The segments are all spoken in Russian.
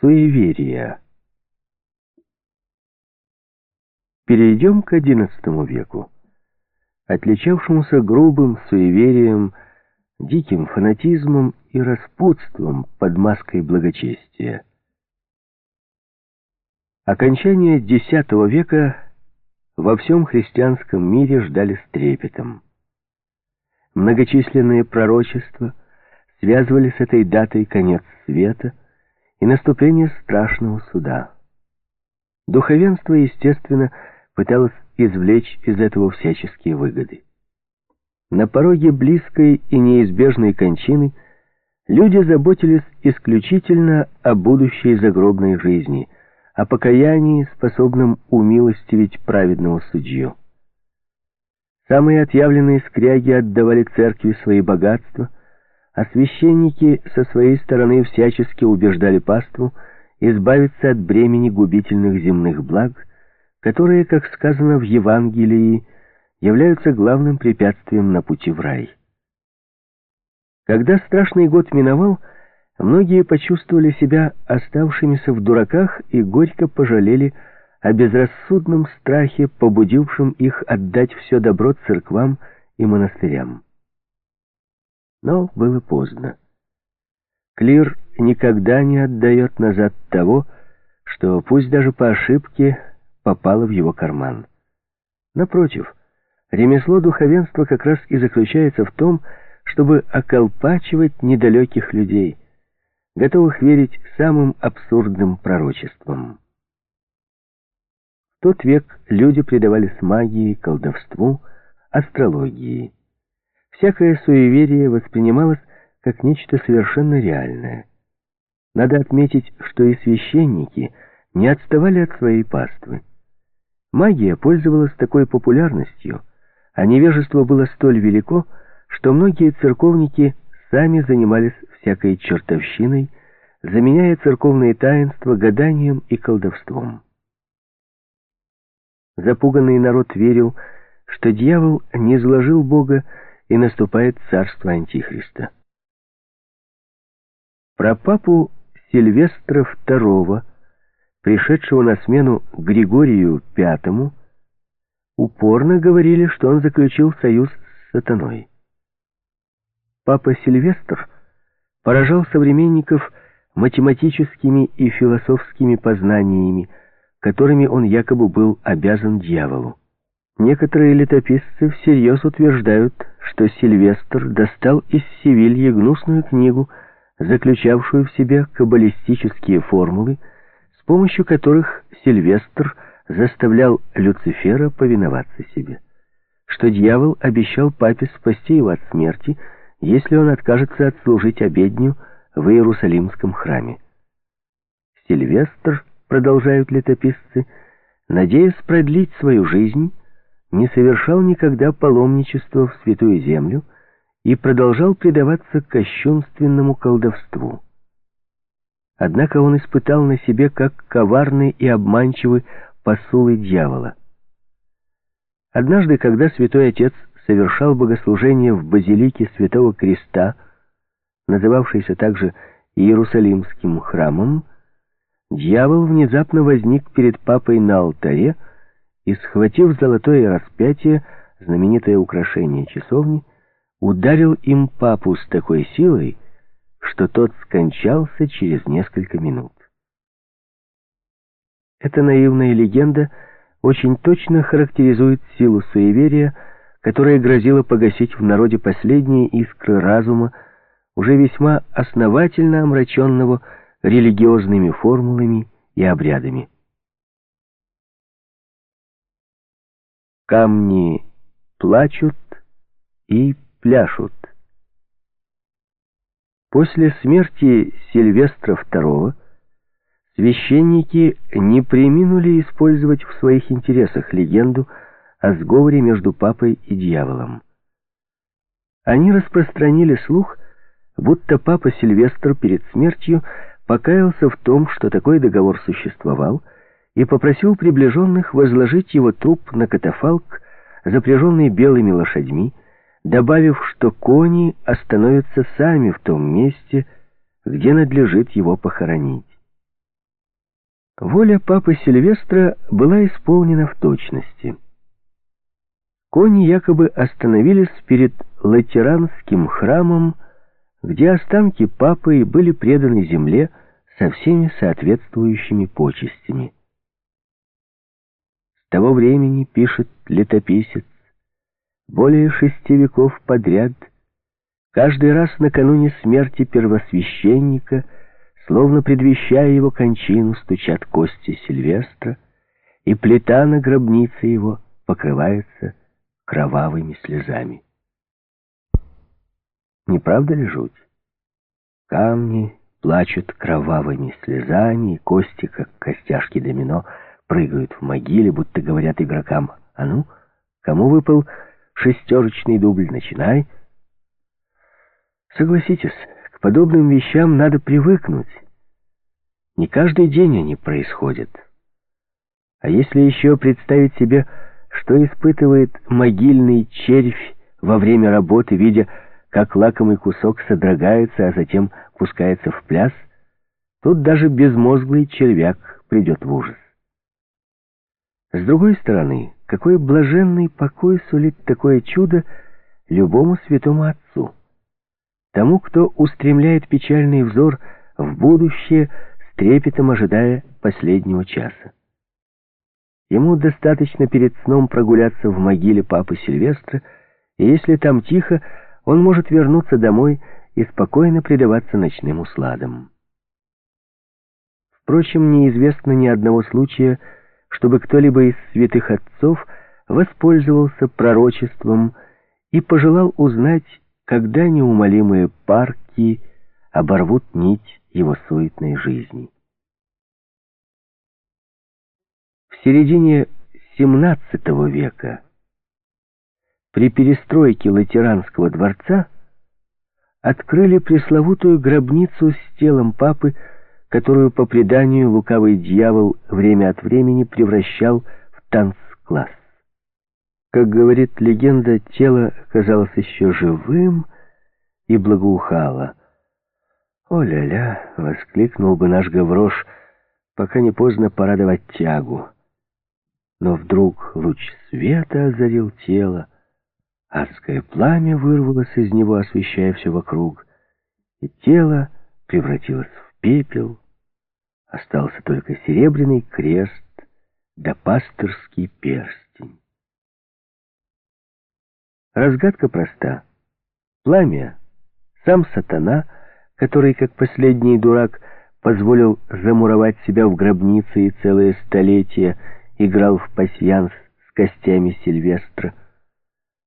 Суеверия. Перейдем к XI веку, отличавшемуся грубым суеверием, диким фанатизмом и распутством под маской благочестия. Окончание X века во всем христианском мире ждали с трепетом. Многочисленные пророчества связывали с этой датой конец света и наступление страшного суда. Духовенство, естественно, пыталось извлечь из этого всяческие выгоды. На пороге близкой и неизбежной кончины люди заботились исключительно о будущей загробной жизни, о покаянии, способном умилостивить праведного судью. Самые отъявленные скряги отдавали церкви свои богатства, а священники со своей стороны всячески убеждали паству избавиться от бремени губительных земных благ, которые, как сказано в Евангелии, являются главным препятствием на пути в рай. Когда страшный год миновал, многие почувствовали себя оставшимися в дураках и горько пожалели о безрассудном страхе, побудившем их отдать все добро церквам и монастырям. Но было поздно. Клир никогда не отдает назад того, что, пусть даже по ошибке, попало в его карман. Напротив, ремесло духовенства как раз и заключается в том, чтобы околпачивать недалеких людей, готовых верить самым абсурдным пророчествам тот век люди предавались магии, колдовству, астрологии. Всякое суеверие воспринималось как нечто совершенно реальное. Надо отметить, что и священники не отставали от своей паствы. Магия пользовалась такой популярностью, а невежество было столь велико, что многие церковники сами занимались всякой чертовщиной, заменяя церковные таинства гаданием и колдовством. Запуганный народ верил, что дьявол не изложил Бога и наступает царство Антихриста. Про папу Сильвестра II, пришедшего на смену Григорию V, упорно говорили, что он заключил союз с сатаной. Папа Сильвестр поражал современников математическими и философскими познаниями, которыми он якобы был обязан дьяволу. Некоторые летописцы всерьез утверждают, что Сильвестр достал из Севильи гнусную книгу, заключавшую в себе каббалистические формулы, с помощью которых Сильвестр заставлял Люцифера повиноваться себе, что дьявол обещал папе спасти его от смерти, если он откажется отслужить обедню в Иерусалимском храме. Сильвестр продолжают летописцы, надеясь продлить свою жизнь, не совершал никогда паломничества в Святую Землю и продолжал предаваться кощунственному колдовству. Однако он испытал на себе, как коварный и обманчивый посулы дьявола. Однажды, когда святой отец совершал богослужение в базилике Святого Креста, называвшейся также Иерусалимским храмом, Дьявол внезапно возник перед папой на алтаре и, схватив золотое распятие, знаменитое украшение часовни, ударил им папу с такой силой, что тот скончался через несколько минут. Эта наивная легенда очень точно характеризует силу суеверия, которая грозила погасить в народе последние искры разума, уже весьма основательно омраченного религиозными формулами и обрядами. Камни плачут и пляшут. После смерти Сильвестра II священники не приминули использовать в своих интересах легенду о сговоре между папой и дьяволом. Они распространили слух, будто папа Сильвестр перед смертью покаялся в том, что такой договор существовал, и попросил приближенных возложить его труп на катафалк, запряженный белыми лошадьми, добавив, что кони остановятся сами в том месте, где надлежит его похоронить. Воля папы Сильвестра была исполнена в точности. Кони якобы остановились перед латеранским храмом, где останки папы были преданы земле со всеми соответствующими почестями. Того времени, пишет летописец, более шести веков подряд, каждый раз накануне смерти первосвященника, словно предвещая его кончину, стучат кости Сильвестра, и плита на гробнице его покрывается кровавыми слезами. Не правда ли жуть? Камни плачут кровавыми слезами, и кости, как костяшки домино, прыгают в могиле, будто говорят игрокам, «А ну, кому выпал шестерочный дубль, начинай!» Согласитесь, к подобным вещам надо привыкнуть. Не каждый день они происходят. А если еще представить себе, что испытывает могильный червь во время работы, видя, как лакомый кусок содрогается, а затем пускается в пляс, тут даже безмозглый червяк придет в ужас. С другой стороны, какой блаженный покой сулит такое чудо любому святому отцу. Тому, кто устремляет печальный взор в будущее, с трепетом ожидая последнего часа. Ему достаточно перед сном прогуляться в могиле папы Сильвестра, и если там тихо, он может вернуться домой и спокойно предаваться ночным усладам. Впрочем, неизвестно ни одного случая, чтобы кто-либо из святых отцов воспользовался пророчеством и пожелал узнать, когда неумолимые парки оборвут нить его суетной жизни. В середине XVII века при перестройке Латеранского дворца открыли пресловутую гробницу с телом папы, которую, по преданию, лукавый дьявол время от времени превращал в танцкласс. Как говорит легенда, тело казалось еще живым и благоухало. «О-ля-ля!» — воскликнул бы наш Гаврош, пока не поздно пора давать тягу. Но вдруг луч света озарил тело, Адское пламя вырвалось из него, освещая все вокруг, и тело превратилось в пепел. Остался только серебряный крест да пасторский перстень. Разгадка проста. Пламя — сам сатана, который, как последний дурак, позволил замуровать себя в гробнице и целые столетия играл в пасьянс с костями Сильвестра —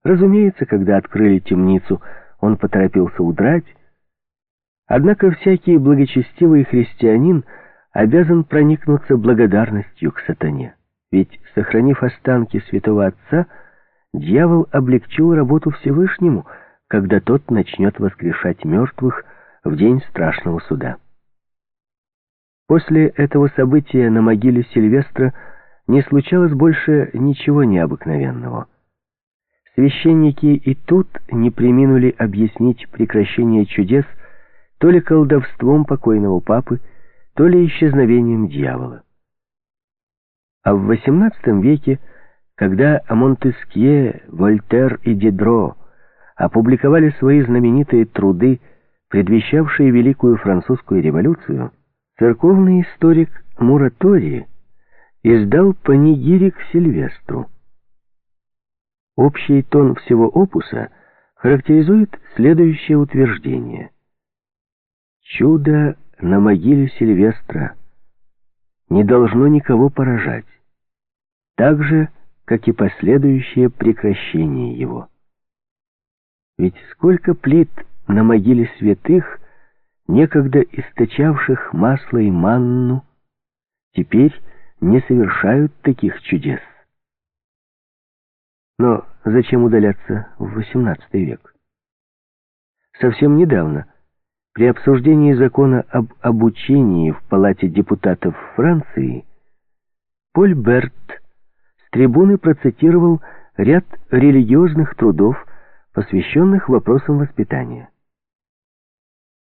Разумеется, когда открыли темницу, он поторопился удрать. Однако всякий благочестивый христианин обязан проникнуться благодарностью к сатане. Ведь, сохранив останки святого отца, дьявол облегчил работу Всевышнему, когда тот начнет воскрешать мертвых в день страшного суда. После этого события на могиле Сильвестра не случалось больше ничего необыкновенного. Священники и тут не приминули объяснить прекращение чудес то ли колдовством покойного папы, то ли исчезновением дьявола. А в XVIII веке, когда Монтескье, Вольтер и Дидро опубликовали свои знаменитые труды, предвещавшие Великую Французскую революцию, церковный историк Муратори издал панигирик Сильвестру. Общий тон всего опуса характеризует следующее утверждение. Чудо на могиле Сильвестра не должно никого поражать, так же, как и последующее прекращение его. Ведь сколько плит на могиле святых, некогда источавших масло и манну, теперь не совершают таких чудес. Но зачем удаляться в XVIII век? Совсем недавно, при обсуждении закона об обучении в Палате депутатов Франции, Поль Берт с трибуны процитировал ряд религиозных трудов, посвященных вопросам воспитания.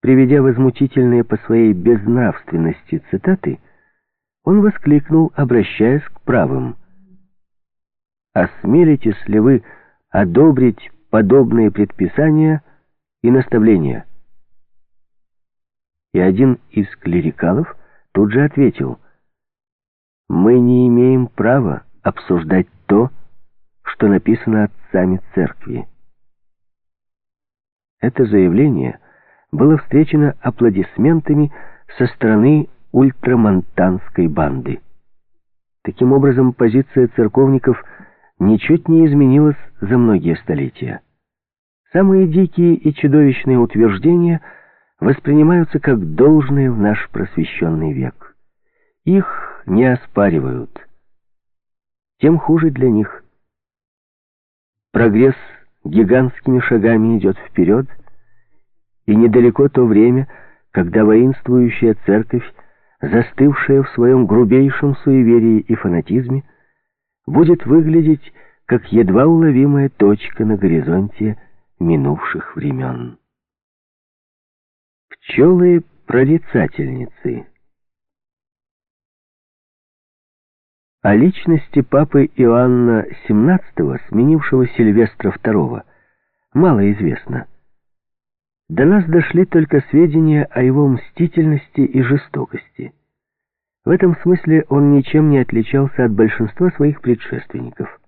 Приведя возмутительные по своей безнравственности цитаты, он воскликнул, обращаясь к правым. «Осмелитесь ли вы одобрить подобные предписания и наставления?» И один из клерикалов тут же ответил, «Мы не имеем права обсуждать то, что написано отцами церкви». Это заявление было встречено аплодисментами со стороны ультрамонтанской банды. Таким образом, позиция церковников ничуть не изменилась за многие столетия. Самые дикие и чудовищные утверждения воспринимаются как должные в наш просвещенный век. Их не оспаривают. Тем хуже для них. Прогресс гигантскими шагами идет вперед, и недалеко то время, когда воинствующая церковь застывшая в своем грубейшем суеверии и фанатизме, будет выглядеть как едва уловимая точка на горизонте минувших времен. Пчелы-прорицательницы О личности папы Иоанна XVII, сменившего Сильвестра II, мало известно. До нас дошли только сведения о его мстительности и жестокости. В этом смысле он ничем не отличался от большинства своих предшественников.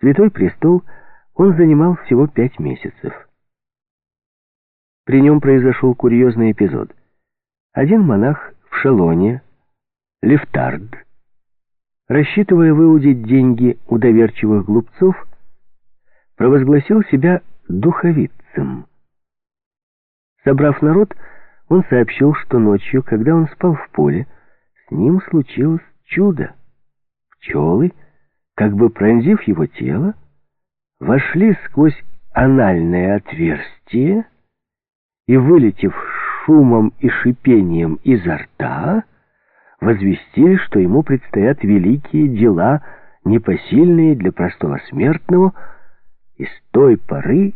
Святой престол он занимал всего пять месяцев. При нем произошел курьезный эпизод. Один монах в Шелоне, Лефтард, рассчитывая выудить деньги у доверчивых глупцов, провозгласил себя духовицем. Собрав народ, он сообщил, что ночью, когда он спал в поле, с ним случилось чудо. Пчелы, как бы пронзив его тело, вошли сквозь анальное отверстие и, вылетев шумом и шипением изо рта, возвестили, что ему предстоят великие дела, непосильные для простого смертного, и с той поры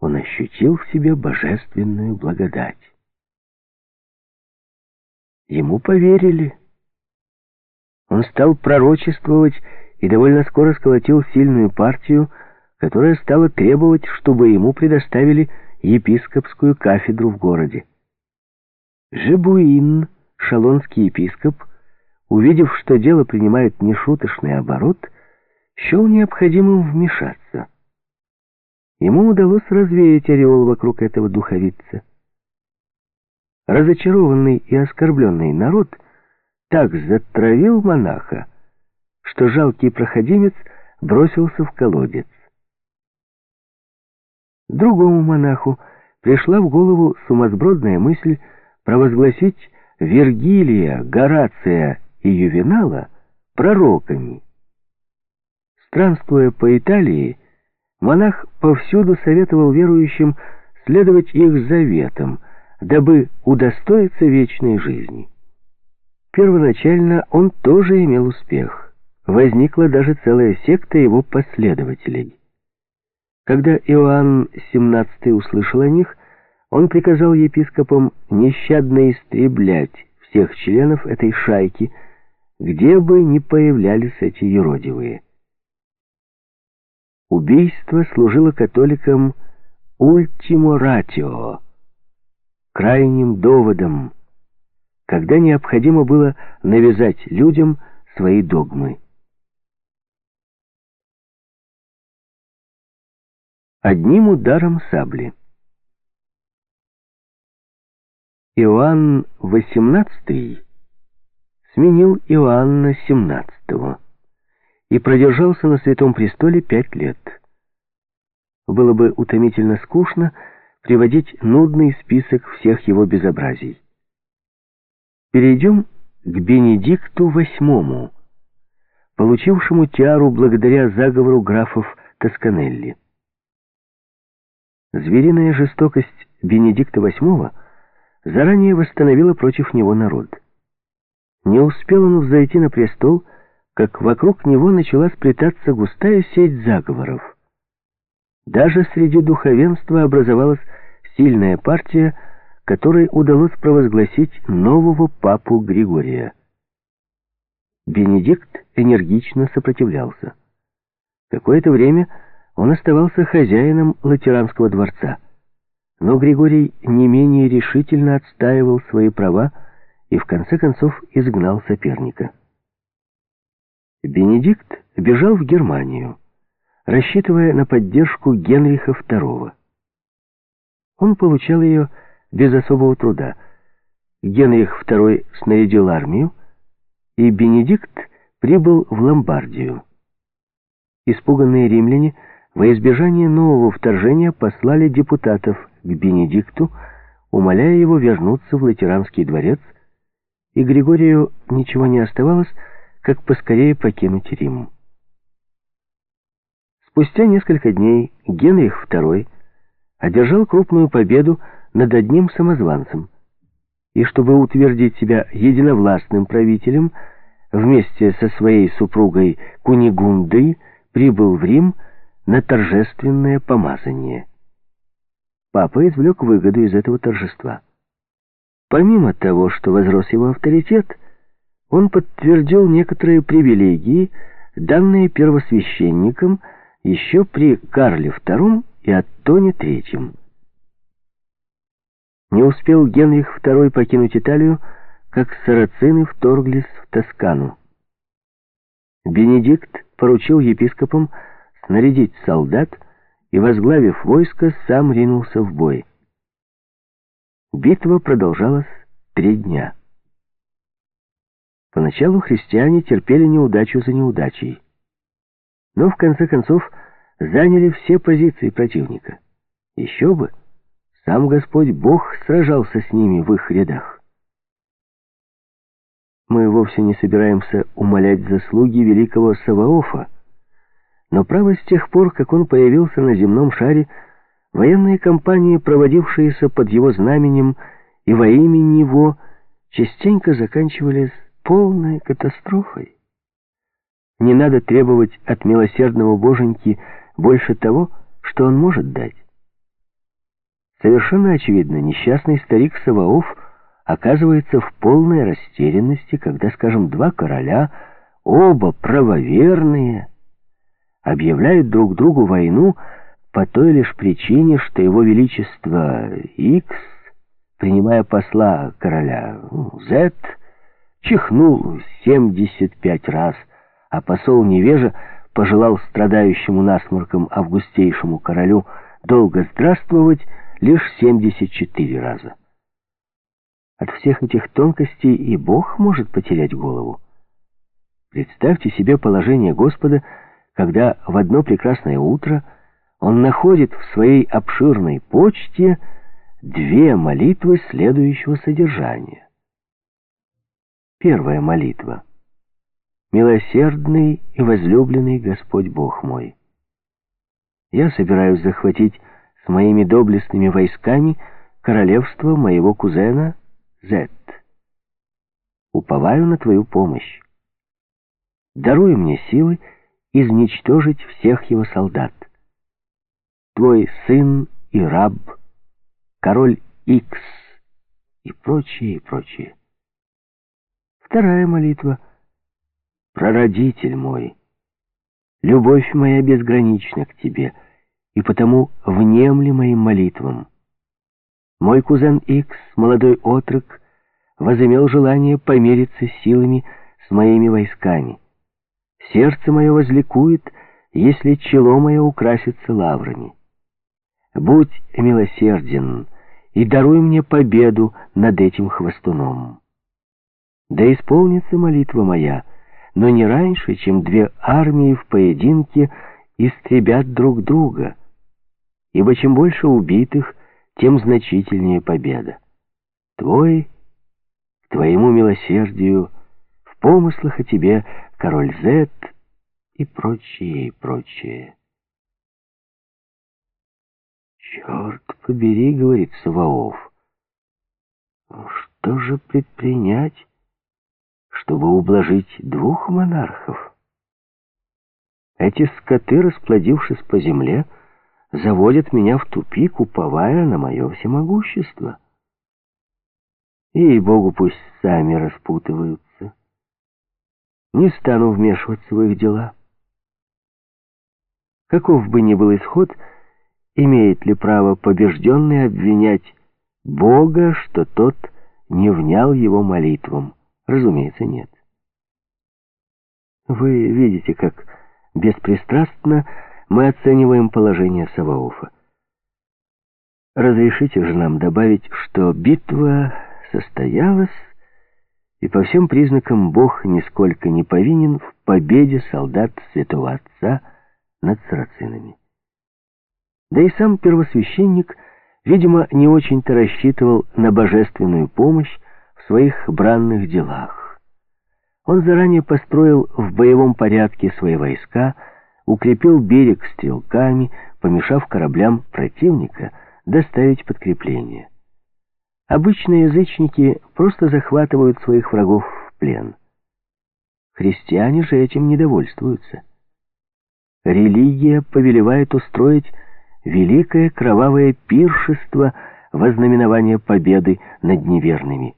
он ощутил в себе божественную благодать. Ему поверили. Он стал пророчествовать и довольно скоро сколотил сильную партию, которая стала требовать, чтобы ему предоставили епископскую кафедру в городе. Жебуин, шалонский епископ, увидев, что дело принимает нешуточный оборот, счел необходимым вмешаться. Ему удалось развеять ореол вокруг этого духовица. Разочарованный и оскорбленный народ так затравил монаха, что жалкий проходимец бросился в колодец. Другому монаху пришла в голову сумасбродная мысль провозгласить Вергилия, Горация и Ювенала пророками. Странствуя по Италии, Монах повсюду советовал верующим следовать их заветам, дабы удостоиться вечной жизни. Первоначально он тоже имел успех. Возникла даже целая секта его последователей. Когда Иоанн XVII услышал о них, он приказал епископам нещадно истреблять всех членов этой шайки, где бы ни появлялись эти юродивые. Убийство служило католикам ультимо ратио, крайним доводом, когда необходимо было навязать людям свои догмы. Одним ударом сабли. Иоанн XVIII сменил Иоанна XVII и продержался на Святом Престоле пять лет. Было бы утомительно скучно приводить нудный список всех его безобразий. Перейдем к Бенедикту VIII, получившему тиару благодаря заговору графов Тосканелли. Звериная жестокость Бенедикта VIII заранее восстановила против него народ. Не успел он взойти на престол, как вокруг него начала сплетаться густая сеть заговоров. Даже среди духовенства образовалась сильная партия, которой удалось провозгласить нового папу Григория. Бенедикт энергично сопротивлялся. Какое-то время он оставался хозяином Латеранского дворца, но Григорий не менее решительно отстаивал свои права и в конце концов изгнал соперника. Бенедикт бежал в Германию, рассчитывая на поддержку Генриха II. Он получал ее без особого труда. Генрих II снарядил армию, и Бенедикт прибыл в Ломбардию. Испуганные римляне во избежание нового вторжения послали депутатов к Бенедикту, умоляя его вернуться в Латеранский дворец, и Григорию ничего не оставалось, как поскорее покинуть Рим. Спустя несколько дней Генрих II одержал крупную победу над одним самозванцем, и чтобы утвердить себя единовластным правителем, вместе со своей супругой Кунигундой прибыл в Рим на торжественное помазание. Папа извлек выгоду из этого торжества. Помимо того, что возрос его авторитет, он подтвердил некоторые привилегии, данные первосвященникам еще при Карле II и Аттоне III. Не успел Генрих II покинуть Италию, как сарацины вторглись в Тоскану. Бенедикт поручил епископам снарядить солдат и, возглавив войско, сам ринулся в бой. Битва продолжалась три дня. Поначалу христиане терпели неудачу за неудачей, но в конце концов заняли все позиции противника. Еще бы, сам Господь Бог сражался с ними в их рядах. Мы вовсе не собираемся умолять заслуги великого Саваофа, но право с тех пор, как он появился на земном шаре, военные кампании, проводившиеся под его знаменем и во имя него, частенько заканчивались полной катастрофой. Не надо требовать от милосердного боженьки больше того, что он может дать. Совершенно очевидно, несчастный старик Саваоф — оказывается в полной растерянности, когда, скажем, два короля, оба правоверные, объявляют друг другу войну по той лишь причине, что его величество Икс, принимая посла короля Зет, чихнул 75 раз, а посол невежа пожелал страдающему насморком августейшему королю долго здравствовать лишь 74 раза. От всех этих тонкостей и Бог может потерять голову. Представьте себе положение Господа, когда в одно прекрасное утро Он находит в своей обширной почте две молитвы следующего содержания. Первая молитва. «Милосердный и возлюбленный Господь Бог мой, я собираюсь захватить с моими доблестными войсками королевство моего кузена Z. Уповаю на твою помощь. Даруй мне силы изничтожить всех его солдат. Твой сын и раб, король Икс и прочее, и прочее. Вторая молитва. Прародитель мой, любовь моя безгранична к тебе, и потому внемли моим молитвам. Мой кузен Икс, молодой отрок, возымел желание помериться силами с моими войсками. Сердце мое возликует, если чело мое украсится лаврами. Будь милосерден и даруй мне победу над этим хвостуном. Да исполнится молитва моя, но не раньше, чем две армии в поединке истребят друг друга, ибо чем больше убитых, тем значительнее победа. Твой, к твоему милосердию, помыслах о тебе король Зет и прочее, и прочее. «Черт побери», — говорит Саваоф, — «что же предпринять, чтобы ублажить двух монархов?» Эти скоты, расплодившись по земле, — заводят меня в тупик, уповая на мое всемогущество. И, богу пусть сами распутываются. Не стану вмешиваться в их дела. Каков бы ни был исход, имеет ли право побежденный обвинять Бога, что тот не внял его молитвам? Разумеется, нет. Вы видите, как беспристрастно мы оцениваем положение Саваофа. Разрешите же нам добавить, что битва состоялась, и по всем признакам Бог нисколько не повинен в победе солдат святого Отца над сарацинами. Да и сам первосвященник, видимо, не очень-то рассчитывал на божественную помощь в своих бранных делах. Он заранее построил в боевом порядке свои войска, укрепил берег стрелками, помешав кораблям противника доставить подкрепление. Обычные язычники просто захватывают своих врагов в плен. Христиане же этим недовольствуются. Религия повелевает устроить великое кровавое пиршество вознаменования победы над неверными.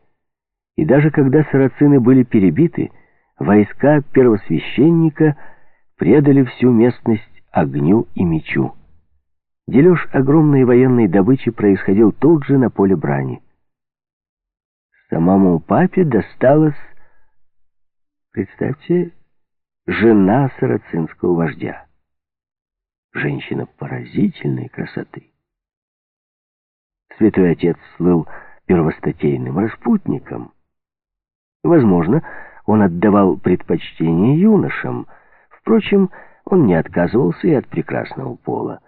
И даже когда сарацины были перебиты, войска первосвященника предали всю местность огню и мечу. Дележ огромной военной добычи происходил тут же на поле брани. Самому папе досталось, представьте, жена сарацинского вождя. Женщина поразительной красоты. Святой Отец слыл первостатейным распутником. Возможно, он отдавал предпочтение юношам. Впрочем, он не отказывался и от прекрасного пола.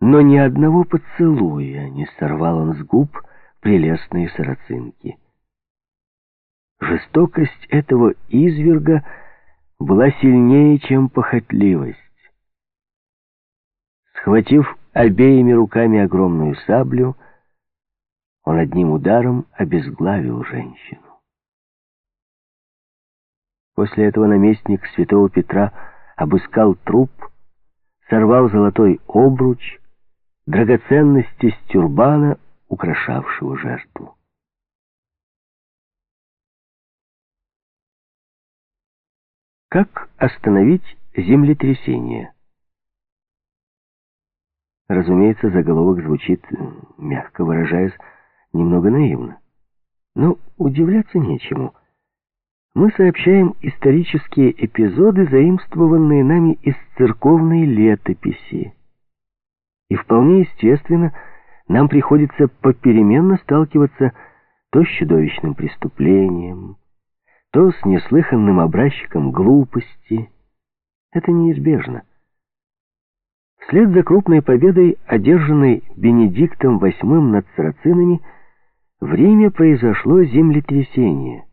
Но ни одного поцелуя не сорвал он с губ прелестные сарацинки. Жестокость этого изверга была сильнее, чем похотливость. Схватив обеими руками огромную саблю, он одним ударом обезглавил женщину. После этого наместник святого Петра обыскал труп, сорвал золотой обруч, драгоценности с тюрбана, украшавшего жертву. Как остановить землетрясение? Разумеется, заголовок звучит, мягко выражаясь, немного наивно. Но удивляться нечему. Мы сообщаем исторические эпизоды, заимствованные нами из церковной летописи. И вполне естественно, нам приходится попеременно сталкиваться то с чудовищным преступлением, то с неслыханным образчиком глупости. Это неизбежно. Вслед за крупной победой, одержанной Бенедиктом VIII над сарацинами, в Риме произошло землетрясение.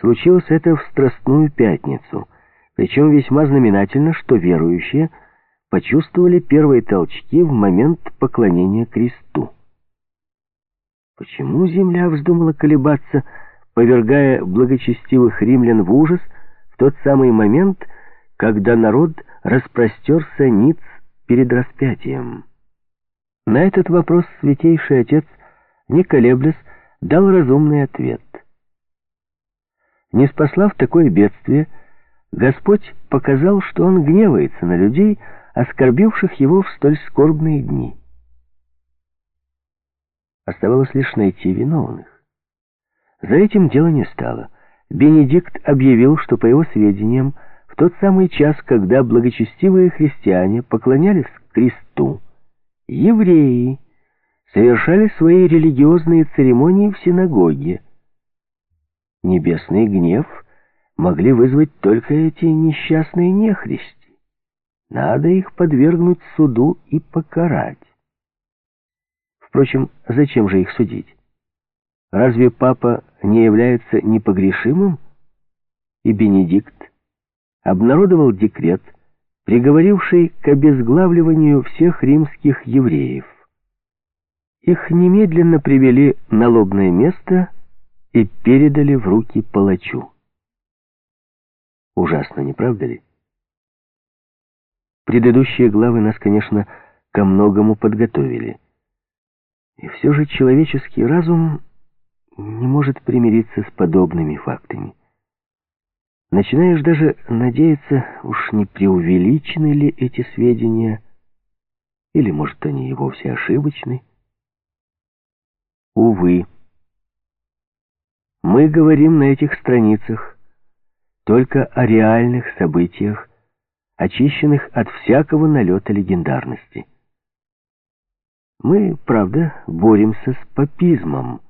Случилось это в Страстную Пятницу, причем весьма знаменательно, что верующие почувствовали первые толчки в момент поклонения кресту. Почему земля вздумала колебаться, повергая благочестивых римлян в ужас в тот самый момент, когда народ распростерся ниц перед распятием. На этот вопрос Святейший Отец, не колеблясь, дал разумный ответ. Не спаслав такое бедствие, Господь показал, что Он гневается на людей, оскорбивших Его в столь скорбные дни. Оставалось лишь найти виновных. За этим дело не стало. Бенедикт объявил, что, по его сведениям, в тот самый час, когда благочестивые христиане поклонялись кресту, евреи совершали свои религиозные церемонии в синагоге. Небесный гнев могли вызвать только эти несчастные нехристи. Надо их подвергнуть суду и покарать. Впрочем, зачем же их судить? Разве папа не является непогрешимым? И Бенедикт обнародовал декрет, приговоривший к обезглавливанию всех римских евреев. Их немедленно привели на лобное место и передали в руки палачу. Ужасно, не правда ли? Предыдущие главы нас, конечно, ко многому подготовили. И все же человеческий разум не может примириться с подобными фактами. Начинаешь даже надеяться, уж не преувеличены ли эти сведения, или, может, они и вовсе ошибочны. Увы, мы говорим на этих страницах только о реальных событиях, очищенных от всякого налета легендарности. Мы, правда, боремся с папизмом,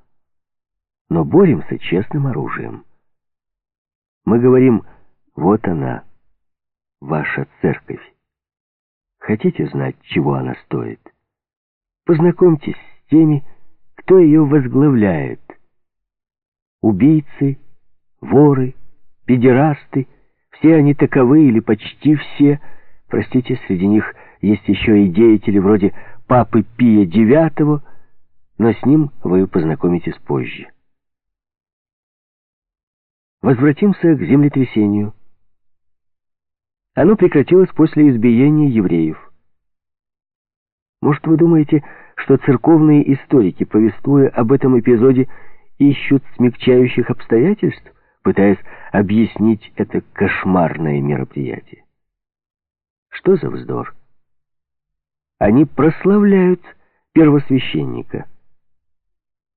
но боремся честным оружием. Мы говорим, вот она, ваша церковь. Хотите знать, чего она стоит? Познакомьтесь с теми, кто ее возглавляет. Убийцы, воры, педерасты, все они таковы или почти все. Простите, среди них есть еще и деятели вроде Папы Пия IX, но с ним вы познакомитесь позже. Возвратимся к землетрясению. Оно прекратилось после избиения евреев. Может, вы думаете, что церковные историки, повествуя об этом эпизоде, ищут смягчающих обстоятельств, пытаясь объяснить это кошмарное мероприятие? Что за вздор? Они прославляют первосвященника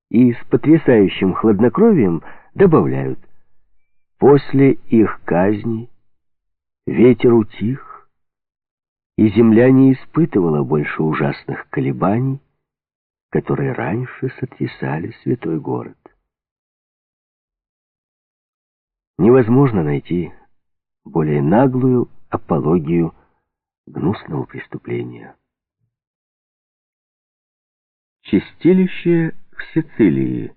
и с потрясающим хладнокровием добавляют После их казни ветер утих, и земля не испытывала больше ужасных колебаний, которые раньше сотрясали святой город. Невозможно найти более наглую апологию гнусного преступления. Чистилище в Сицилии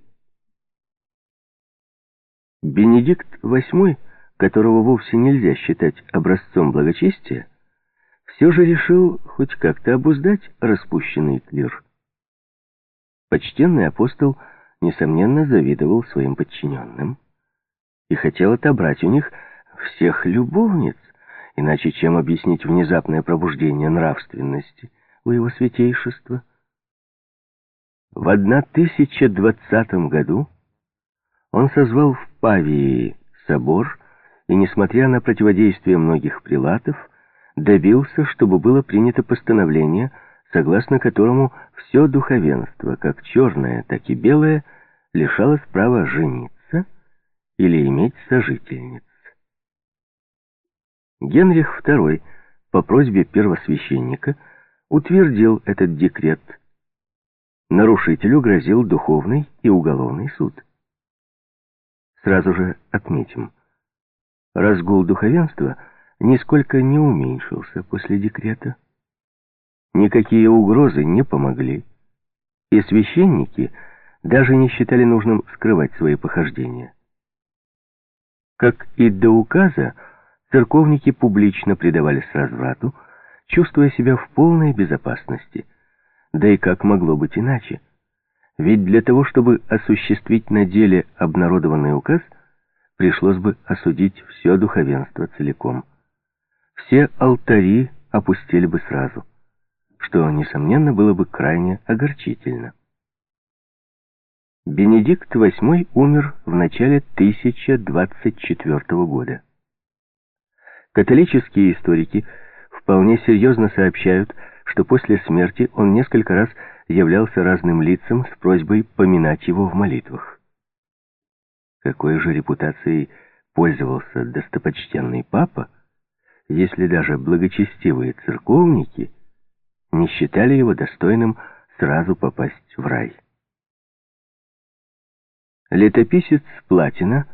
Бенедикт VIII, которого вовсе нельзя считать образцом благочестия, все же решил хоть как-то обуздать распущенный клир. Почтенный апостол, несомненно, завидовал своим подчиненным и хотел отобрать у них всех любовниц, иначе чем объяснить внезапное пробуждение нравственности у его святейшества. В 1020 году он созвал в Павии собор и, несмотря на противодействие многих прилатов, добился, чтобы было принято постановление, согласно которому все духовенство, как черное, так и белое, лишалось права жениться или иметь сожительниц. Генрих II по просьбе первосвященника утвердил этот декрет. Нарушителю грозил духовный и уголовный суд. Сразу же отметим. Разгул духовенства нисколько не уменьшился после декрета. Никакие угрозы не помогли, и священники даже не считали нужным скрывать свои похождения. Как и до указа, церковники публично предавались разврату, чувствуя себя в полной безопасности. Да и как могло быть иначе? Ведь для того, чтобы осуществить на деле обнародованный указ, пришлось бы осудить все духовенство целиком. Все алтари опустили бы сразу, что, несомненно, было бы крайне огорчительно. Бенедикт VIII умер в начале 1024 года. Католические историки вполне серьезно сообщают, что после смерти он несколько раз являлся разным лицам с просьбой поминать его в молитвах. Какой же репутацией пользовался достопочтенный папа, если даже благочестивые церковники не считали его достойным сразу попасть в рай. Летописец Платина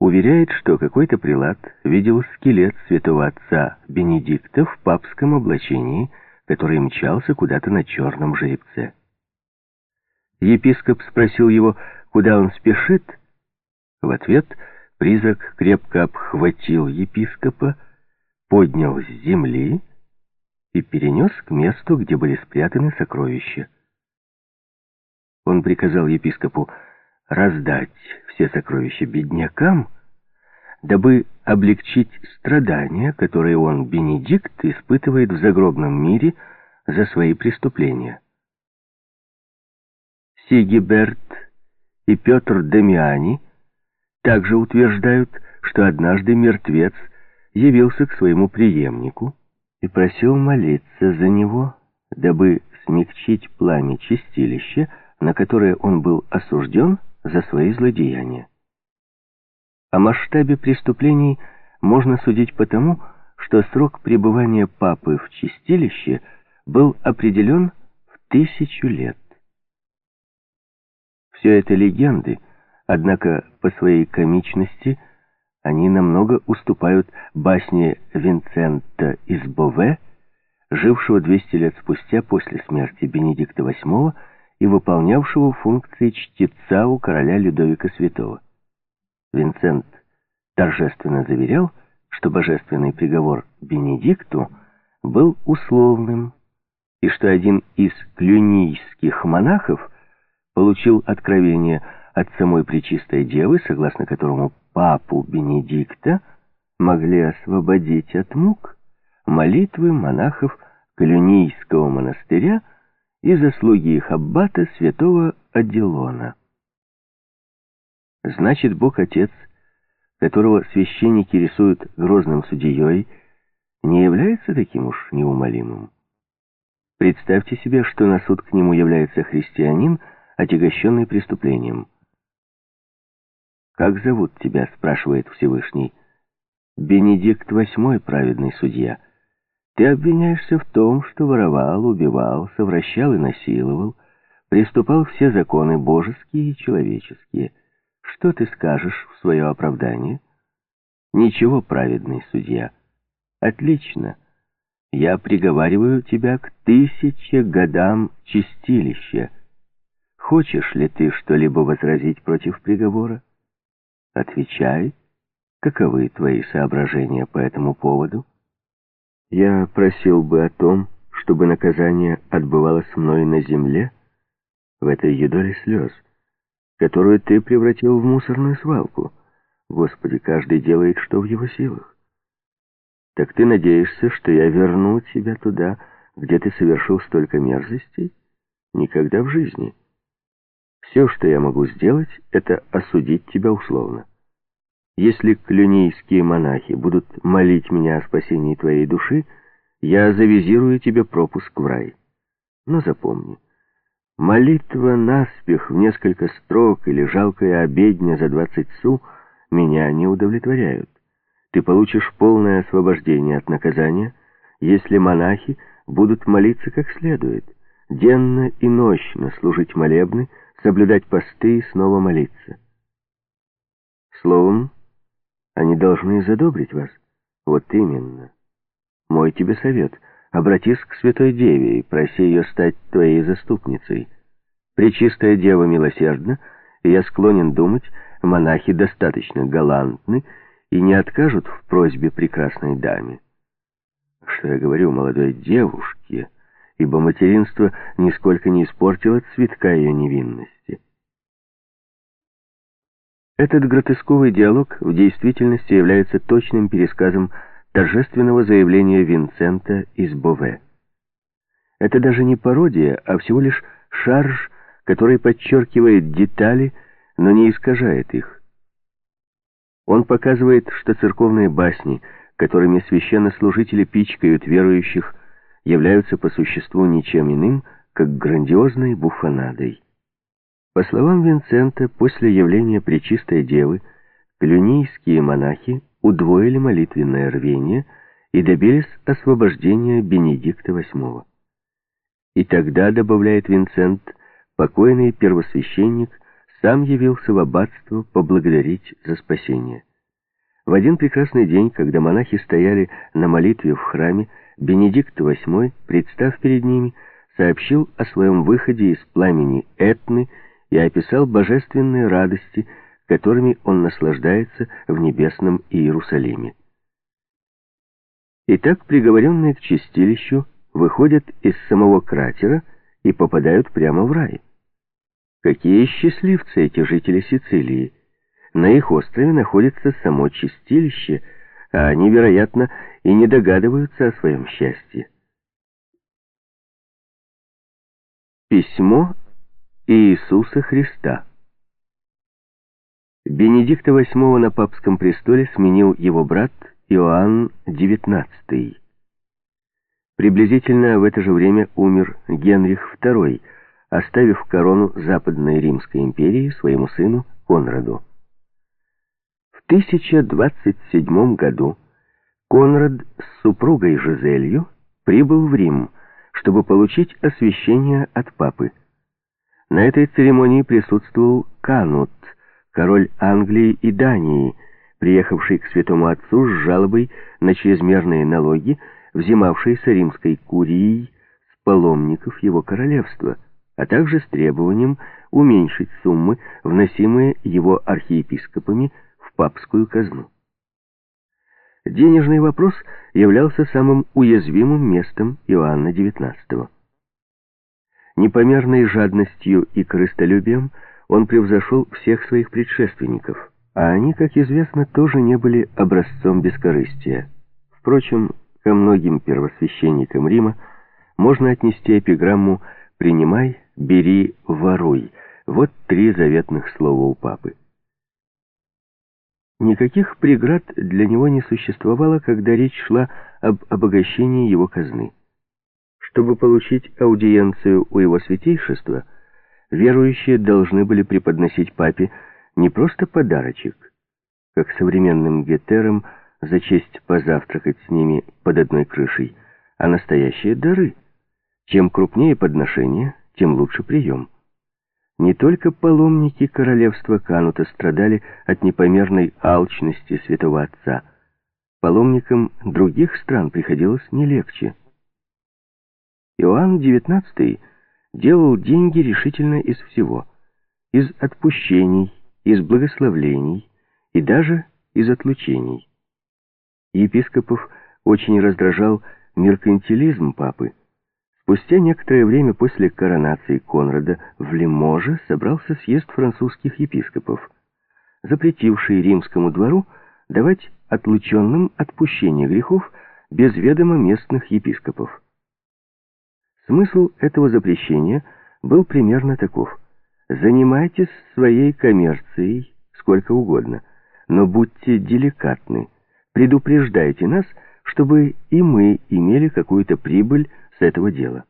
уверяет, что какой-то прилад видел скелет святого отца Бенедикта в папском облачении – который мчался куда-то на черном жеребце. Епископ спросил его, куда он спешит. В ответ призрак крепко обхватил епископа, поднял с земли и перенес к месту, где были спрятаны сокровища. Он приказал епископу раздать все сокровища беднякам, дабы облегчить страдания, которые он, Бенедикт, испытывает в загробном мире за свои преступления. Сигиберт и Петр Демиани также утверждают, что однажды мертвец явился к своему преемнику и просил молиться за него, дабы смягчить пламя чистилища, на которое он был осужден за свои злодеяния. О масштабе преступлений можно судить потому, что срок пребывания папы в чистилище был определен в тысячу лет. Все это легенды, однако по своей комичности они намного уступают басне Винцента из Бове, жившего 200 лет спустя после смерти Бенедикта VIII и выполнявшего функции чтеца у короля Людовика Святого. Винцент торжественно заверял, что божественный приговор Бенедикту был условным, и что один из клюнийских монахов получил откровение от самой Пречистой Девы, согласно которому папу Бенедикта могли освободить от мук молитвы монахов Клюнийского монастыря и заслуги их аббата святого Аделона. Значит, Бог-Отец — которого священники рисуют грозным судьей, не является таким уж неумолимым. Представьте себе, что на суд к нему является христианин, отягощенный преступлением. «Как зовут тебя?» — спрашивает Всевышний. «Бенедикт VIII, праведный судья. Ты обвиняешься в том, что воровал, убивал, совращал и насиловал, приступал все законы божеские и человеческие». Что ты скажешь в свое оправдание? Ничего, праведный судья. Отлично. Я приговариваю тебя к тысяче годам чистилища. Хочешь ли ты что-либо возразить против приговора? Отвечай. Каковы твои соображения по этому поводу? Я просил бы о том, чтобы наказание отбывалось мной на земле, в этой едоле слез которую ты превратил в мусорную свалку. Господи, каждый делает, что в его силах. Так ты надеешься, что я верну тебя туда, где ты совершил столько мерзостей? Никогда в жизни. Все, что я могу сделать, это осудить тебя условно. Если клюнийские монахи будут молить меня о спасении твоей души, я завизирую тебе пропуск в рай. Но запомни, Молитва наспех в несколько строк или жалкая обедня за двадцать су меня не удовлетворяют. Ты получишь полное освобождение от наказания, если монахи будут молиться как следует, денно и ночно служить молебны, соблюдать посты и снова молиться. Словом, они должны задобрить вас. Вот именно. Мой тебе совет — Обратись к Святой Деве и проси ее стать твоей заступницей. Пречистая Дева милосердна, и я склонен думать, монахи достаточно галантны и не откажут в просьбе прекрасной даме. Что я говорю молодой девушке, ибо материнство нисколько не испортило цветка ее невинности. Этот гротесковый диалог в действительности является точным пересказом торжественного заявления Винцента из Бове. Это даже не пародия, а всего лишь шарж, который подчеркивает детали, но не искажает их. Он показывает, что церковные басни, которыми священнослужители пичкают верующих, являются по существу ничем иным, как грандиозной буфонадой. По словам Винцента, после явления Пречистой Девы, клюнийские монахи удвоили молитвенное рвение и добились освобождения Бенедикта VIII. И тогда, добавляет Винсент, покойный первосвященник сам явился в аббатство поблагодарить за спасение. В один прекрасный день, когда монахи стояли на молитве в храме, Бенедикт VIII, представ перед ними, сообщил о своем выходе из пламени Этны и описал божественные радости, которыми он наслаждается в небесном Иерусалиме. Итак, приговоренные к чистилищу выходят из самого кратера и попадают прямо в рай. Какие счастливцы эти жители Сицилии! На их острове находится само чистилище, а они, вероятно, и не догадываются о своем счастье. Письмо Иисуса Христа Бенедикта VIII на папском престоле сменил его брат Иоанн XIX. Приблизительно в это же время умер Генрих II, оставив корону Западной Римской империи своему сыну Конраду. В 1027 году Конрад с супругой Жизелью прибыл в Рим, чтобы получить освящение от папы. На этой церемонии присутствовал Канут, король Англии и Дании, приехавший к святому отцу с жалобой на чрезмерные налоги, взимавшиеся римской курией с паломников его королевства, а также с требованием уменьшить суммы, вносимые его архиепископами в папскую казну. Денежный вопрос являлся самым уязвимым местом Иоанна XIX. Непомерной жадностью и корыстолюбием он превзошел всех своих предшественников, а они, как известно, тоже не были образцом бескорыстия. Впрочем, ко многим первосвященникам Рима можно отнести эпиграмму «принимай, бери, воруй». Вот три заветных слова у папы. Никаких преград для него не существовало, когда речь шла об обогащении его казны. Чтобы получить аудиенцию у его святейшества, верующие должны были преподносить папе не просто подарочек, как современным гетерам за честь позавтракать с ними под одной крышей, а настоящие дары. Чем крупнее подношение, тем лучше прием. Не только паломники королевства Канута страдали от непомерной алчности святого отца. Паломникам других стран приходилось не легче. Иоанн XIX делал деньги решительно из всего. Из отпущений, из благословлений и даже из отлучений. Епископов очень раздражал меркантилизм папы. Спустя некоторое время после коронации Конрада в Лиможе собрался съезд французских епископов, запретивший римскому двору давать отлученным отпущение грехов без ведома местных епископов. Смысл этого запрещения был примерно таков. Занимайтесь своей коммерцией сколько угодно, но будьте деликатны, предупреждайте нас, чтобы и мы имели какую-то прибыль с этого дела.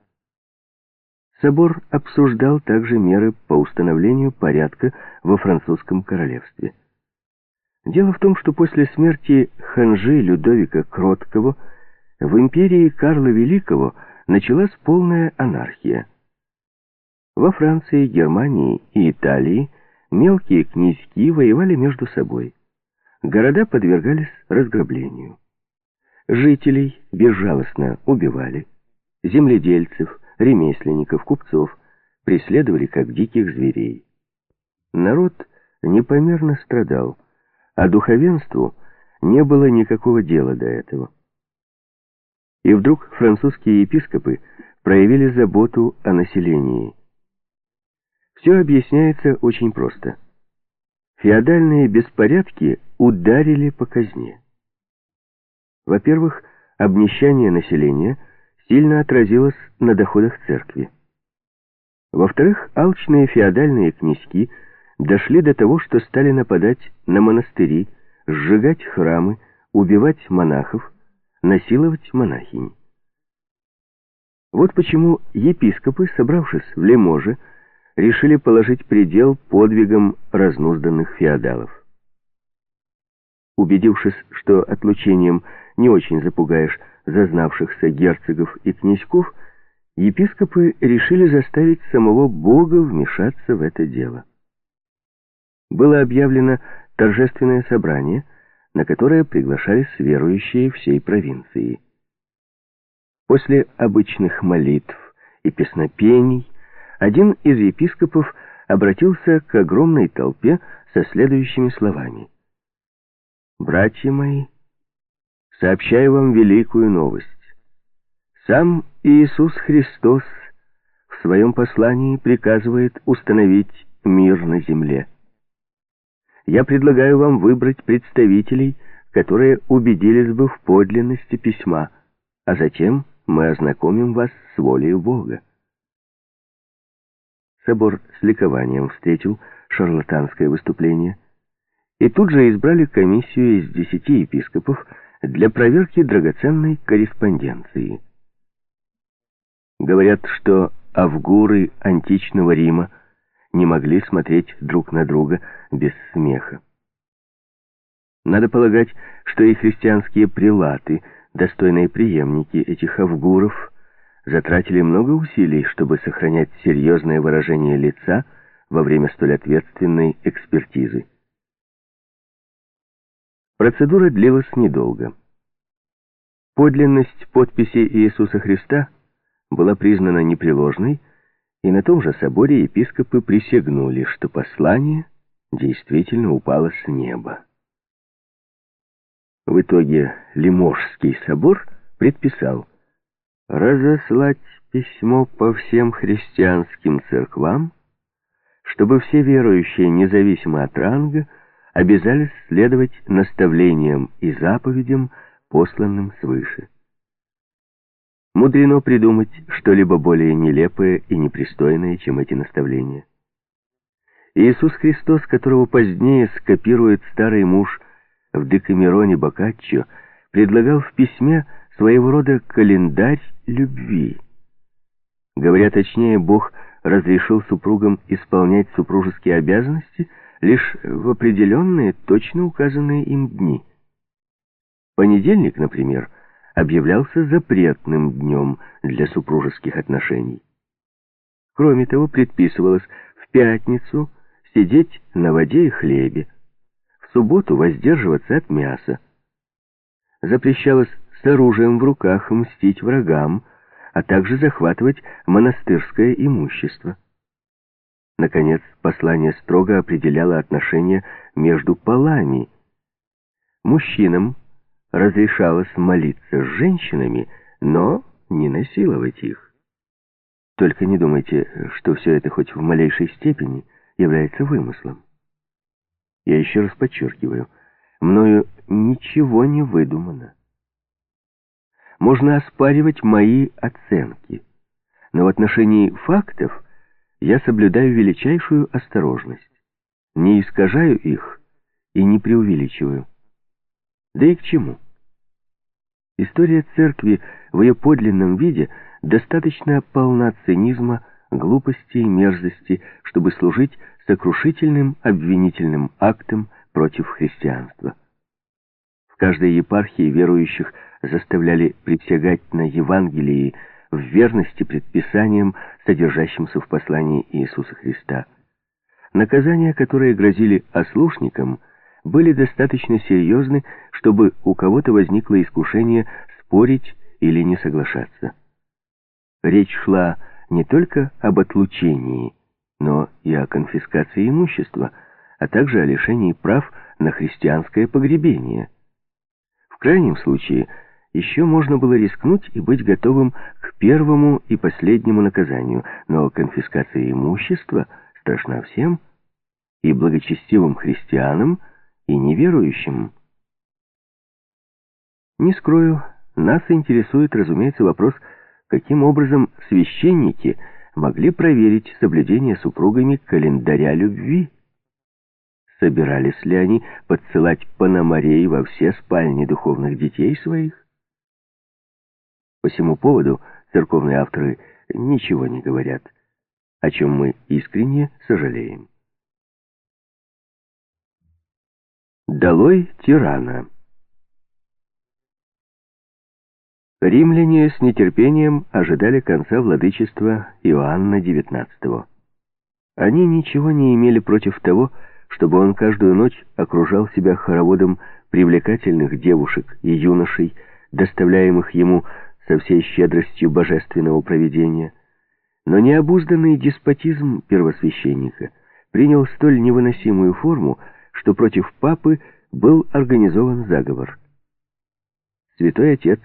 Собор обсуждал также меры по установлению порядка во французском королевстве. Дело в том, что после смерти ханжи Людовика Кроткого в империи Карла Великого началась полная анархия. Во Франции, Германии и Италии мелкие князьки воевали между собой. Города подвергались разграблению. Жителей безжалостно убивали земледельцев, ремесленников, купцов преследовали как диких зверей. Народ непомерно страдал, а духовенству не было никакого дела до этого. И вдруг французские епископы проявили заботу о населении. Все объясняется очень просто. Феодальные беспорядки ударили по казне. Во-первых, обнищание населения – сильно отразилось на доходах церкви. Во-вторых, алчные феодальные князьки дошли до того, что стали нападать на монастыри, сжигать храмы, убивать монахов, насиловать монахинь. Вот почему епископы, собравшись в Леможе, решили положить предел подвигам разнузданных феодалов. Убедившись, что отлучением не очень запугаешь зазнавшихся герцогов и князьков, епископы решили заставить самого Бога вмешаться в это дело. Было объявлено торжественное собрание, на которое приглашались верующие всей провинции. После обычных молитв и песнопений один из епископов обратился к огромной толпе со следующими словами. «Братья мои, сообщаю вам великую новость. Сам Иисус Христос в своем послании приказывает установить мир на земле. Я предлагаю вам выбрать представителей, которые убедились бы в подлинности письма, а затем мы ознакомим вас с волей Бога. Собор с ликованием встретил шарлатанское выступление – и тут же избрали комиссию из десяти епископов для проверки драгоценной корреспонденции. Говорят, что авгуры античного Рима не могли смотреть друг на друга без смеха. Надо полагать, что и христианские прилаты, достойные преемники этих авгуров, затратили много усилий, чтобы сохранять серьезное выражение лица во время столь ответственной экспертизы. Процедура длилась недолго. Подлинность подписи Иисуса Христа была признана непреложной, и на том же соборе епископы присягнули, что послание действительно упало с неба. В итоге Лиможский собор предписал разослать письмо по всем христианским церквам, чтобы все верующие, независимо от ранга, обязались следовать наставлениям и заповедям, посланным свыше. Мудрено придумать что-либо более нелепое и непристойное, чем эти наставления. Иисус Христос, которого позднее скопирует старый муж в Декамероне Боккаччо, предлагал в письме своего рода календарь любви. Говоря точнее, Бог разрешил супругам исполнять супружеские обязанности лишь в определенные, точно указанные им дни. Понедельник, например, объявлялся запретным днем для супружеских отношений. Кроме того, предписывалось в пятницу сидеть на воде и хлебе, в субботу воздерживаться от мяса. Запрещалось с оружием в руках мстить врагам, а также захватывать монастырское имущество. Наконец, послание строго определяло отношения между полами. Мужчинам разрешалось молиться с женщинами, но не насиловать их. Только не думайте, что все это хоть в малейшей степени является вымыслом. Я еще раз подчеркиваю, мною ничего не выдумано. Можно оспаривать мои оценки, но в отношении фактов я соблюдаю величайшую осторожность, не искажаю их и не преувеличиваю. Да и к чему? История церкви в ее подлинном виде достаточно полна цинизма, глупости и мерзости, чтобы служить сокрушительным обвинительным актом против христианства. В каждой епархии верующих заставляли присягать на Евангелии в верности предписаниям, содержащимся в послании Иисуса Христа. Наказания, которые грозили ослушникам – были достаточно серьезны, чтобы у кого-то возникло искушение спорить или не соглашаться. Речь шла не только об отлучении, но и о конфискации имущества, а также о лишении прав на христианское погребение. В крайнем случае, еще можно было рискнуть и быть готовым к первому и последнему наказанию, но конфискация имущества страшна всем, и благочестивым христианам – и неверующим. Не скрою, нас интересует, разумеется, вопрос, каким образом священники могли проверить соблюдение супругами календаря любви. Собирались ли они подсылать пономарей во все спальни духовных детей своих? По всему поводу церковные авторы ничего не говорят, о чем мы искренне сожалеем. Долой тирана. Римляне с нетерпением ожидали конца владычества Иоанна XIX. Они ничего не имели против того, чтобы он каждую ночь окружал себя хороводом привлекательных девушек и юношей, доставляемых ему со всей щедростью божественного провидения. Но необузданный деспотизм первосвященника принял столь невыносимую форму, что против папы был организован заговор. Святой Отец,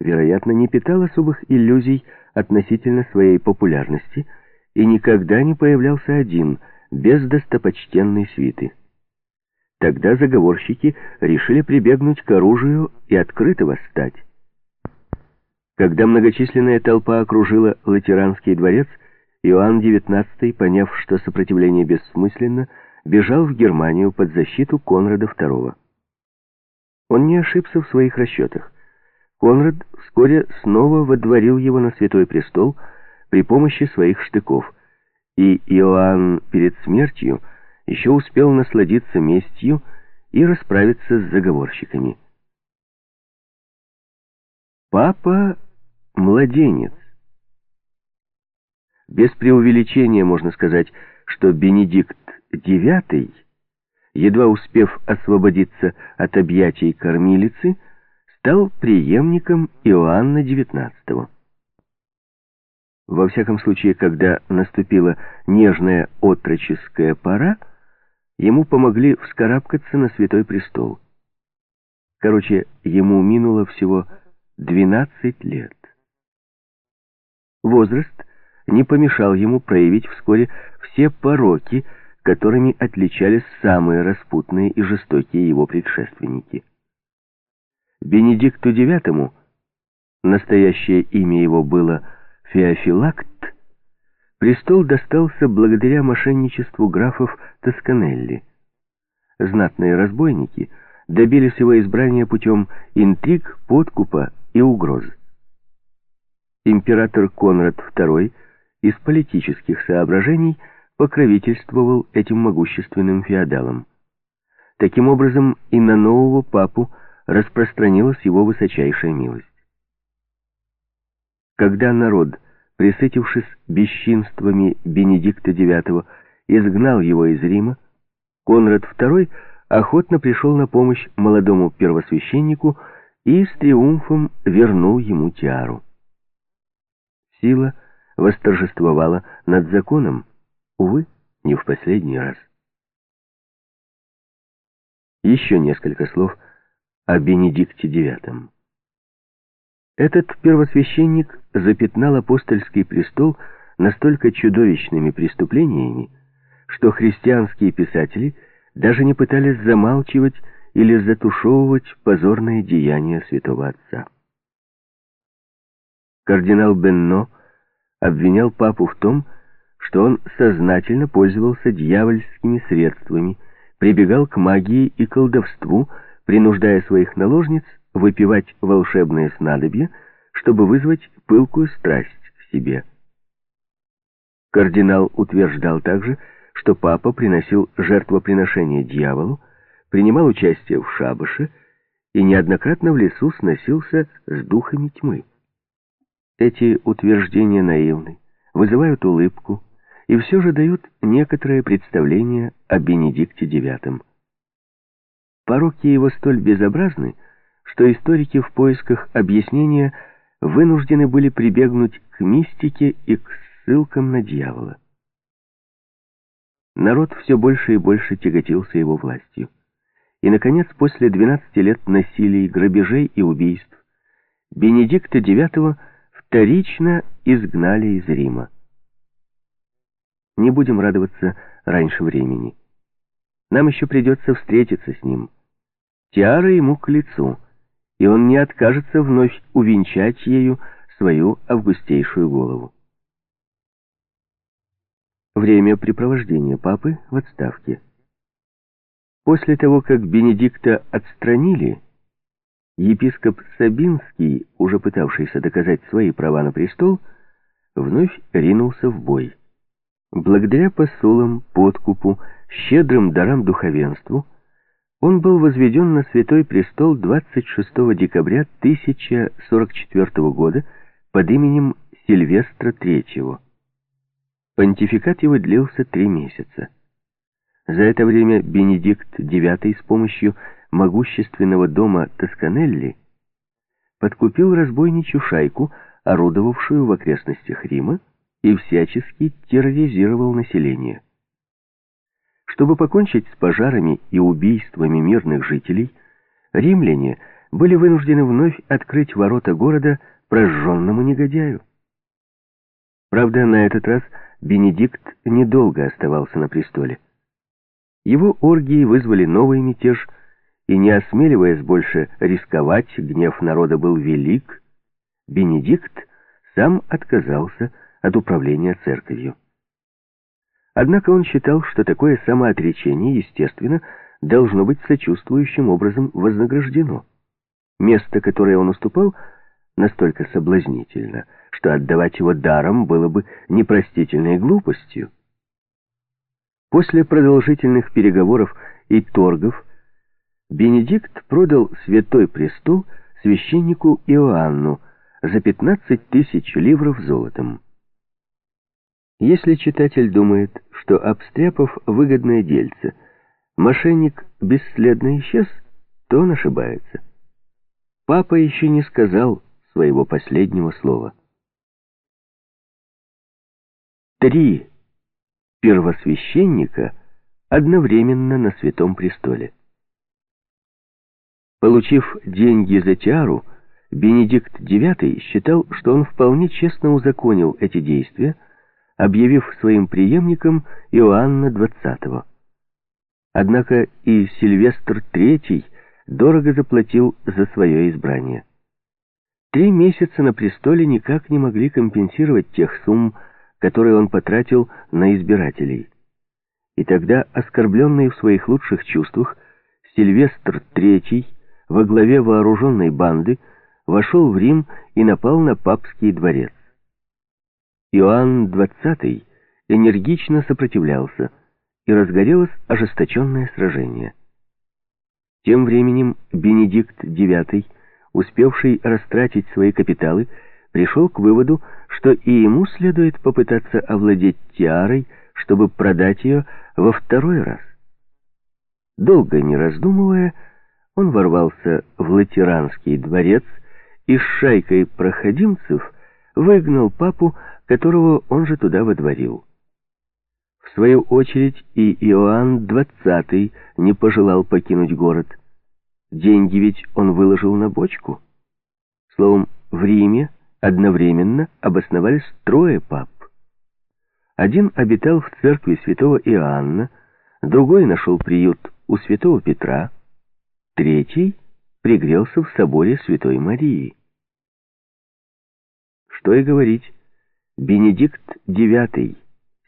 вероятно, не питал особых иллюзий относительно своей популярности и никогда не появлялся один, без достопочтенной свиты. Тогда заговорщики решили прибегнуть к оружию и открыто восстать. Когда многочисленная толпа окружила Латеранский дворец, Иоанн XIX, поняв, что сопротивление бессмысленно, бежал в Германию под защиту Конрада II. Он не ошибся в своих расчетах. Конрад вскоре снова водворил его на Святой Престол при помощи своих штыков, и Иоанн перед смертью еще успел насладиться местью и расправиться с заговорщиками. Папа — младенец. Без преувеличения можно сказать, что Бенедикт IX, едва успев освободиться от объятий кормилицы, стал преемником Иоанна XIX. Во всяком случае, когда наступила нежная отроческая пора, ему помогли вскарабкаться на Святой Престол. Короче, ему минуло всего 12 лет. Возраст не помешал ему проявить вскоре все пороки, которыми отличались самые распутные и жестокие его предшественники. Бенедикту IX, настоящее имя его было Феофилакт, престол достался благодаря мошенничеству графов Тосканелли. Знатные разбойники добились его избрания путем интриг, подкупа и угроз. Император Конрад II из политических соображений покровительствовал этим могущественным феодалам. Таким образом, и на нового папу распространилась его высочайшая милость. Когда народ, присытившись бесчинствами Бенедикта IX, изгнал его из Рима, Конрад II охотно пришел на помощь молодому первосвященнику и с триумфом вернул ему тиару. Сила восторжествовала над законом, увы, не в последний раз. Еще несколько слов о Бенедикте IX. Этот первосвященник запятнал апостольский престол настолько чудовищными преступлениями, что христианские писатели даже не пытались замалчивать или затушевывать позорные деяния святого отца. Кардинал Бенно обвинял папу в том, что он сознательно пользовался дьявольскими средствами, прибегал к магии и колдовству, принуждая своих наложниц выпивать волшебные снадобья, чтобы вызвать пылкую страсть в себе. Кардинал утверждал также, что папа приносил жертвоприношение дьяволу, принимал участие в шабаше и неоднократно в лесу сносился с духами тьмы. Эти утверждения наивны, вызывают улыбку и все же дают некоторое представление о Бенедикте IX. Пороки его столь безобразны, что историки в поисках объяснения вынуждены были прибегнуть к мистике и к ссылкам на дьявола. Народ все больше и больше тяготился его властью. И, наконец, после 12 лет насилий, грабежей и убийств, Бенедикта IX вторично изгнали из Рима. Не будем радоваться раньше времени. Нам еще придется встретиться с ним. Тиара ему к лицу, и он не откажется вновь увенчать ею свою августейшую голову. Время препровождения папы в отставке. После того, как Бенедикта отстранили, епископ Сабинский, уже пытавшийся доказать свои права на престол, вновь ринулся в бой. Благодаря посулам, подкупу, щедрым дарам духовенству, он был возведен на Святой Престол 26 декабря 1044 года под именем Сильвестра III. Понтификат его длился три месяца. За это время Бенедикт IX с помощью могущественного дома Тосканелли подкупил разбойничью шайку, орудовавшую в окрестностях Рима, и всячески терроризировал население. Чтобы покончить с пожарами и убийствами мирных жителей, римляне были вынуждены вновь открыть ворота города прожженному негодяю. Правда, на этот раз Бенедикт недолго оставался на престоле. Его оргии вызвали новый мятеж, и не осмеливаясь больше рисковать, гнев народа был велик, Бенедикт сам отказался от управления церковью. Однако он считал, что такое самоотречение, естественно, должно быть сочувствующим образом вознаграждено. Место, которое он уступал, настолько соблазнительно, что отдавать его даром было бы непростительной глупостью. После продолжительных переговоров и торгов Бенедикт продал Святой Престол священнику Иоанну за 15 тысяч ливров золотом. Если читатель думает, что, обстряпав выгодное дельце, мошенник бесследно исчез, то он ошибается. Папа еще не сказал своего последнего слова. Три первосвященника одновременно на Святом Престоле. Получив деньги за тиару, Бенедикт IX считал, что он вполне честно узаконил эти действия, объявив своим преемником Иоанна XX. Однако и Сильвестр III дорого заплатил за свое избрание. Три месяца на престоле никак не могли компенсировать тех сумм, которые он потратил на избирателей. И тогда, оскорбленный в своих лучших чувствах, Сильвестр III во главе вооруженной банды вошел в Рим и напал на папский дворец. Иоанн XX энергично сопротивлялся, и разгорелось ожесточенное сражение. Тем временем Бенедикт IX, успевший растратить свои капиталы, пришел к выводу, что и ему следует попытаться овладеть тиарой, чтобы продать ее во второй раз. Долго не раздумывая, он ворвался в Латеранский дворец и с шайкой проходимцев выгнал папу, которого он же туда водворил. В свою очередь и Иоанн XX не пожелал покинуть город. Деньги ведь он выложил на бочку. Словом, в Риме одновременно обосновались трое пап. Один обитал в церкви святого Иоанна, другой нашел приют у святого Петра, Третий пригрелся в соборе Святой Марии. Что и говорить, Бенедикт IX,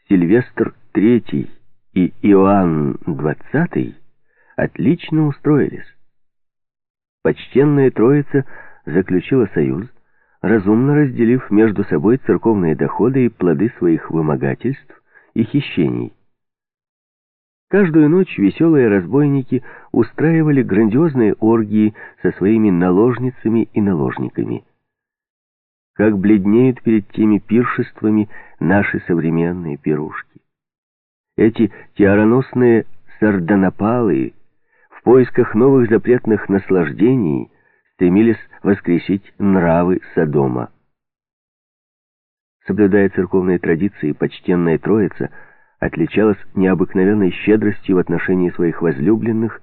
Сильвестр III и Иоанн XX отлично устроились. Почтенная Троица заключила союз, разумно разделив между собой церковные доходы и плоды своих вымогательств и хищений. Каждую ночь веселые разбойники устраивали грандиозные оргии со своими наложницами и наложниками. Как бледнеют перед теми пиршествами наши современные пирушки. Эти тиароносные сардонапалы в поисках новых запретных наслаждений стремились воскресить нравы Содома. Соблюдая церковные традиции, почтенная Троица — отличалась необыкновенной щедростью в отношении своих возлюбленных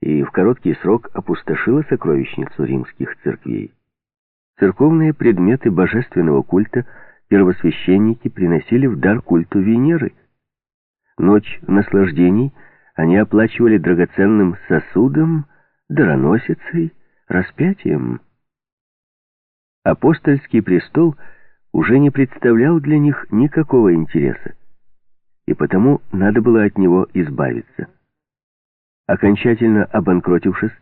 и в короткий срок опустошила сокровищницу римских церквей. Церковные предметы божественного культа первосвященники приносили в дар культу Венеры. Ночь наслаждений они оплачивали драгоценным сосудом, дароносицей, распятием. Апостольский престол уже не представлял для них никакого интереса и потому надо было от него избавиться. Окончательно обанкротившись,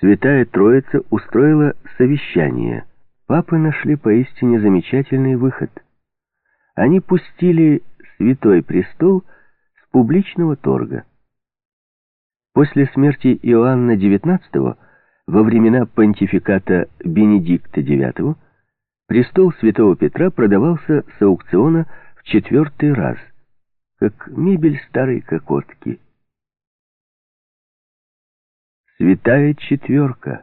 Святая Троица устроила совещание. Папы нашли поистине замечательный выход. Они пустили Святой Престол с публичного торга. После смерти Иоанна XIX, во времена понтификата Бенедикта IX, престол Святого Петра продавался с аукциона в четвертый раз – как мебель старой кокотки. Святая четверка.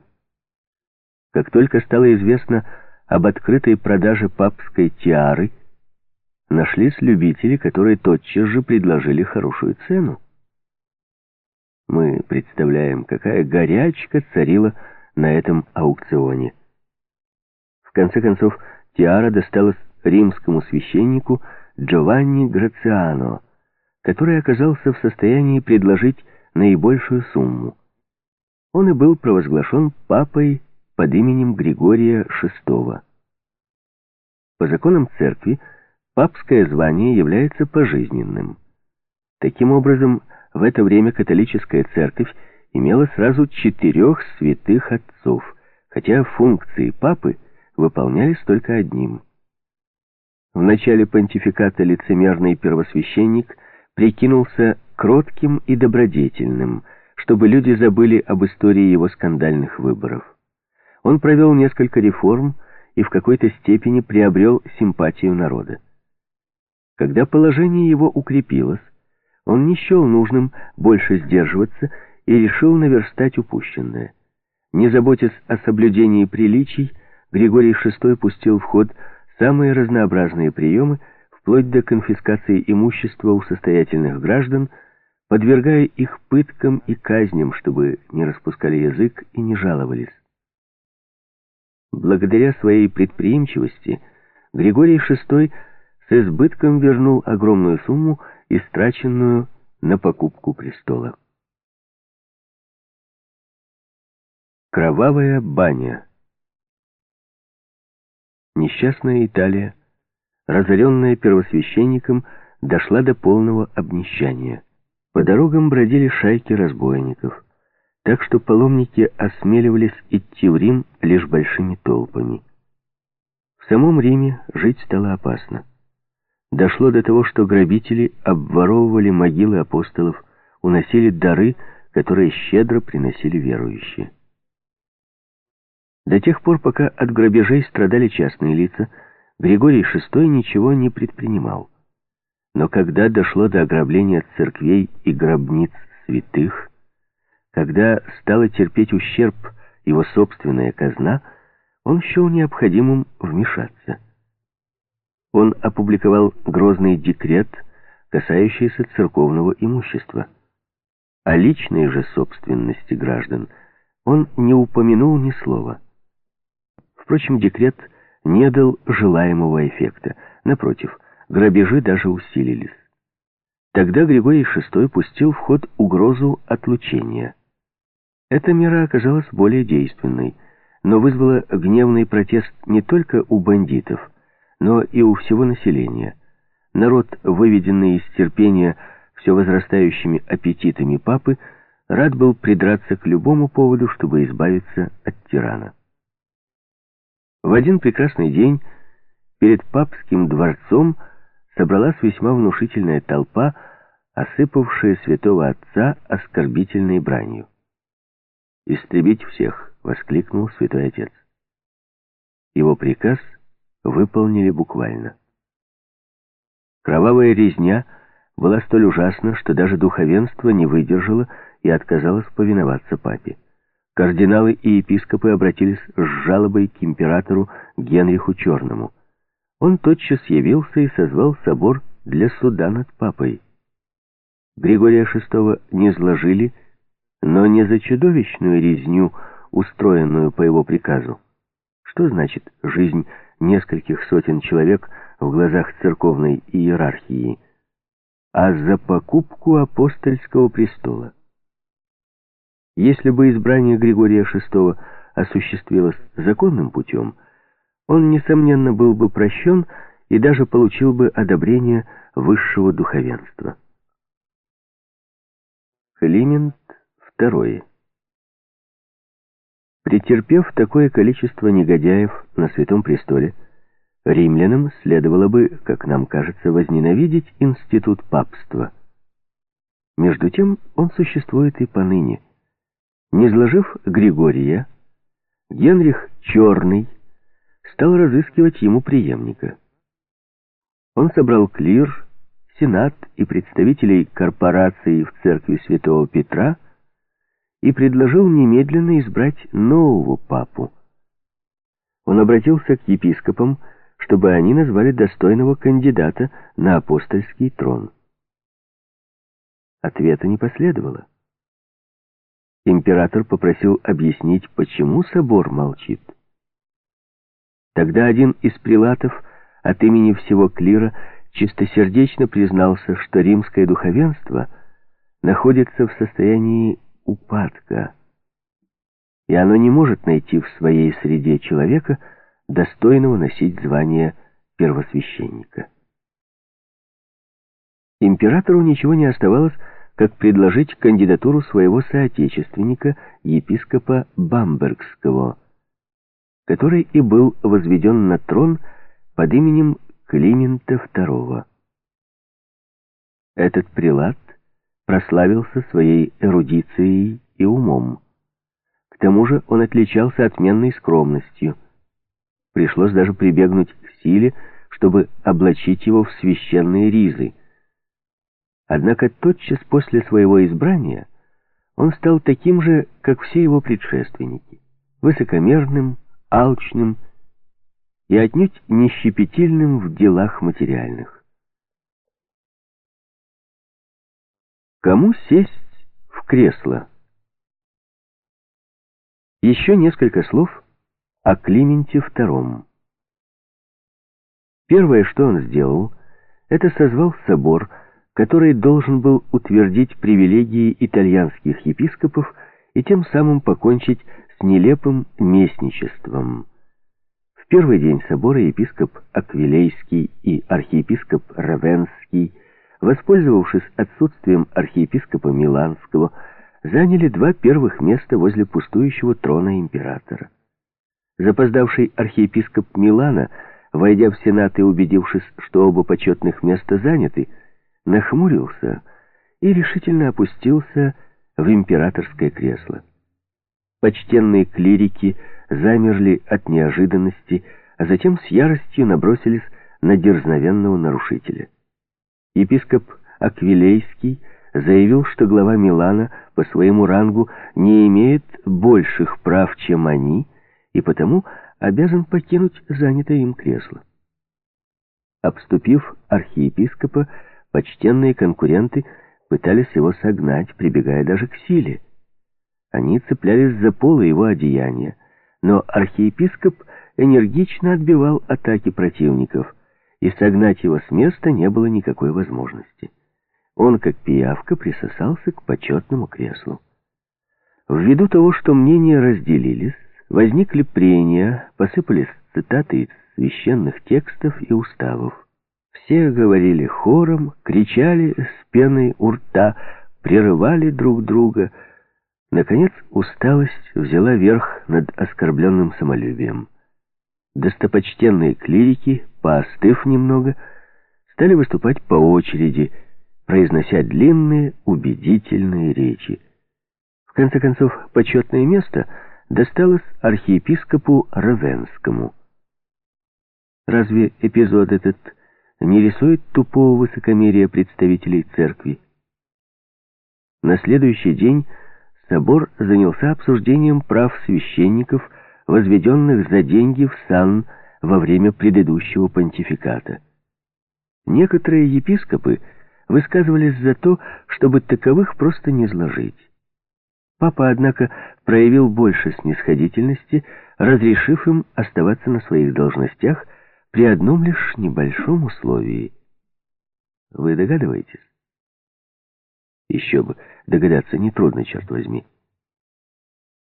Как только стало известно об открытой продаже папской тиары, нашлись любители, которые тотчас же предложили хорошую цену. Мы представляем, какая горячка царила на этом аукционе. В конце концов, тиара досталась римскому священнику Джованни Грациано, который оказался в состоянии предложить наибольшую сумму. Он и был провозглашен папой под именем Григория VI. По законам церкви папское звание является пожизненным – Таким образом, в это время католическая церковь имела сразу четырех святых отцов, хотя функции папы выполнялись только одним. В начале понтификата лицемерный первосвященник прикинулся кротким и добродетельным, чтобы люди забыли об истории его скандальных выборов. Он провел несколько реформ и в какой-то степени приобрел симпатию народа. Когда положение его укрепилось, он не счел нужным больше сдерживаться и решил наверстать упущенное. Не заботясь о соблюдении приличий, Григорий VI пустил в ход самые разнообразные приемы, вплоть до конфискации имущества у состоятельных граждан, подвергая их пыткам и казням, чтобы не распускали язык и не жаловались. Благодаря своей предприимчивости Григорий VI с избытком вернул огромную сумму, истраченную на покупку престола. Кровавая баня Несчастная Италия, разоренная первосвященником, дошла до полного обнищания. По дорогам бродили шайки разбойников так что паломники осмеливались идти в Рим лишь большими толпами. В самом Риме жить стало опасно. Дошло до того, что грабители обворовывали могилы апостолов, уносили дары, которые щедро приносили верующие. До тех пор, пока от грабежей страдали частные лица, Григорий VI ничего не предпринимал. Но когда дошло до ограбления церквей и гробниц святых, когда стала терпеть ущерб его собственная казна, он счел необходимым вмешаться. Он опубликовал грозный декрет, касающийся церковного имущества. О личной же собственности граждан он не упомянул ни слова. Впрочем, декрет не дал желаемого эффекта. Напротив, грабежи даже усилились. Тогда Григорий VI пустил в ход угрозу отлучения. Эта мера оказалась более действенной, но вызвала гневный протест не только у бандитов, но и у всего населения. Народ, выведенный из терпения все возрастающими аппетитами папы, рад был придраться к любому поводу, чтобы избавиться от тирана. В один прекрасный день перед папским дворцом собралась весьма внушительная толпа, осыпавшая святого отца оскорбительной бранью. «Истребить всех!» — воскликнул святой отец. Его приказ выполнили буквально. Кровавая резня была столь ужасна, что даже духовенство не выдержало и отказалось повиноваться папе. Кардиналы и епископы обратились с жалобой к императору Генриху Черному. Он тотчас явился и созвал собор для суда над папой. Григория VI не сложили но не за чудовищную резню, устроенную по его приказу. Что значит жизнь нескольких сотен человек в глазах церковной иерархии, а за покупку апостольского престола? Если бы избрание Григория VI осуществилось законным путем, он, несомненно, был бы прощен и даже получил бы одобрение высшего духовенства. Климент Второе. Претерпев такое количество негодяев на Святом Престоле, римлянам следовало бы, как нам кажется, возненавидеть институт папства. Между тем он существует и поныне. Не изложив Григория, Генрих Черный стал разыскивать ему преемника. Он собрал клир, сенат и представителей корпораций в церкви святого Петра, и предложил немедленно избрать нового папу. Он обратился к епископам, чтобы они назвали достойного кандидата на апостольский трон. Ответа не последовало. Император попросил объяснить, почему собор молчит. Тогда один из прилатов от имени всего клира чистосердечно признался, что римское духовенство находится в состоянии упадка, и оно не может найти в своей среде человека, достойного носить звание первосвященника. Императору ничего не оставалось, как предложить кандидатуру своего соотечественника, епископа Бамбергского, который и был возведен на трон под именем Климента II. Этот прилад прославился своей эрудицией и умом. К тому же он отличался отменной скромностью. Пришлось даже прибегнуть к силе, чтобы облачить его в священные ризы. Однако тотчас после своего избрания он стал таким же, как все его предшественники, высокомерным, алчным и отнюдь не щепетильным в делах материальных. Кому сесть в кресло? Еще несколько слов о Клименте II. Первое, что он сделал, это созвал собор, который должен был утвердить привилегии итальянских епископов и тем самым покончить с нелепым местничеством. В первый день собора епископ Аквилейский и архиепископ Равенский, воспользовавшись отсутствием архиепископа Миланского, заняли два первых места возле пустующего трона императора. Запоздавший архиепископ Милана, войдя в Сенат и убедившись, что оба почетных места заняты, нахмурился и решительно опустился в императорское кресло. Почтенные клирики замерли от неожиданности, а затем с яростью набросились на дерзновенного нарушителя. Епископ Аквилейский заявил, что глава Милана по своему рангу не имеет больших прав, чем они, и потому обязан покинуть занятое им кресло. Обступив архиепископа, Почтенные конкуренты пытались его согнать, прибегая даже к силе. Они цеплялись за полы его одеяния, но архиепископ энергично отбивал атаки противников, и согнать его с места не было никакой возможности. Он, как пиявка, присосался к почетному креслу. Ввиду того, что мнения разделились, возникли прения, посыпались цитаты из священных текстов и уставов. Все говорили хором, кричали с пеной у рта, прерывали друг друга. Наконец усталость взяла верх над оскорбленным самолюбием. Достопочтенные клирики, поостыв немного, стали выступать по очереди, произнося длинные, убедительные речи. В конце концов, почетное место досталось архиепископу Равенскому. Разве эпизод этот не рисует тупого высокомерия представителей церкви. На следующий день собор занялся обсуждением прав священников, возведенных за деньги в сан во время предыдущего понтификата. Некоторые епископы высказывались за то, чтобы таковых просто не сложить. Папа, однако, проявил больше снисходительности, разрешив им оставаться на своих должностях при одном лишь небольшом условии. Вы догадываетесь? Еще бы, догадаться нетрудно, черт возьми.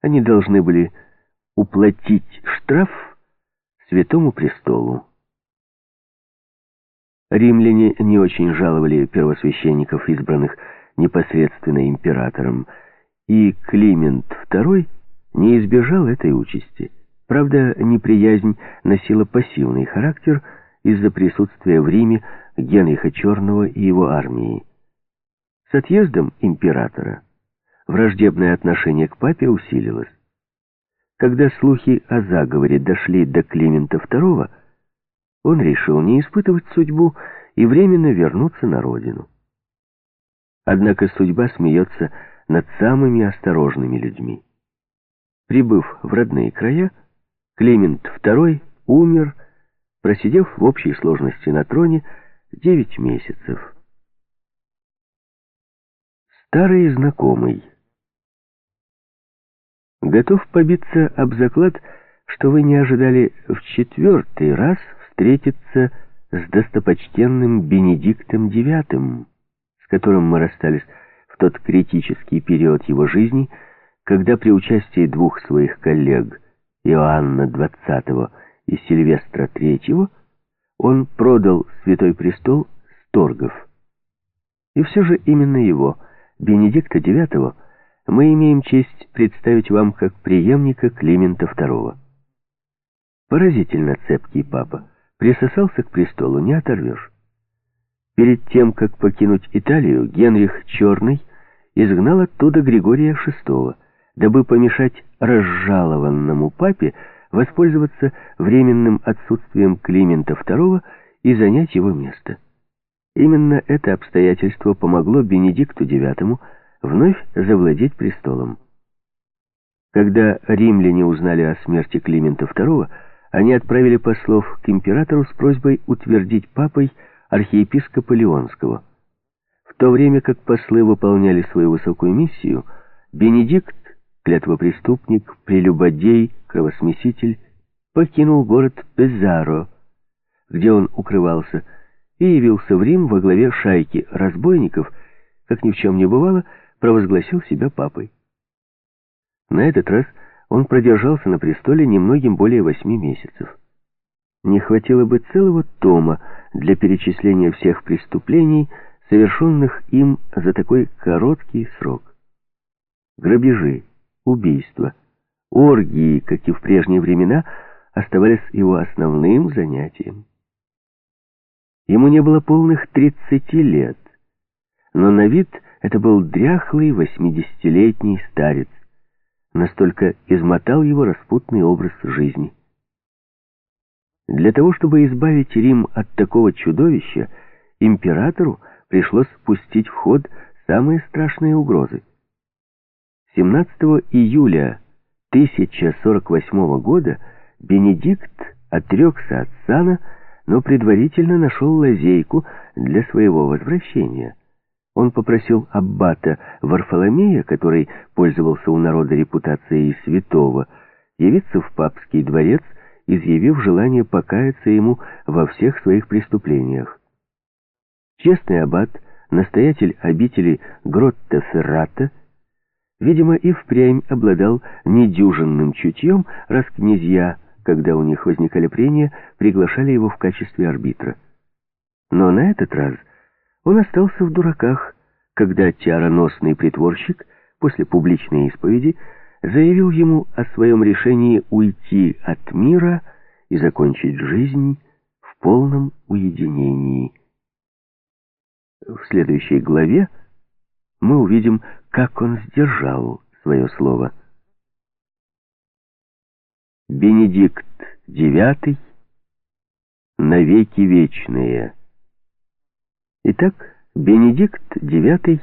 Они должны были уплатить штраф Святому Престолу. Римляне не очень жаловали первосвященников, избранных непосредственно императором, и Климент II не избежал этой участи. Правда, неприязнь носила пассивный характер из-за присутствия в Риме Генриха Черного и его армии. С отъездом императора враждебное отношение к папе усилилось. Когда слухи о заговоре дошли до Климента II, он решил не испытывать судьбу и временно вернуться на родину. Однако судьба смеется над самыми осторожными людьми. Прибыв в родные края, Климент II умер, просидев в общей сложности на троне девять месяцев. Старый знакомый. Готов побиться об заклад, что вы не ожидали в четвертый раз встретиться с достопочтенным Бенедиктом IX, с которым мы расстались в тот критический период его жизни, когда при участии двух своих коллег – Иоанна XX и Сильвестра III, он продал Святой Престол с торгов. И все же именно его, Бенедикта IX, мы имеем честь представить вам как преемника Климента II. Поразительно цепкий папа. Присосался к престолу, не оторвешь. Перед тем, как покинуть Италию, Генрих Черный изгнал оттуда Григория VI, дабы помешать разжалованному папе воспользоваться временным отсутствием Климента II и занять его место. Именно это обстоятельство помогло Бенедикту IX вновь завладеть престолом. Когда римляне узнали о смерти Климента II, они отправили послов к императору с просьбой утвердить папой архиепископа Леонского. В то время как послы выполняли свою высокую миссию, Бенедикт, клятвопреступник, прелюбодей, кровосмеситель, покинул город Пезаро, где он укрывался, и явился в Рим во главе шайки разбойников, как ни в чем не бывало, провозгласил себя папой. На этот раз он продержался на престоле немногим более восьми месяцев. Не хватило бы целого тома для перечисления всех преступлений, совершенных им за такой короткий срок. Грабежи, убийства, оргии, как и в прежние времена, оставались его основным занятием. Ему не было полных тридцати лет, но на вид это был дряхлый восьмидесятилетний старец, настолько измотал его распутный образ жизни. Для того, чтобы избавить Рим от такого чудовища, императору пришлось спустить в ход самые страшные угрозы. 17 июля 1048 года Бенедикт отрекся от сана, но предварительно нашел лазейку для своего возвращения – он попросил аббата Варфоломея, который пользовался у народа репутацией святого, явиться в папский дворец, изъявив желание покаяться ему во всех своих преступлениях. Честный аббат, настоятель обители Гротта Феррата, видимо, и впрямь обладал недюжинным чутьем, раз князья, когда у них возникали прения, приглашали его в качестве арбитра. Но на этот раз он остался в дураках, когда тиароносный притворщик после публичной исповеди заявил ему о своем решении уйти от мира и закончить жизнь в полном уединении. В следующей главе мы увидим, как он сдержал свое слово. Бенедикт IX навеки вечные. Итак, Бенедикт IX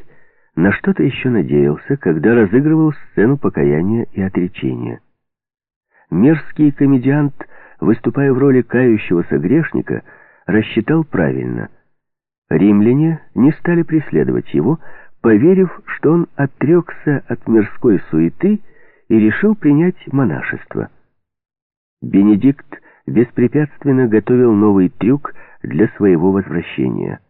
на что-то еще надеялся, когда разыгрывал сцену покаяния и отречения. Мерзкий комедиант, выступая в роли кающегося грешника, рассчитал правильно. Римляне не стали преследовать его, поверив, что он отрекся от мирской суеты и решил принять монашество. Бенедикт беспрепятственно готовил новый трюк для своего возвращения.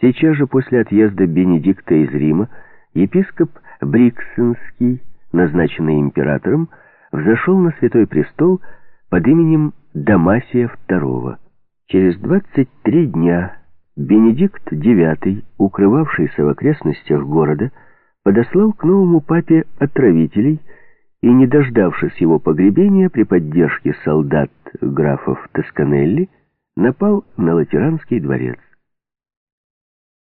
Сейчас же после отъезда Бенедикта из Рима епископ Бриксенский, назначенный императором, взошел на святой престол под именем Дамасия II. Через 23 дня Бенедикт IX, укрывавшийся в окрестностях города, подослал к новому папе отравителей и, не дождавшись его погребения, при поддержке солдат графов Тосканелли, напал на Латеранский дворец.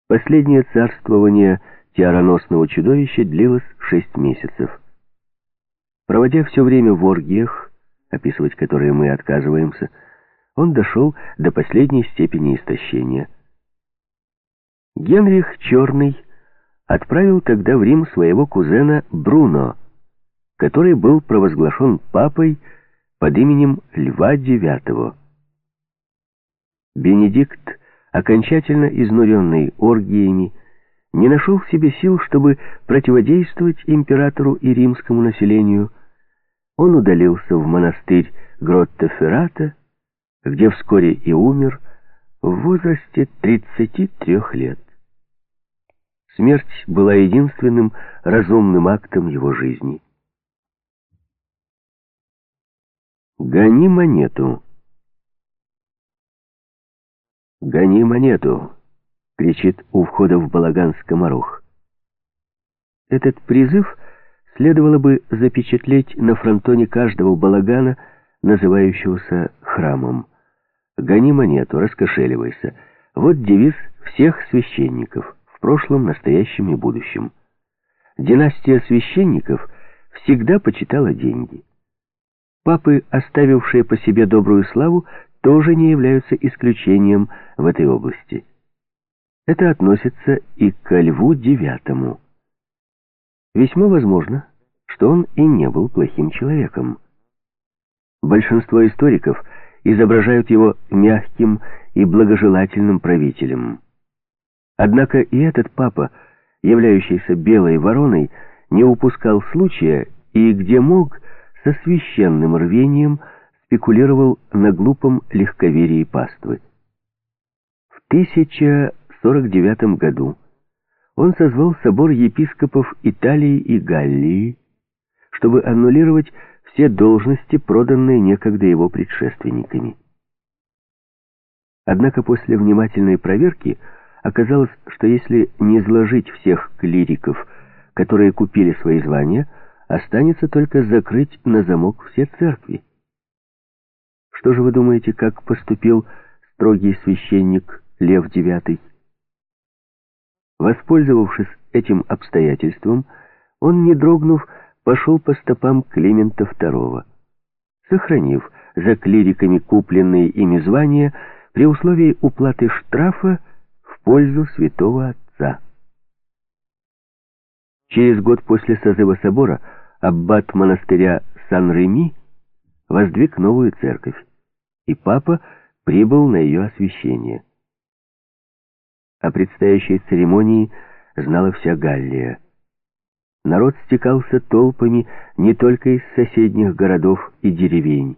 Последнее царствование тиароносного чудовища длилось шесть месяцев. Проводя все время в оргиях, описывать которые мы отказываемся, он дошел до последней степени истощения. Генрих Черный отправил тогда в Рим своего кузена Бруно, который был провозглашен папой под именем Льва IX. Бенедикт окончательно изнуренный оргиями, не нашел в себе сил, чтобы противодействовать императору и римскому населению, он удалился в монастырь Гротта-Феррата, где вскоре и умер в возрасте 33 лет. Смерть была единственным разумным актом его жизни. «Гони монету», «Гони монету», кричит у входа в балаган скоморох. Этот призыв следовало бы запечатлеть на фронтоне каждого балагана, называющегося храмом. «Гони монету, раскошеливайся». Вот девиз всех священников, в прошлом, настоящем и будущем. Династия священников всегда почитала деньги. Папы, оставившие по себе добрую славу, тоже не являются исключением в этой области. Это относится и к Льву Девятому. Весьма возможно, что он и не был плохим человеком. Большинство историков изображают его мягким и благожелательным правителем. Однако и этот папа, являющийся белой вороной, не упускал случая и, где мог, со священным рвением спекулировал на глупом легковерии паствы. В 1049 году он созвал собор епископов Италии и Галлии, чтобы аннулировать все должности, проданные некогда его предшественниками. Однако после внимательной проверки оказалось, что если не изложить всех клириков, которые купили свои звания, останется только закрыть на замок все церкви. Что же вы думаете, как поступил строгий священник Лев IX? Воспользовавшись этим обстоятельством, он, не дрогнув, пошел по стопам Климента II, сохранив за клириками купленные ими звания при условии уплаты штрафа в пользу святого отца. Через год после созыва собора аббат монастыря Сан-Реми воздвиг новую церковь, и папа прибыл на ее освящение. О предстоящей церемонии знала вся Галлия. Народ стекался толпами не только из соседних городов и деревень,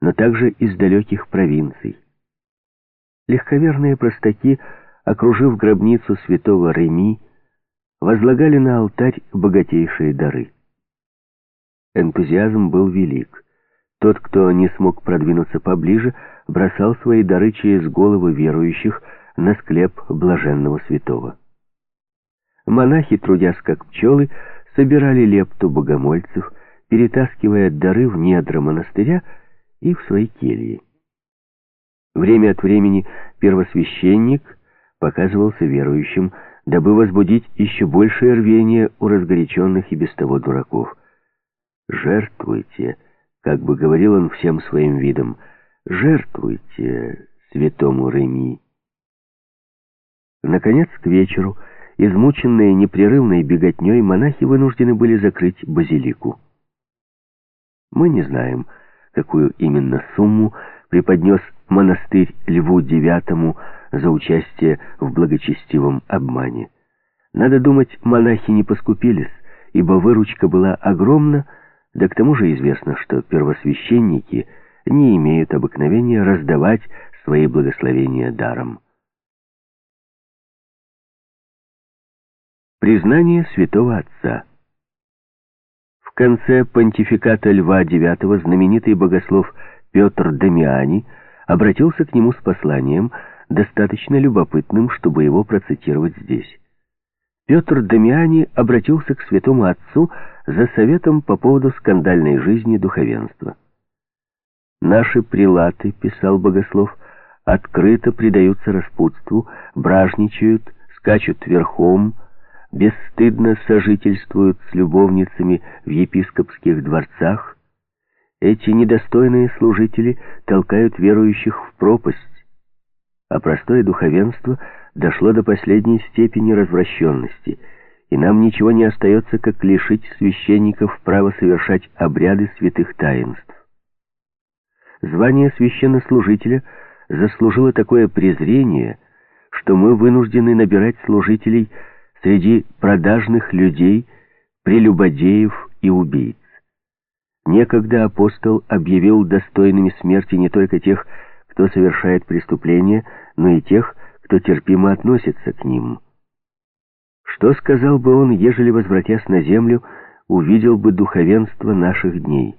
но также из далеких провинций. Легковерные простаки, окружив гробницу святого Реми, возлагали на алтарь богатейшие дары. Энтузиазм был велик. Тот, кто не смог продвинуться поближе, бросал свои дары через головы верующих, на склеп блаженного святого. Монахи, трудясь как пчелы, собирали лепту богомольцев, перетаскивая дары в недра монастыря и в свои кельи. Время от времени первосвященник показывался верующим, дабы возбудить еще большее рвение у разгоряченных и без того дураков. «Жертвуйте», как бы говорил он всем своим видом, «жертвуйте святому Реми». Наконец, к вечеру, измученные непрерывной беготней, монахи вынуждены были закрыть базилику. Мы не знаем, какую именно сумму преподнес монастырь Льву Девятому за участие в благочестивом обмане. Надо думать, монахи не поскупились, ибо выручка была огромна, да к тому же известно, что первосвященники не имеют обыкновения раздавать свои благословения даром. Признание святого отца. В конце понтификата Льва IX знаменитый богослов Петр Дамиани обратился к нему с посланием, достаточно любопытным, чтобы его процитировать здесь. Петр Дамиани обратился к святому отцу за советом по поводу скандальной жизни духовенства. «Наши прилаты, — писал богослов, — открыто предаются распутству, бражничают, скачут верхом, — бесстыдно сожительствуют с любовницами в епископских дворцах, эти недостойные служители толкают верующих в пропасть, а простое духовенство дошло до последней степени развращенности, и нам ничего не остается, как лишить священников права совершать обряды святых таинств. Звание священнослужителя заслужило такое презрение, что мы вынуждены набирать служителей среди продажных людей, прелюбодеев и убийц. Некогда апостол объявил достойными смерти не только тех, кто совершает преступления, но и тех, кто терпимо относится к ним. Что сказал бы он, ежели, возвратясь на землю, увидел бы духовенство наших дней?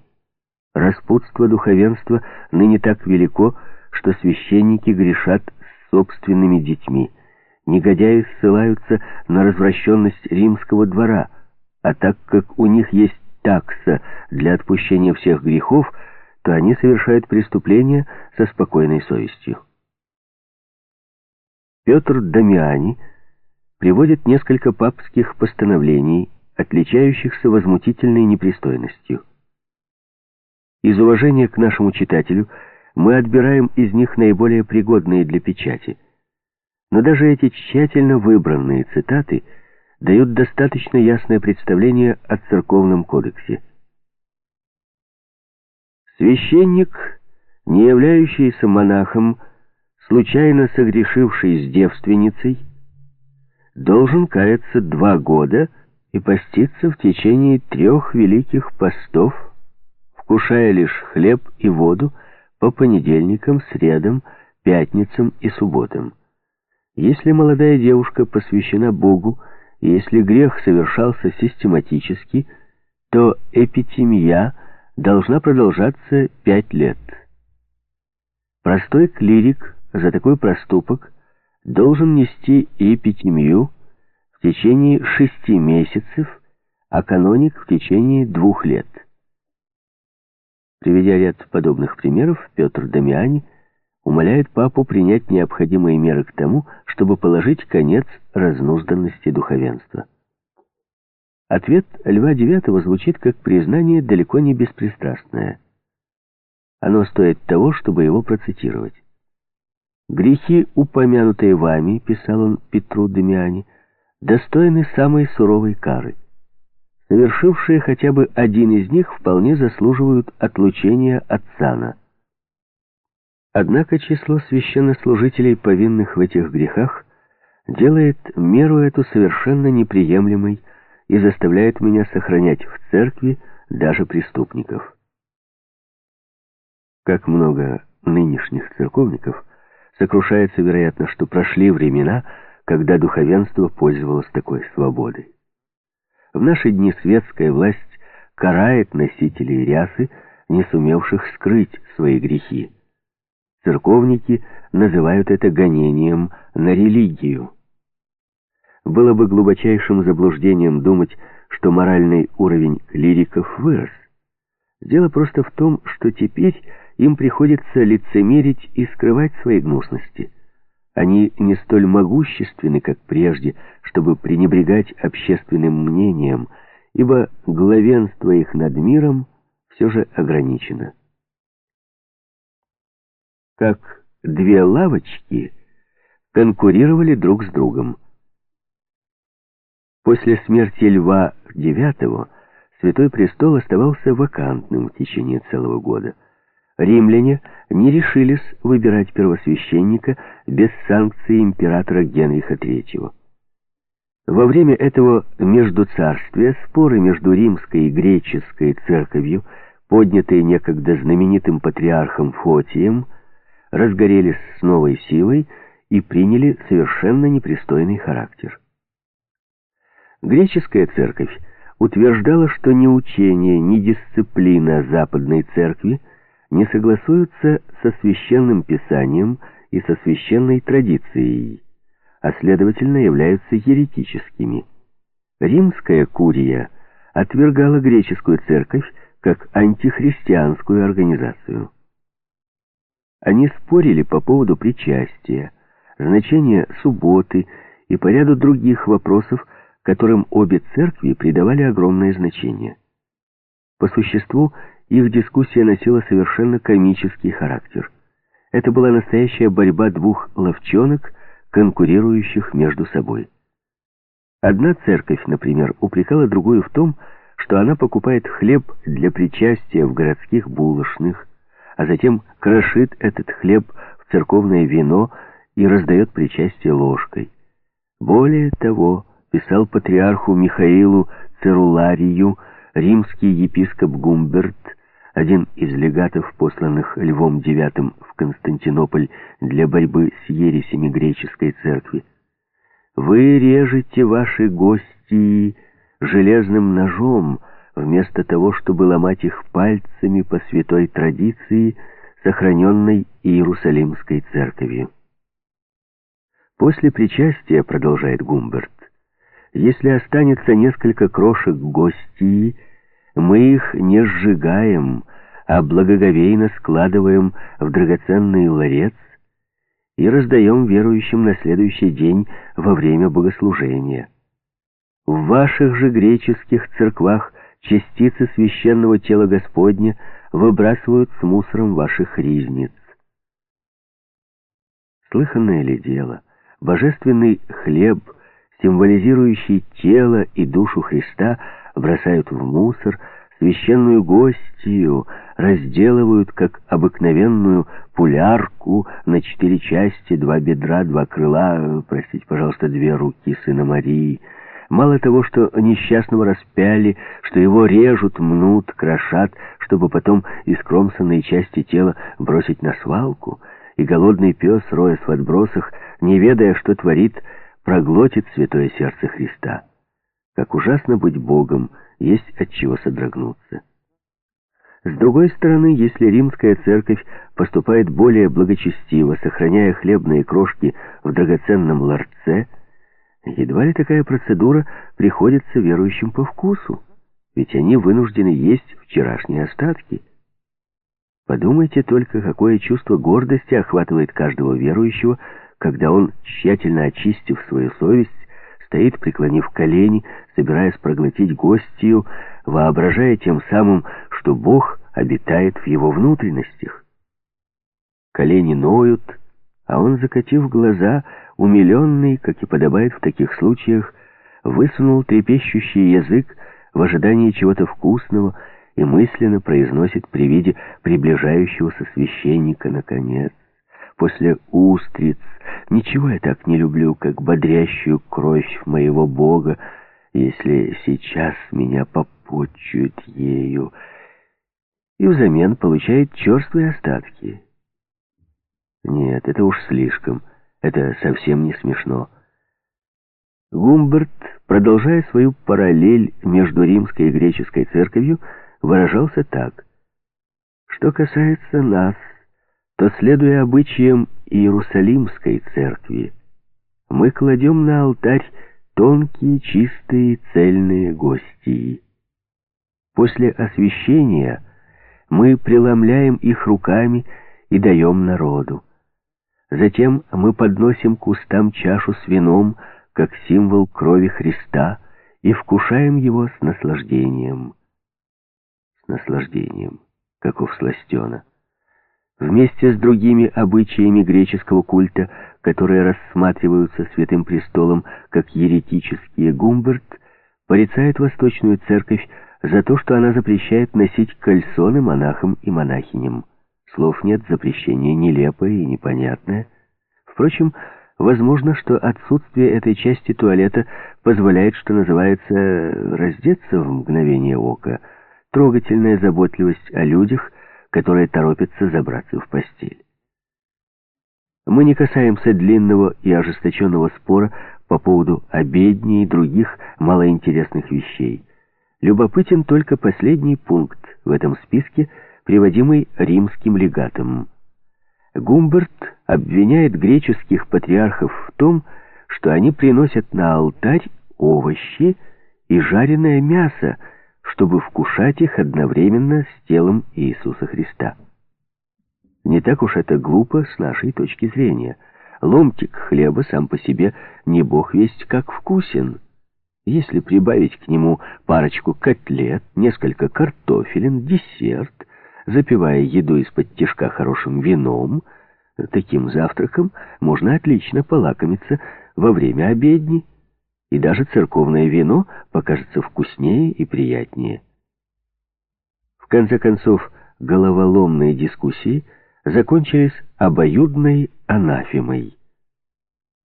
Распутство духовенства ныне так велико, что священники грешат с собственными детьми – негодяи ссылаются на развращенность римского двора, а так как у них есть такса для отпущения всех грехов, то они совершают преступления со спокойной совестью. Петр Дамиани приводит несколько папских постановлений, отличающихся возмутительной непристойностью. Из уважения к нашему читателю мы отбираем из них наиболее пригодные для печати. Но даже эти тщательно выбранные цитаты дают достаточно ясное представление о церковном кодексе. Священник, не являющийся монахом, случайно согрешивший с девственницей, должен каяться два года и поститься в течение трех великих постов, вкушая лишь хлеб и воду по понедельникам, средам, пятницам и субботам. Если молодая девушка посвящена Богу, если грех совершался систематически, то эпитемия должна продолжаться пять лет. Простой клирик за такой проступок должен нести эпитемию в течение шести месяцев, а каноник в течение двух лет. Приведя ряд подобных примеров, Петр Дамиани умоляет папу принять необходимые меры к тому, чтобы положить конец разнузданности духовенства. Ответ Льва IX звучит как признание далеко не беспристрастное. Оно стоит того, чтобы его процитировать. «Грехи, упомянутые вами, — писал он Петру Демиане, — достойны самой суровой кары. Совершившие хотя бы один из них вполне заслуживают отлучения от сана». Однако число священнослужителей, повинных в этих грехах, делает меру эту совершенно неприемлемой и заставляет меня сохранять в церкви даже преступников. Как много нынешних церковников сокрушается, вероятно, что прошли времена, когда духовенство пользовалось такой свободой. В наши дни светская власть карает носителей рясы, не сумевших скрыть свои грехи. Церковники называют это гонением на религию. Было бы глубочайшим заблуждением думать, что моральный уровень клириков вырос. Дело просто в том, что теперь им приходится лицемерить и скрывать свои гнусности. Они не столь могущественны, как прежде, чтобы пренебрегать общественным мнением, ибо главенство их над миром все же ограничено как две лавочки конкурировали друг с другом. После смерти Льва IX Святой Престол оставался вакантным в течение целого года. Римляне не решились выбирать первосвященника без санкции императора Генриха III. Во время этого междуцарствия споры между римской и греческой церковью, поднятые некогда знаменитым патриархом Фотием, разгорелись с новой силой и приняли совершенно непристойный характер. Греческая церковь утверждала, что ни учение, ни дисциплина Западной церкви не согласуются со священным писанием и со священной традицией, а следовательно являются еретическими. Римская курия отвергала греческую церковь как антихристианскую организацию. Они спорили по поводу причастия, значения субботы и по ряду других вопросов, которым обе церкви придавали огромное значение. По существу, их дискуссия носила совершенно комический характер. Это была настоящая борьба двух ловчонок, конкурирующих между собой. Одна церковь, например, упрекала другую в том, что она покупает хлеб для причастия в городских булочных, а затем крошит этот хлеб в церковное вино и раздает причастие ложкой. Более того, писал патриарху Михаилу Церуларию римский епископ Гумберт, один из легатов, посланных Львом IX в Константинополь для борьбы с ересями греческой церкви. «Вы режете ваши гости железным ножом», вместо того, чтобы ломать их пальцами по святой традиции, сохраненной Иерусалимской церковью. После причастия, продолжает Гумберт, если останется несколько крошек гостей, мы их не сжигаем, а благоговейно складываем в драгоценный ларец и раздаем верующим на следующий день во время богослужения. В ваших же греческих церквах частицы священного тела Господня выбрасывают с мусором ваших ризниц. Слыханное ли дело? Божественный хлеб, символизирующий тело и душу Христа, бросают в мусор, священную гостью разделывают, как обыкновенную пулярку, на четыре части, два бедра, два крыла, простите, пожалуйста, две руки сына Марии. Мало того, что несчастного распяли, что его режут, мнут, крошат, чтобы потом искромсанные части тела бросить на свалку, и голодный пес, роясь в отбросах, не ведая, что творит, проглотит святое сердце Христа. Как ужасно быть Богом, есть от чего содрогнуться. С другой стороны, если римская церковь поступает более благочестиво, сохраняя хлебные крошки в драгоценном ларце, едва ли такая процедура приходится верующим по вкусу, ведь они вынуждены есть вчерашние остатки. Подумайте только, какое чувство гордости охватывает каждого верующего, когда он, тщательно очистив свою совесть, стоит, преклонив колени, собираясь проглотить гостью, воображая тем самым, что Бог обитает в его внутренностях. Колени ноют, а он, закатив глаза, умиленный, как и подобает в таких случаях, высунул трепещущий язык в ожидании чего-то вкусного и мысленно произносит при виде приближающегося священника наконец после устриц. Ничего я так не люблю, как бодрящую кровь моего Бога, если сейчас меня попочуют ею, и взамен получает черствые остатки. Нет, это уж слишком, это совсем не смешно. Гумберт, продолжая свою параллель между римской и греческой церковью, выражался так. Что касается нас, то, следуя обычаям Иерусалимской церкви, мы кладем на алтарь тонкие, чистые, цельные гостии. После освящения мы преломляем их руками и даем народу. Затем мы подносим к устам чашу с вином, как символ крови Христа, и вкушаем его с наслаждением. С наслаждением, каков сластена вместе с другими обычаями греческого культа, которые рассматриваются Святым Престолом как еретические, Гумберт порицает Восточную Церковь за то, что она запрещает носить кальсоны монахам и монахиням. Слов нет, запрещение нелепое и непонятное. Впрочем, возможно, что отсутствие этой части туалета позволяет, что называется, раздеться в мгновение ока. Трогательная заботливость о людях – которые торопятся забраться в постель. Мы не касаемся длинного и ожесточенного спора по поводу обедней и других малоинтересных вещей. Любопытен только последний пункт в этом списке, приводимый римским легатом. Гумберт обвиняет греческих патриархов в том, что они приносят на алтарь овощи и жареное мясо, чтобы вкушать их одновременно с телом Иисуса Христа. Не так уж это глупо с нашей точки зрения. Ломтик хлеба сам по себе не бог весть как вкусен. Если прибавить к нему парочку котлет, несколько картофелин, десерт, запивая еду из-под тишка хорошим вином, таким завтраком можно отлично полакомиться во время обедни и даже церковное вино покажется вкуснее и приятнее. В конце концов, головоломные дискуссии закончились обоюдной анафемой.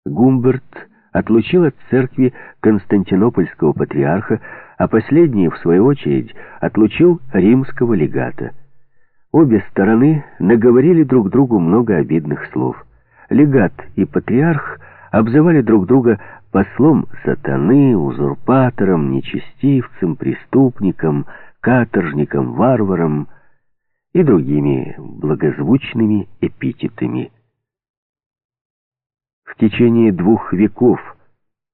Гумберт отлучил от церкви константинопольского патриарха, а последний, в свою очередь, отлучил римского легата. Обе стороны наговорили друг другу много обидных слов. Легат и патриарх обзывали друг друга послом сатаны, узурпатором, нечестивцем, преступником, каторжником, варваром и другими благозвучными эпитетами. В течение двух веков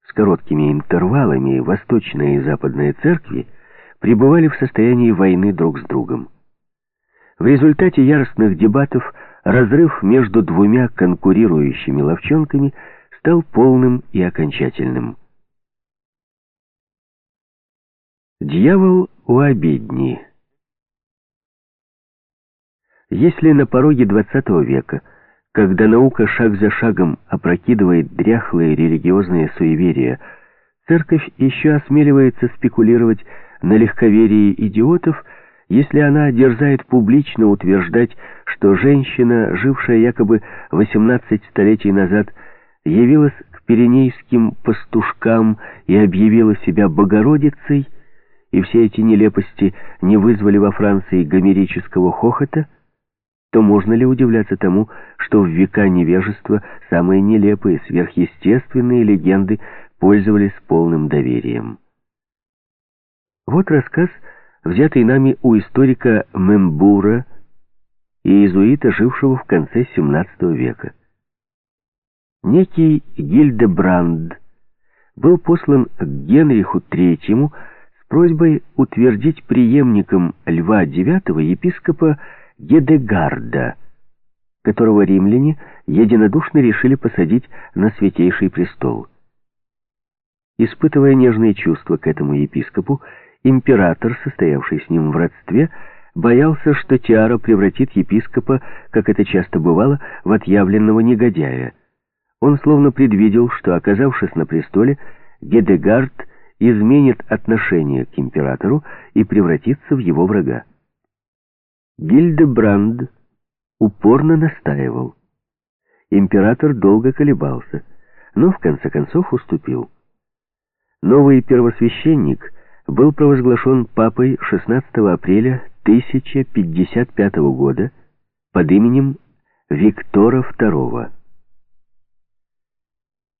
с короткими интервалами восточная и западная церкви пребывали в состоянии войны друг с другом. В результате яростных дебатов разрыв между двумя конкурирующими ловчонками стал полным и окончательным. Дьявол у обедни. Если на пороге XX века, когда наука шаг за шагом опрокидывает дряхлые религиозные суеверия, церковь еще осмеливается спекулировать на легковерии идиотов, если она дерзает публично утверждать, что женщина, жившая якобы 18 столетий назад, явилась к пиренейским пастушкам и объявила себя Богородицей, и все эти нелепости не вызвали во Франции гомерического хохота, то можно ли удивляться тому, что в века невежества самые нелепые, сверхъестественные легенды пользовались полным доверием? Вот рассказ, взятый нами у историка Мембура и иезуита, жившего в конце XVII века. Некий Гильдебранд был послан к Генриху III просьбой утвердить преемником Льва IX епископа Гедегарда, которого римляне единодушно решили посадить на святейший престол. Испытывая нежные чувства к этому епископу, император, состоявший с ним в родстве, боялся, что Тиара превратит епископа, как это часто бывало, в отъявленного негодяя. Он словно предвидел, что, оказавшись на престоле, Гедегард изменит отношение к императору и превратится в его врага. Гильдебранд упорно настаивал. Император долго колебался, но в конце концов уступил. Новый первосвященник был провозглашен папой 16 апреля 1055 года под именем Виктора II.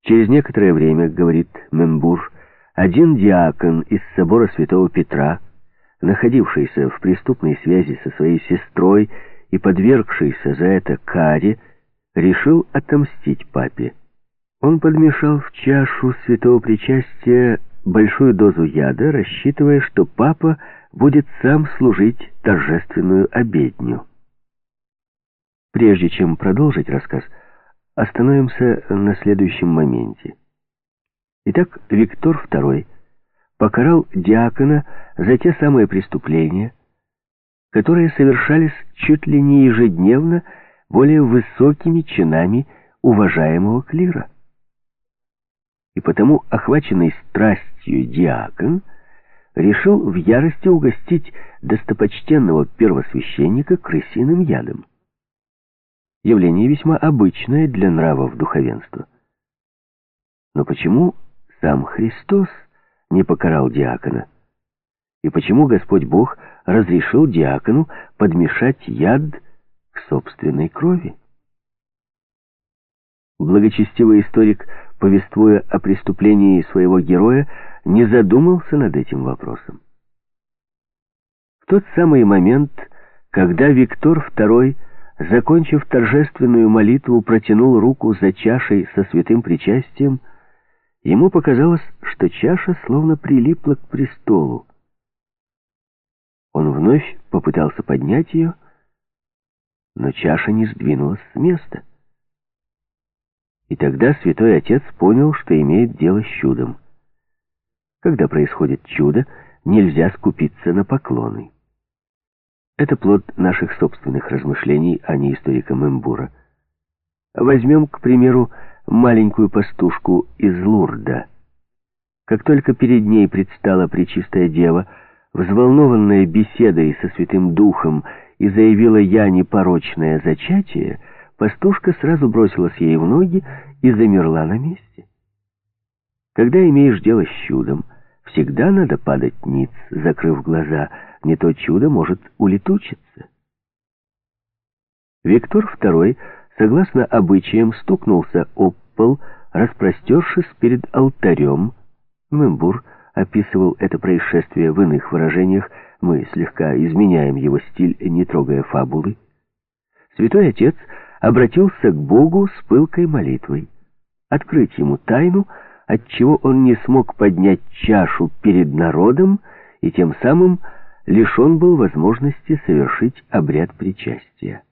Через некоторое время, говорит Мембур, один диакон из собора святого Петра, находившийся в преступной связи со своей сестрой и подвергшийся за это каре, решил отомстить папе. Он подмешал в чашу святого причастия большую дозу яда, рассчитывая, что папа будет сам служить торжественную обедню. Прежде чем продолжить рассказ, остановимся на следующем моменте. Итак, Виктор II покарал диакона за те самые преступления, которые совершались чуть ли не ежедневно более высокими чинами уважаемого клира. И потому, охваченный страстью диакон, решил в ярости угостить достопочтенного первосвященника крысиным ядом. Явление весьма обычное для нравов духовенства. Но почему сам Христос не покарал диакона? И почему Господь Бог разрешил диакону подмешать яд к собственной крови? Благочестивый историк, повествуя о преступлении своего героя, не задумался над этим вопросом. В тот самый момент, когда Виктор II, закончив торжественную молитву, протянул руку за чашей со святым причастием, Ему показалось, что чаша словно прилипла к престолу. Он вновь попытался поднять ее, но чаша не сдвинулась с места. И тогда святой отец понял, что имеет дело с чудом. Когда происходит чудо, нельзя скупиться на поклоны. Это плод наших собственных размышлений, а не историка Мембура. Возьмем, к примеру, маленькую пастушку из Лурда. Как только перед ней предстала Пречистая Дева, взволнованная беседой со Святым Духом и заявила «я непорочное зачатие», пастушка сразу бросилась ей в ноги и замерла на месте. Когда имеешь дело с чудом, всегда надо падать ниц, закрыв глаза, не то чудо может улетучиться. Виктор II согласно обычаям, стукнулся об пол, распростершись перед алтарем. Мембур описывал это происшествие в иных выражениях, мы слегка изменяем его стиль, не трогая фабулы. Святой Отец обратился к Богу с пылкой молитвой. открыть ему тайну, отчего он не смог поднять чашу перед народом и тем самым лишен был возможности совершить обряд причастия.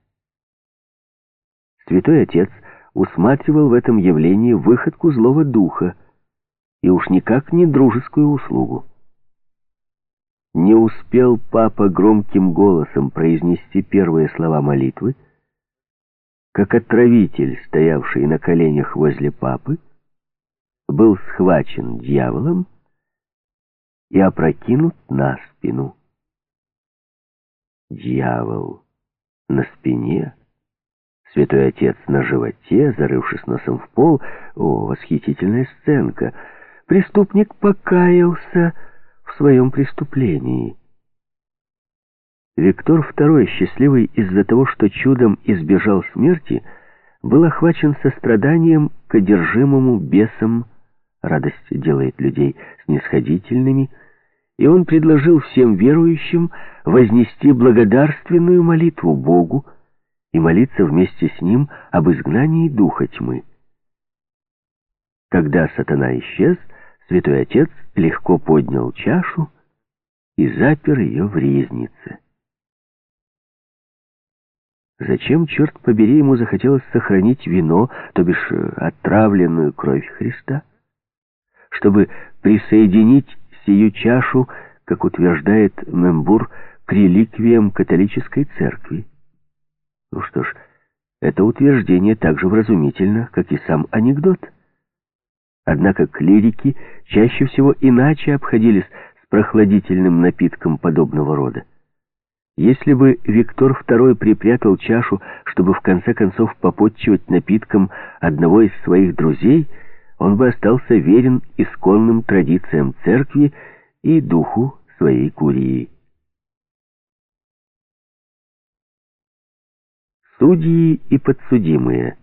Святой Отец усматривал в этом явлении выходку злого духа и уж никак не дружескую услугу. Не успел папа громким голосом произнести первые слова молитвы, как отравитель, стоявший на коленях возле папы, был схвачен дьяволом и опрокинут на спину. Дьявол на спине, святой отец на животе, зарывшись носом в пол. О, восхитительная сценка! Преступник покаялся в своем преступлении. Виктор II, счастливый из-за того, что чудом избежал смерти, был охвачен состраданием к одержимому бесом. Радость делает людей снисходительными, и он предложил всем верующим вознести благодарственную молитву Богу и молиться вместе с ним об изгнании духа тьмы. Когда сатана исчез, святой отец легко поднял чашу и запер ее в ризнице. Зачем, черт побери, ему захотелось сохранить вино, то бишь э, отравленную кровь Христа? Чтобы присоединить сию чашу, как утверждает Мембур, к реликвиям католической церкви. Ну что ж, это утверждение так же вразумительно, как и сам анекдот. Однако клирики чаще всего иначе обходились с прохладительным напитком подобного рода. Если бы Виктор II припрятал чашу, чтобы в конце концов попотчевать напитком одного из своих друзей, он бы остался верен исконным традициям церкви и духу своей курии. Судьи и подсудимые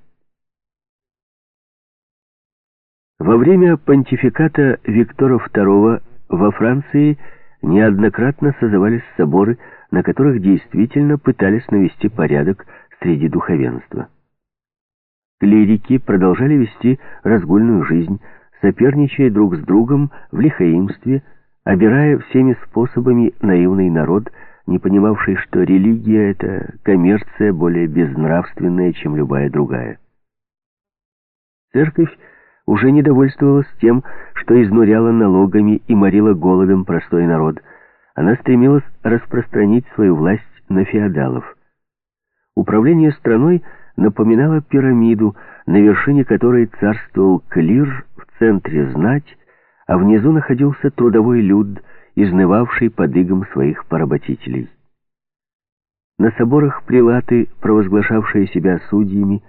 Во время понтификата Виктора II во Франции неоднократно созывались соборы, на которых действительно пытались навести порядок среди духовенства. Клирики продолжали вести разгульную жизнь, соперничая друг с другом в лихаимстве, обирая всеми способами наивный народ, не понимавший, что религия — это коммерция более безнравственная, чем любая другая. Церковь уже не довольствовалась тем, что изнуряла налогами и морила голодом простой народ. Она стремилась распространить свою власть на феодалов. Управление страной напоминало пирамиду, на вершине которой царствовал клир, в центре знать, а внизу находился трудовой люд, изнывавший под игом своих поработителей. На соборах прилаты, провозглашавшие себя судьями,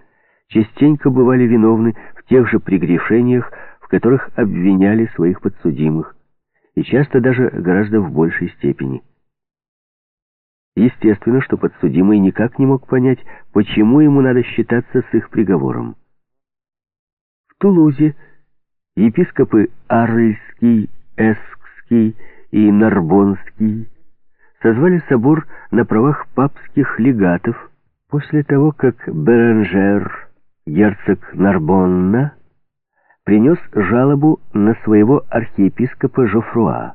частенько бывали виновны в тех же прегрешениях, в которых обвиняли своих подсудимых, и часто даже гораздо в большей степени. Естественно, что подсудимый никак не мог понять, почему ему надо считаться с их приговором. В Тулузе епископы Арльский, Эскский и Нарбонский созвали собор на правах папских легатов после того, как Беренжер герцог Нарбонна принес жалобу на своего архиепископа Жофруа.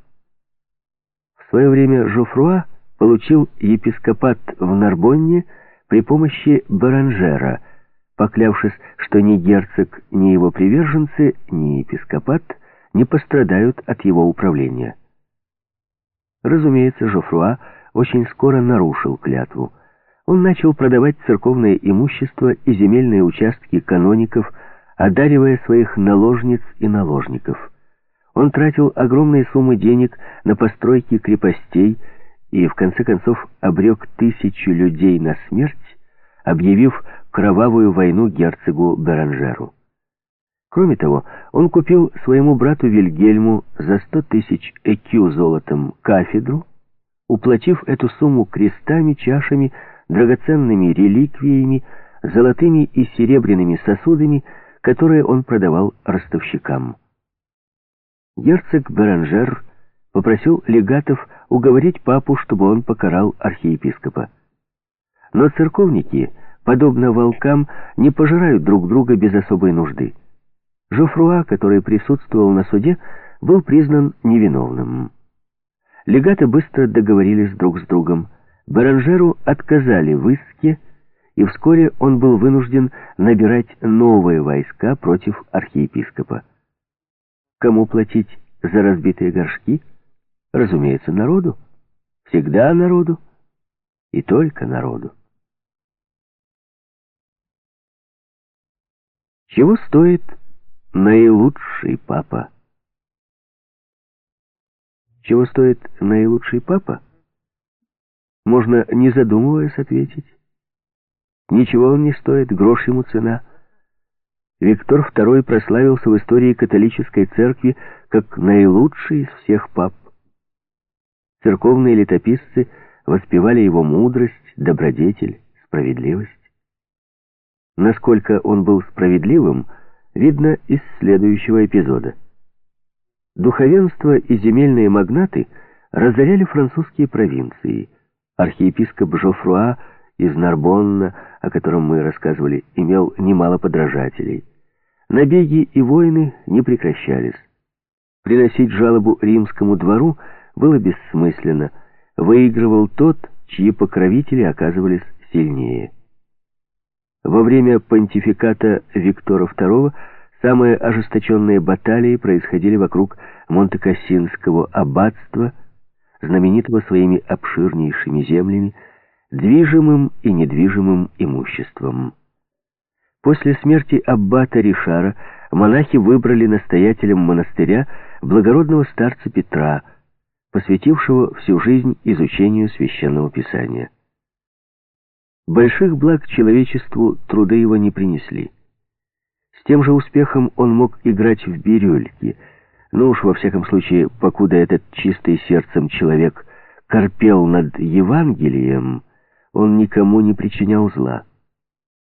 В свое время Жофруа получил епископат в Нарбонне при помощи Баранжера, поклявшись, что ни герцог, ни его приверженцы, ни епископат не пострадают от его управления. Разумеется, Жофруа очень скоро нарушил клятву он начал продавать церковное имущество и земельные участки каноников, одаривая своих наложниц и наложников. Он тратил огромные суммы денег на постройки крепостей и, в конце концов, обрек тысячу людей на смерть, объявив кровавую войну герцогу Беранжеру. Кроме того, он купил своему брату Вильгельму за сто тысяч экю золотом кафедру, уплатив эту сумму крестами, чашами, драгоценными реликвиями, золотыми и серебряными сосудами, которые он продавал ростовщикам. Герцог Беранжер попросил легатов уговорить папу, чтобы он покарал архиепископа. Но церковники, подобно волкам, не пожирают друг друга без особой нужды. Жофруа, который присутствовал на суде, был признан невиновным. Легаты быстро договорились друг с другом. Баранжеру отказали в иске, и вскоре он был вынужден набирать новые войска против архиепископа. Кому платить за разбитые горшки? Разумеется, народу. Всегда народу. И только народу. Чего стоит наилучший папа? Чего стоит наилучший папа? Можно, не задумываясь, ответить. Ничего он не стоит, грош ему цена. Виктор II прославился в истории католической церкви как наилучший из всех пап. Церковные летописцы воспевали его мудрость, добродетель, справедливость. Насколько он был справедливым, видно из следующего эпизода. Духовенство и земельные магнаты разоряли французские провинции. Архиепископ Жофруа из Нарбонна, о котором мы рассказывали, имел немало подражателей. Набеги и войны не прекращались. Приносить жалобу римскому двору было бессмысленно. Выигрывал тот, чьи покровители оказывались сильнее. Во время понтификата Виктора II самые ожесточенные баталии происходили вокруг Монте-Кассинского аббатства, знаменитого своими обширнейшими землями, движимым и недвижимым имуществом. После смерти аббата Ришара монахи выбрали настоятелем монастыря благородного старца Петра, посвятившего всю жизнь изучению священного писания. Больших благ человечеству труды его не принесли. С тем же успехом он мог играть в бирюльки, но уж во всяком случае, покуда этот чистый сердцем человек корпел над Евангелием, он никому не причинял зла.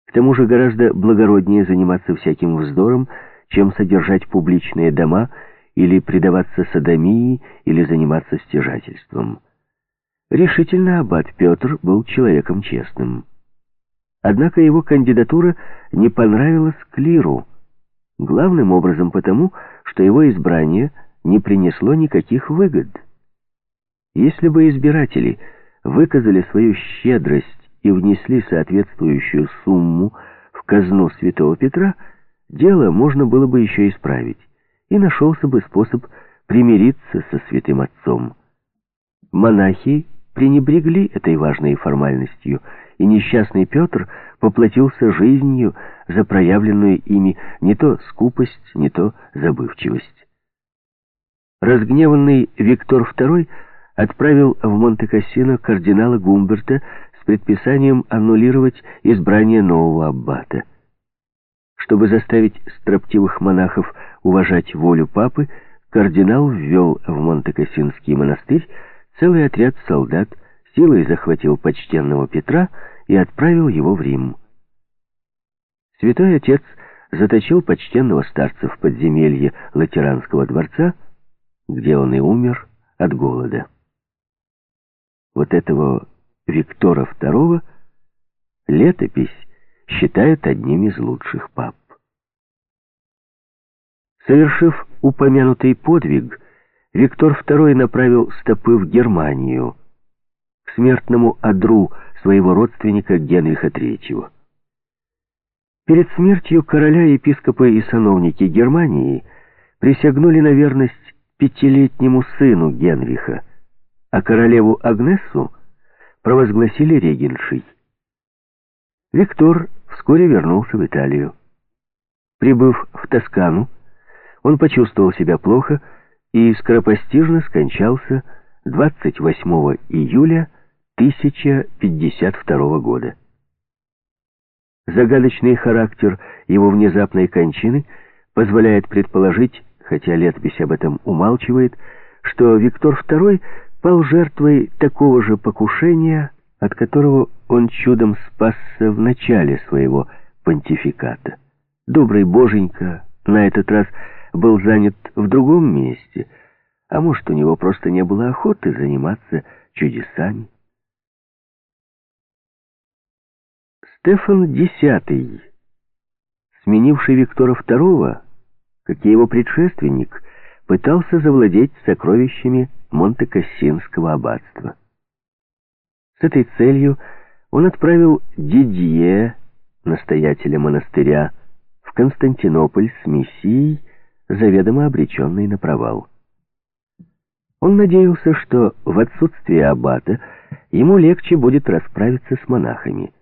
К тому же гораздо благороднее заниматься всяким вздором, чем содержать публичные дома или предаваться садомии или заниматься стяжательством. Решительно аббат Петр был человеком честным. Однако его кандидатура не понравилась клиру, главным образом потому, что его избрание не принесло никаких выгод. Если бы избиратели выказали свою щедрость и внесли соответствующую сумму в казну святого Петра, дело можно было бы еще исправить, и нашелся бы способ примириться со святым отцом. Монахи пренебрегли этой важной формальностью, и несчастный Петр поплатился жизнью за проявленную ими не то скупость, не то забывчивость. Разгневанный Виктор II отправил в Монте-Кассино кардинала Гумберта с предписанием аннулировать избрание нового аббата. Чтобы заставить строптивых монахов уважать волю папы, кардинал ввел в Монте-Кассинский монастырь целый отряд солдат, силой захватил почтенного Петра и отправил его в Рим. Святой Отец заточил почтенного старца в подземелье Латеранского дворца, где он и умер от голода. Вот этого Виктора II летопись считает одним из лучших пап. Совершив упомянутый подвиг, Виктор II направил стопы в Германию, к смертному одру своего родственника Генриха III. Перед смертью короля епископы и сановники Германии присягнули на верность пятилетнему сыну Генриха, а королеву Агнессу провозгласили регеншей. Виктор вскоре вернулся в Италию. Прибыв в Тоскану, он почувствовал себя плохо и скоропостижно скончался 28 июля 1052 года. Загадочный характер его внезапной кончины позволяет предположить, хотя летопись об этом умалчивает, что Виктор II пал жертвой такого же покушения, от которого он чудом спасся в начале своего понтификата. Добрый боженька на этот раз был занят в другом месте, а может, у него просто не было охоты заниматься чудесами. Стефан X, сменивший Виктора II, как и его предшественник, пытался завладеть сокровищами Монте-Кассинского аббатства. С этой целью он отправил Дидье, настоятеля монастыря, в Константинополь с миссией, заведомо обреченной на провал. Он надеялся, что в отсутствие аббата ему легче будет расправиться с монахами.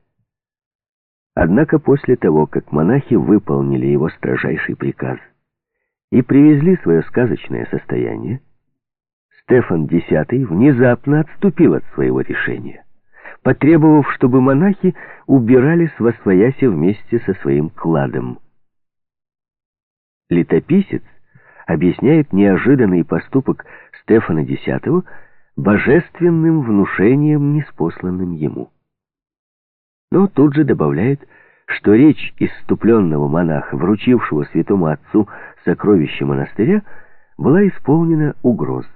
Однако после того, как монахи выполнили его строжайший приказ и привезли свое сказочное состояние, Стефан X внезапно отступил от своего решения, потребовав, чтобы монахи убирались во свояси вместе со своим кладом. Летописец объясняет неожиданный поступок Стефана X божественным внушением, неспосланным ему. Но тут же добавляет, что речь иступленного монаха, вручившего святому отцу сокровище монастыря, была исполнена угроз.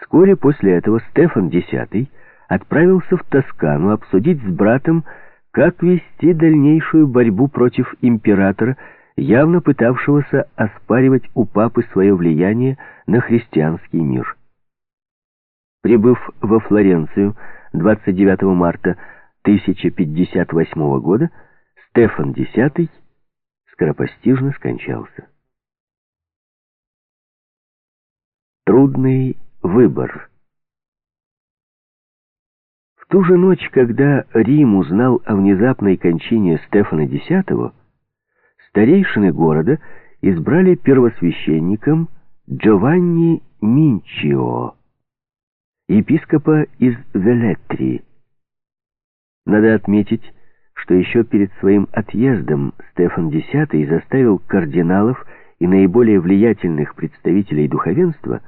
Вскоре после этого Стефан X отправился в Тоскану обсудить с братом, как вести дальнейшую борьбу против императора, явно пытавшегося оспаривать у папы свое влияние на христианский мир. Прибыв во Флоренцию 29 марта 1058 года, Стефан X скоропостижно скончался. Трудный выбор В ту же ночь, когда Рим узнал о внезапной кончине Стефана X, старейшины города избрали первосвященником Джованни Минчио, епископа из Велетрии. Надо отметить, что еще перед своим отъездом Стефан X заставил кардиналов и наиболее влиятельных представителей духовенства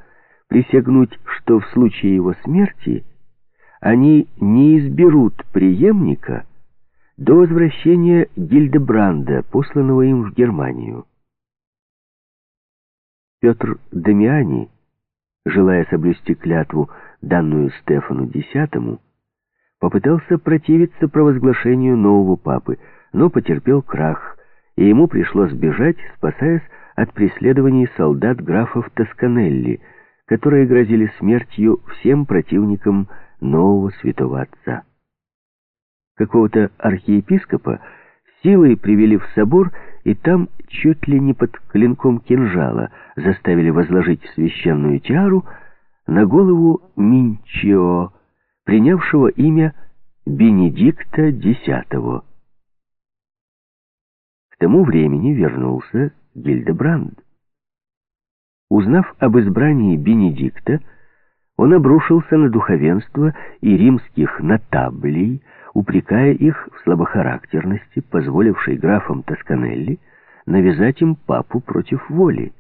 присягнуть, что в случае его смерти они не изберут преемника, до возвращения Гильдебранда, посланного им в Германию. Петр Дамиани, желая соблюсти клятву, данную Стефану X, попытался противиться провозглашению нового папы, но потерпел крах, и ему пришлось бежать, спасаясь от преследований солдат графов Тосканелли, которые грозили смертью всем противникам нового святого отца. Какого-то архиепископа силой привели в собор и там чуть ли не под клинком кинжала заставили возложить священную тиару на голову Минчио, принявшего имя Бенедикта X. К тому времени вернулся Гильдебранд. Узнав об избрании Бенедикта, он обрушился на духовенство и римских нотаблей, упрекая их в слабохарактерности, позволившей графам Тосканелли навязать им папу против воли.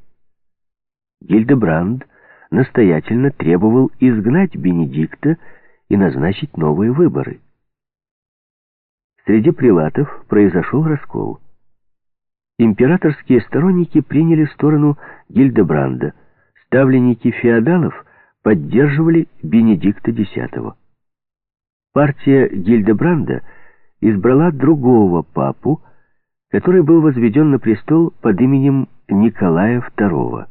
Гильдебранд настоятельно требовал изгнать Бенедикта и назначить новые выборы. Среди прилатов произошел раскол. Императорские сторонники приняли сторону Гильдебранда, ставленники феодалов поддерживали Бенедикта X. Партия Гильдебранда избрала другого папу, который был возведен на престол под именем Николая II.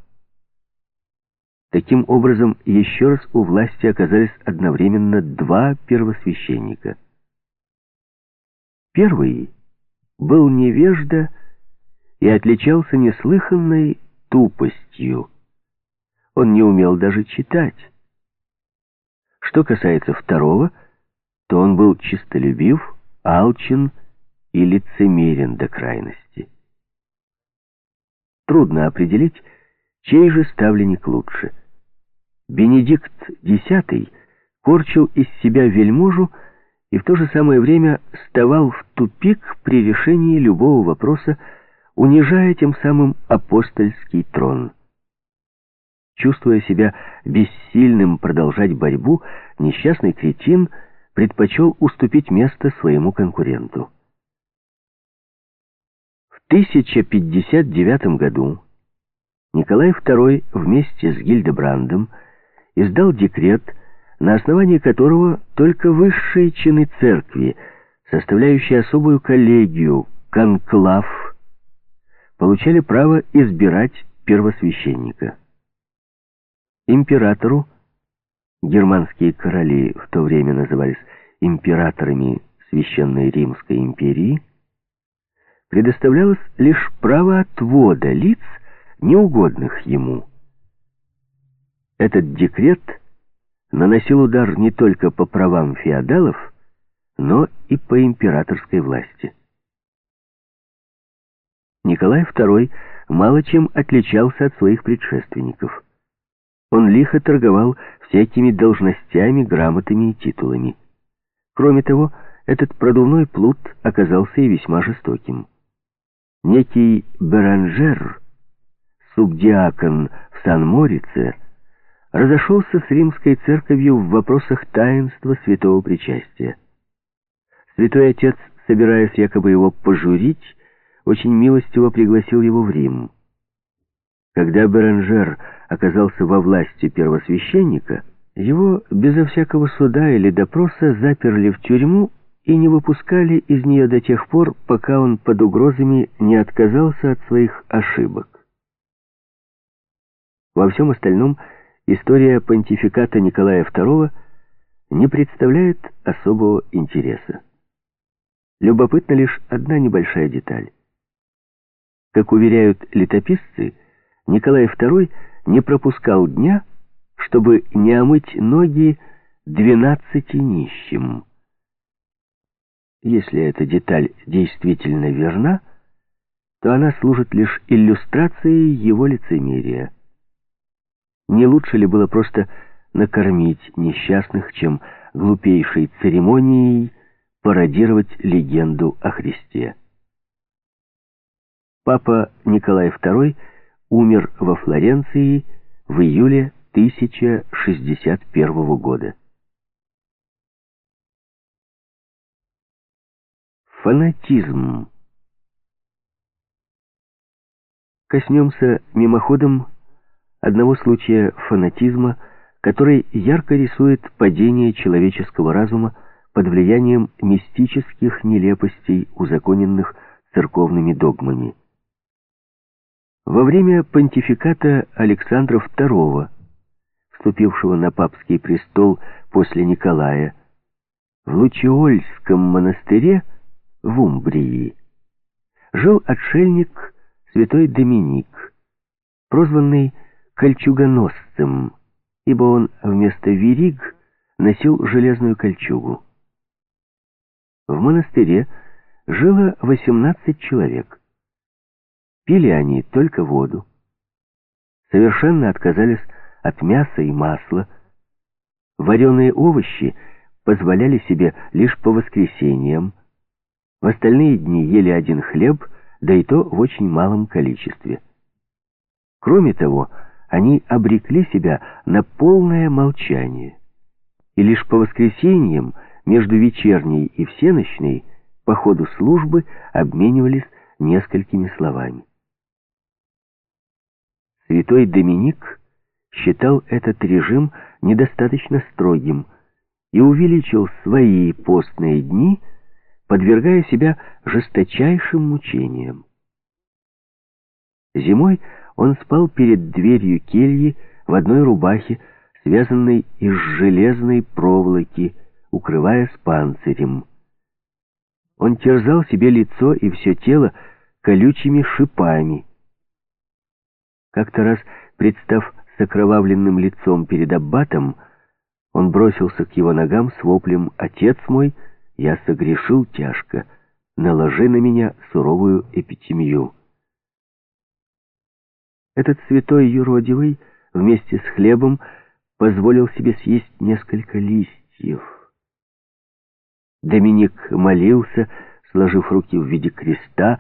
Таким образом, еще раз у власти оказались одновременно два первосвященника. Первый был невежда и отличался неслыханной тупостью. Он не умел даже читать. Что касается второго – то он был чистолюбив, алчен и лицемерен до крайности. Трудно определить, чей же ставленник лучше. Бенедикт X корчил из себя вельможу и в то же самое время вставал в тупик при решении любого вопроса, унижая тем самым апостольский трон. Чувствуя себя бессильным продолжать борьбу, несчастный кретин — предпочел уступить место своему конкуренту. В 1059 году Николай II вместе с Гильдебрандом издал декрет, на основании которого только высшие чины церкви, составляющие особую коллегию, конклав, получали право избирать первосвященника. Императору, германские короли в то время назывались императорами Священной Римской империи, предоставлялось лишь право отвода лиц, неугодных ему. Этот декрет наносил удар не только по правам феодалов, но и по императорской власти. Николай II мало чем отличался от своих предшественников. Он лихо торговал всякими должностями, грамотами и титулами. Кроме того, этот продувной плут оказался и весьма жестоким. Некий Беранжер, субдиакон в Сан-Морице, разошелся с римской церковью в вопросах таинства святого причастия. Святой Отец, собираясь якобы его пожурить, очень милостиво пригласил его в Рим. Когда Беранжер оказался во власти первосвященника, его безо всякого суда или допроса заперли в тюрьму и не выпускали из нее до тех пор, пока он под угрозами не отказался от своих ошибок. Во всем остальном история понтификата Николая II не представляет особого интереса. Любопытна лишь одна небольшая деталь. Как уверяют летописцы, Николай II не пропускал дня, чтобы не омыть ноги двенадцати нищим. Если эта деталь действительно верна, то она служит лишь иллюстрацией его лицемерия. Не лучше ли было просто накормить несчастных, чем глупейшей церемонией пародировать легенду о Христе? Папа Николай II умер во Флоренции в июле 1061 года. Фанатизм. Коснемся мимоходом одного случая фанатизма, который ярко рисует падение человеческого разума под влиянием мистических нелепостей, узаконенных церковными догмами. Во время понтификата Александра II, вступившего на папский престол после Николая, в Лучиольском монастыре в Умбрии жил отшельник святой Доминик, прозванный кольчугоносцем, ибо он вместо вериг носил железную кольчугу. В монастыре жило 18 человек. Пили они только воду. Совершенно отказались от мяса и масла. Вареные овощи позволяли себе лишь по воскресеньям. В остальные дни ели один хлеб, да и то в очень малом количестве. Кроме того, они обрекли себя на полное молчание. И лишь по воскресеньям, между вечерней и всеночной, по ходу службы обменивались несколькими словами. Святой Доминик считал этот режим недостаточно строгим и увеличил свои постные дни, подвергая себя жесточайшим мучениям. Зимой он спал перед дверью кельи в одной рубахе, связанной из железной проволоки, укрывая с панцирем. Он терзал себе лицо и все тело колючими шипами, как-то раз, представ с окровавленным лицом перед аббатом, он бросился к его ногам с воплем «Отец мой, я согрешил тяжко, наложи на меня суровую эпитемию». Этот святой юродивый вместе с хлебом позволил себе съесть несколько листьев. Доминик молился, сложив руки в виде креста,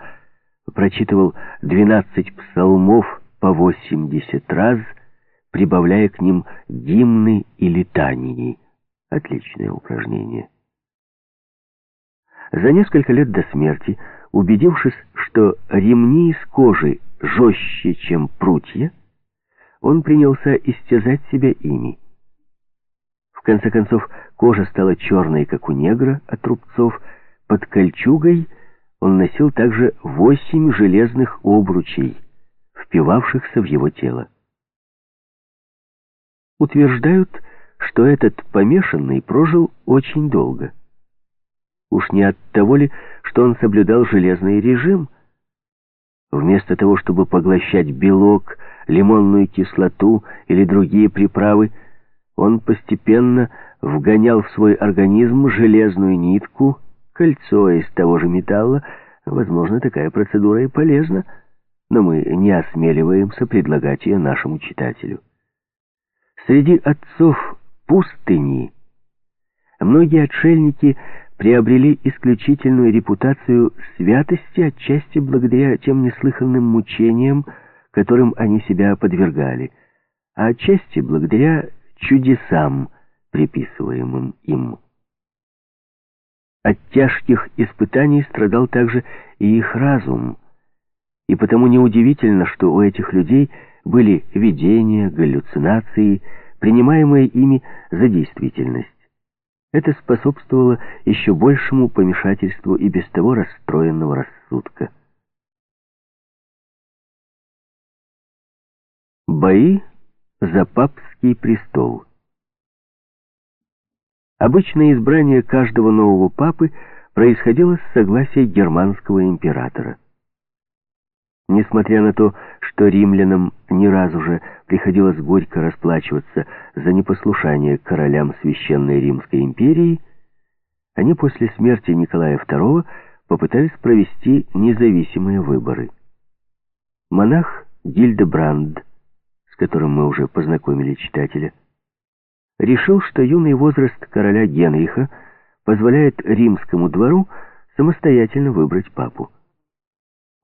прочитывал двенадцать псалмов, по 80 раз, прибавляя к ним гимны и литании. Отличное упражнение. За несколько лет до смерти, убедившись, что ремни из кожи жестче, чем прутья, он принялся истязать себя ими. В конце концов, кожа стала черной, как у негра, от рубцов. Под кольчугой он носил также восемь железных обручей, впивавшихся в его тело. Утверждают, что этот помешанный прожил очень долго. Уж не от того ли, что он соблюдал железный режим? Вместо того, чтобы поглощать белок, лимонную кислоту или другие приправы, он постепенно вгонял в свой организм железную нитку, кольцо из того же металла. Возможно, такая процедура и полезна, но мы не осмеливаемся предлагать ее нашему читателю. Среди отцов пустыни многие отшельники приобрели исключительную репутацию святости отчасти благодаря тем неслыханным мучениям, которым они себя подвергали, а отчасти благодаря чудесам, приписываемым им. От тяжких испытаний страдал также и их разум, и потому неудивительно, что у этих людей были видения, галлюцинации, принимаемые ими за действительность. Это способствовало еще большему помешательству и без того расстроенного рассудка. Бои за папский престол Обычное избрание каждого нового папы происходило с согласия германского императора. Несмотря на то, что римлянам ни разу же приходилось горько расплачиваться за непослушание королям Священной Римской империи, они после смерти Николая II попытались провести независимые выборы. Монах Гильдебранд, с которым мы уже познакомили читателя, решил, что юный возраст короля Генриха позволяет римскому двору самостоятельно выбрать папу.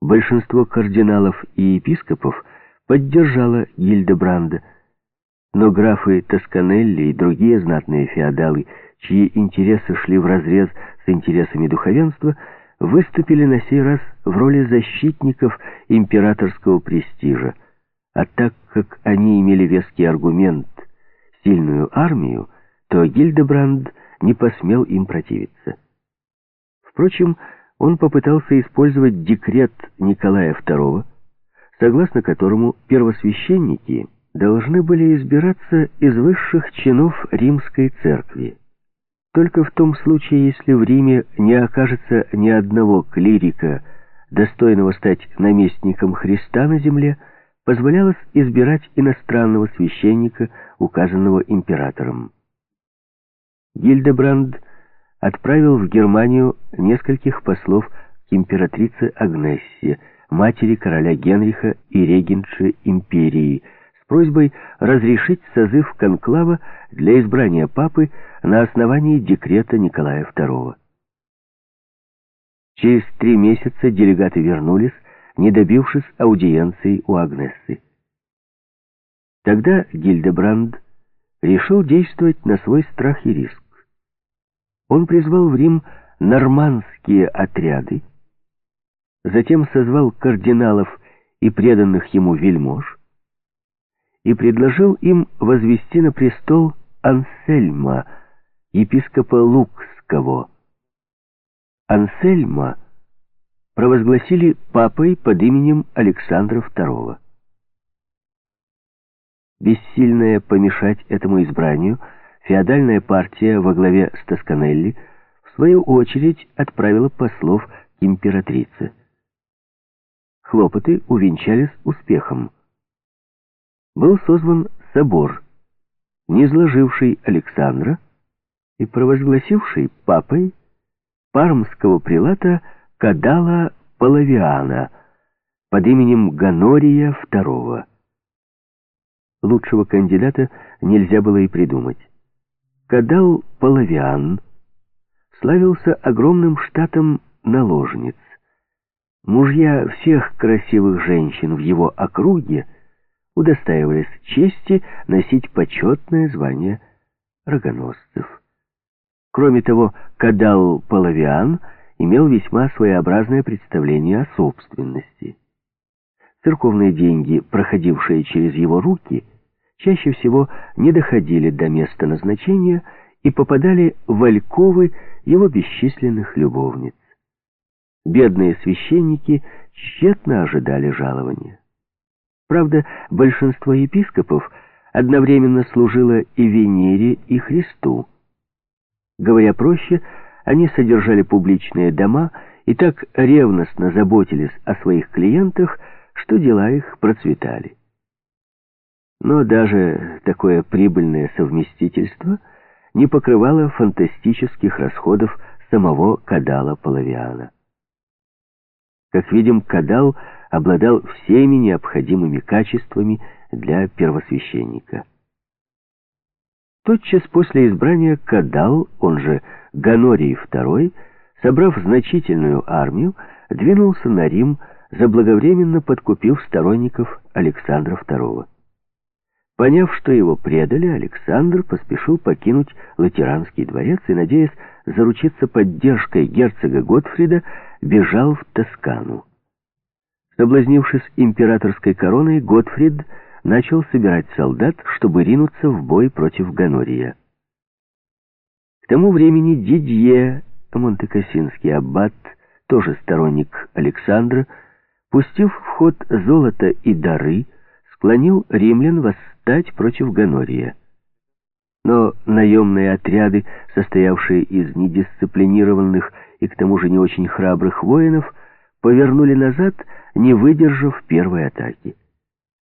Большинство кардиналов и епископов поддержало Гильдебранда, но графы Тосканелли и другие знатные феодалы, чьи интересы шли вразрез с интересами духовенства, выступили на сей раз в роли защитников императорского престижа, а так как они имели веский аргумент – сильную армию, то Гильдебранд не посмел им противиться. Впрочем, он попытался использовать декрет Николая II, согласно которому первосвященники должны были избираться из высших чинов римской церкви. Только в том случае, если в Риме не окажется ни одного клирика, достойного стать наместником Христа на земле, позволялось избирать иностранного священника, указанного императором. Гильдебранд отправил в Германию нескольких послов к императрице Агнессе, матери короля Генриха и регенши империи, с просьбой разрешить созыв конклава для избрания папы на основании декрета Николая II. Через три месяца делегаты вернулись, не добившись аудиенции у Агнессы. Тогда Гильдебранд решил действовать на свой страх и риск. Он призвал в Рим нормандские отряды, затем созвал кардиналов и преданных ему вельмож и предложил им возвести на престол Ансельма, епископа Лукского. Ансельма — провозгласили папой под именем Александра II. Бессильная помешать этому избранию, феодальная партия во главе с Тосканелли в свою очередь отправила послов к императрице. Хлопоты увенчались успехом. Был созван собор, низложивший Александра и провозгласивший папой пармского прилата Кадала Половиана под именем Ганория II. Лучшего кандидата нельзя было и придумать. Кадал Половиан славился огромным штатом наложниц. Мужья всех красивых женщин в его округе удостаивались чести носить почетное звание рогоносцев. Кроме того, Кадал Половиан — имел весьма своеобразное представление о собственности. Церковные деньги, проходившие через его руки, чаще всего не доходили до места назначения и попадали в альковы его бесчисленных любовниц. Бедные священники тщетно ожидали жалования. Правда, большинство епископов одновременно служило и Венере, и Христу. Говоря проще, они содержали публичные дома и так ревностно заботились о своих клиентах, что дела их процветали. Но даже такое прибыльное совместительство не покрывало фантастических расходов самого Кадала Половиана. Как видим, Кадал обладал всеми необходимыми качествами для первосвященника. Тотчас после избрания Кадал, он же Ганорий II, собрав значительную армию, двинулся на Рим, заблаговременно подкупив сторонников Александра II. Поняв, что его предали, Александр поспешил покинуть Латеранский дворец и, надеясь заручиться поддержкой герцога Готфрида, бежал в Тоскану. Соблазнившись императорской короной, Готфрид начал собирать солдат, чтобы ринуться в бой против Ганория. К тому времени Дидье, монтекассинский аббат, тоже сторонник Александра, пустив в ход золото и дары, склонил римлян восстать против Ганория. Но наемные отряды, состоявшие из недисциплинированных и к тому же не очень храбрых воинов, повернули назад, не выдержав первой атаки.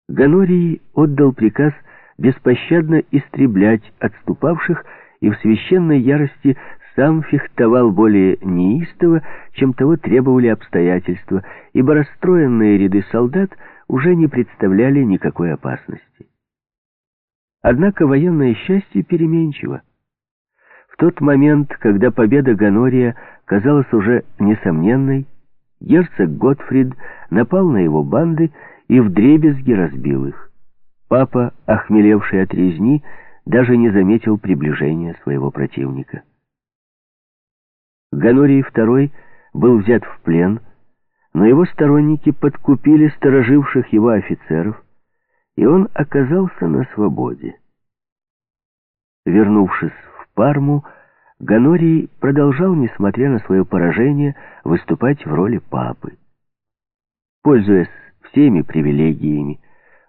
Ганорий отдал приказ беспощадно истреблять отступавших и в священной ярости сам фехтовал более неистово, чем того требовали обстоятельства, ибо расстроенные ряды солдат уже не представляли никакой опасности. Однако военное счастье переменчиво. В тот момент, когда победа Ганория казалась уже несомненной, герцог Готфрид напал на его банды и вдребезги разбил их. Папа, охмелевший от резни, даже не заметил приближения своего противника. Ганорий II был взят в плен, но его сторонники подкупили стороживших его офицеров, и он оказался на свободе. Вернувшись в Парму, Ганорий продолжал, несмотря на свое поражение, выступать в роли папы. Пользуясь всеми привилегиями,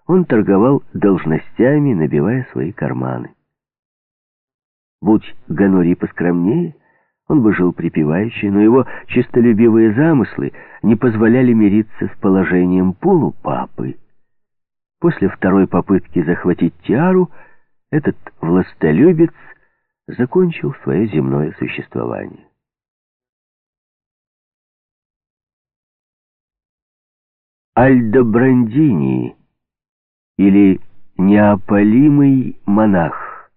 он торговал должностями, набивая свои карманы. Будь Ганорий поскромнее, он бы жил припеваючи, но его честолюбивые замыслы не позволяли мириться с положением полупапы. После второй попытки захватить тиару этот властолюбец закончил свое земное существование. Альдобрандини или неопалимый монах.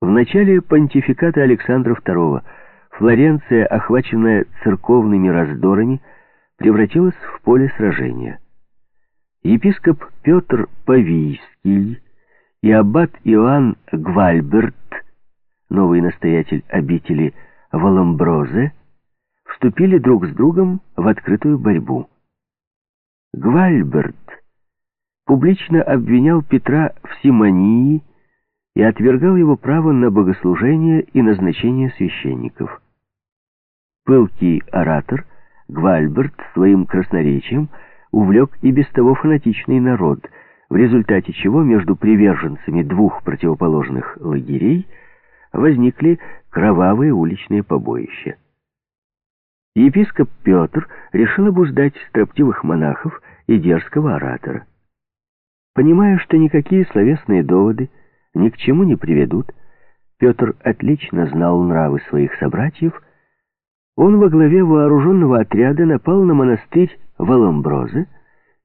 В начале понтификата Александра II Флоренция, охваченная церковными раздорами, превратилась в поле сражения. Епископ Петр Павийский и аббат Иоанн Гвальберт, новый настоятель обители Валамброзе, вступили друг с другом в открытую борьбу. Гвальберт публично обвинял Петра в симонии и отвергал его право на богослужение и назначение священников. Пылкий оратор Гвальберт своим красноречием увлек и без того фанатичный народ, в результате чего между приверженцами двух противоположных лагерей возникли кровавые уличные побоища. Епископ Петр решил обуздать строптивых монахов и дерзкого оратора. Понимая, что никакие словесные доводы ни к чему не приведут, Петр отлично знал нравы своих собратьев, он во главе вооруженного отряда напал на монастырь Валамброзы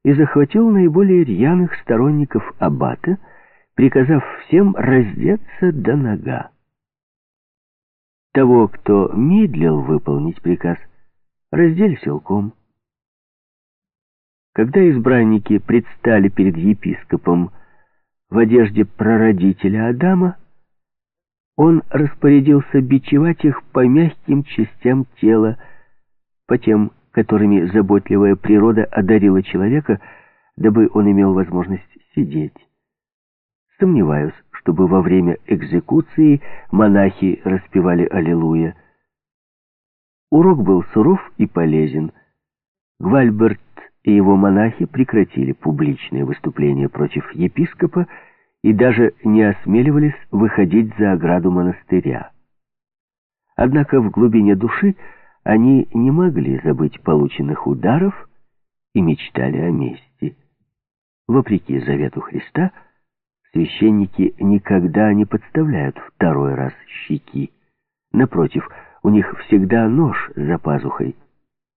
и захватил наиболее рьяных сторонников аббата, приказав всем раздеться до нога. Того, кто медлил выполнить приказ, раздели силком. Когда избранники предстали перед епископом в одежде прародителя Адама, он распорядился бичевать их по мягким частям тела, по тем, которыми заботливая природа одарила человека, дабы он имел возможность сидеть. Сомневаюсь, чтобы во время экзекуции монахи распевали «Аллилуйя». Урок был суров и полезен. Гвальберт и его монахи прекратили публичные выступления против епископа и даже не осмеливались выходить за ограду монастыря. Однако в глубине души они не могли забыть полученных ударов и мечтали о мести. Вопреки завету Христа, священники никогда не подставляют второй раз щеки. Напротив, у них всегда нож за пазухой.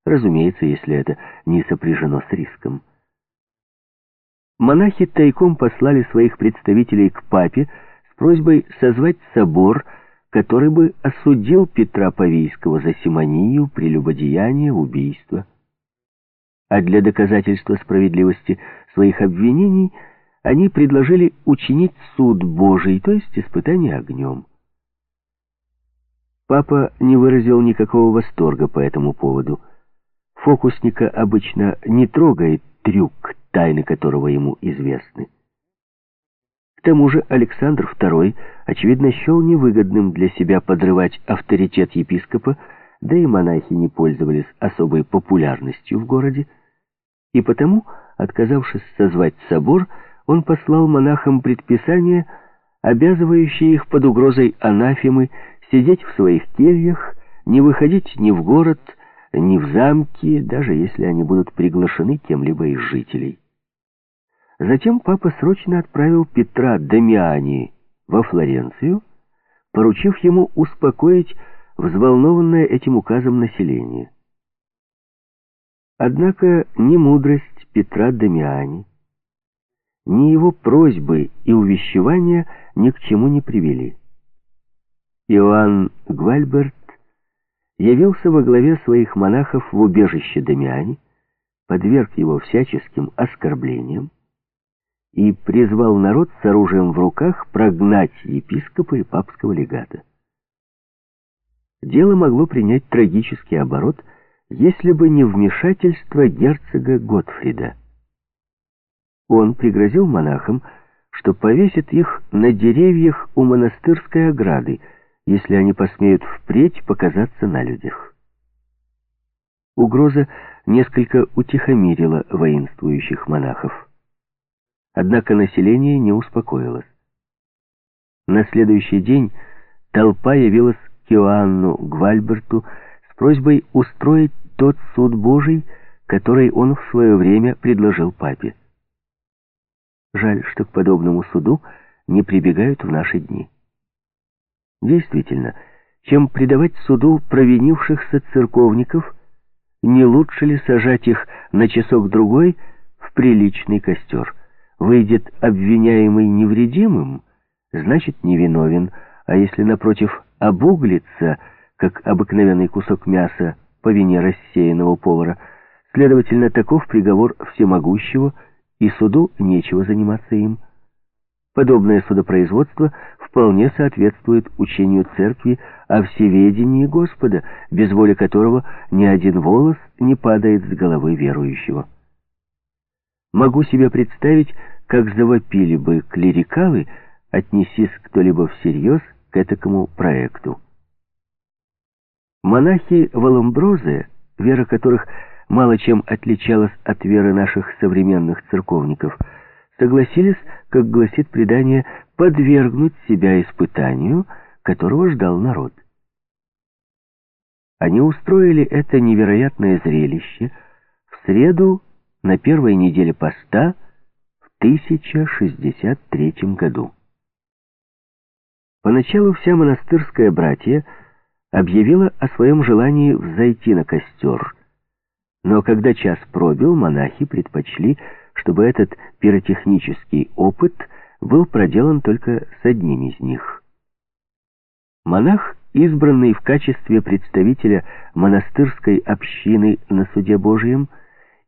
Разумеется, если это не сопряжено с риском. Монахи тайком послали своих представителей к папе с просьбой созвать собор, который бы осудил Петра Павийского за симонию, прелюбодеяние, убийство. А для доказательства справедливости своих обвинений они предложили учинить суд Божий, то есть испытание огнем. Папа не выразил никакого восторга по этому поводу. Фокусника обычно не трогает трюк, тайны которого ему известны. К тому же Александр II, очевидно, счел невыгодным для себя подрывать авторитет епископа, да и монахи не пользовались особой популярностью в городе, и потому, отказавшись созвать собор, он послал монахам предписание, обязывающее их под угрозой анафемы сидеть в своих кельях, не выходить ни в город, ни в замки, даже если они будут приглашены кем-либо из жителей. Затем папа срочно отправил Петра Дамиани во Флоренцию, поручив ему успокоить взволнованное этим указом население. Однако ни мудрость Петра Дамиани, ни его просьбы и увещевания ни к чему не привели. Иоанн Гвальберт явился во главе своих монахов в убежище Дамиани, подверг его всяческим оскорблениям, и призвал народ с оружием в руках прогнать епископа и папского легата. Дело могло принять трагический оборот, если бы не вмешательство герцога Готфрида. Он пригрозил монахам, что повесит их на деревьях у монастырской ограды, если они посмеют впредь показаться на людях. Угроза несколько утихомирила воинствующих монахов. Однако население не успокоилось. На следующий день толпа явилась к Иоанну Гвальберту с просьбой устроить тот суд Божий, который он в свое время предложил папе. Жаль, что к подобному суду не прибегают в наши дни. Действительно, чем предавать суду провинившихся церковников, не лучше ли сажать их на часок-другой в приличный костер? Выйдет обвиняемый невредимым, значит невиновен, а если, напротив, обуглится, как обыкновенный кусок мяса по вине рассеянного повара, следовательно, таков приговор всемогущего, и суду нечего заниматься им. Подобное судопроизводство вполне соответствует учению Церкви о всеведении Господа, без воли которого ни один волос не падает с головы верующего. Могу себе представить, как завопили бы клерикалы, отнесись кто-либо всерьез к этому проекту. Монахи Валамброзы, вера которых мало чем отличалась от веры наших современных церковников, согласились, как гласит предание, подвергнуть себя испытанию, которого ждал народ. Они устроили это невероятное зрелище в среду на первой неделе поста в 1063 году. Поначалу вся монастырская братья объявила о своем желании взойти на костер, но когда час пробил, монахи предпочли, чтобы этот пиротехнический опыт был проделан только с одним из них. Монах, избранный в качестве представителя монастырской общины на суде Божьем,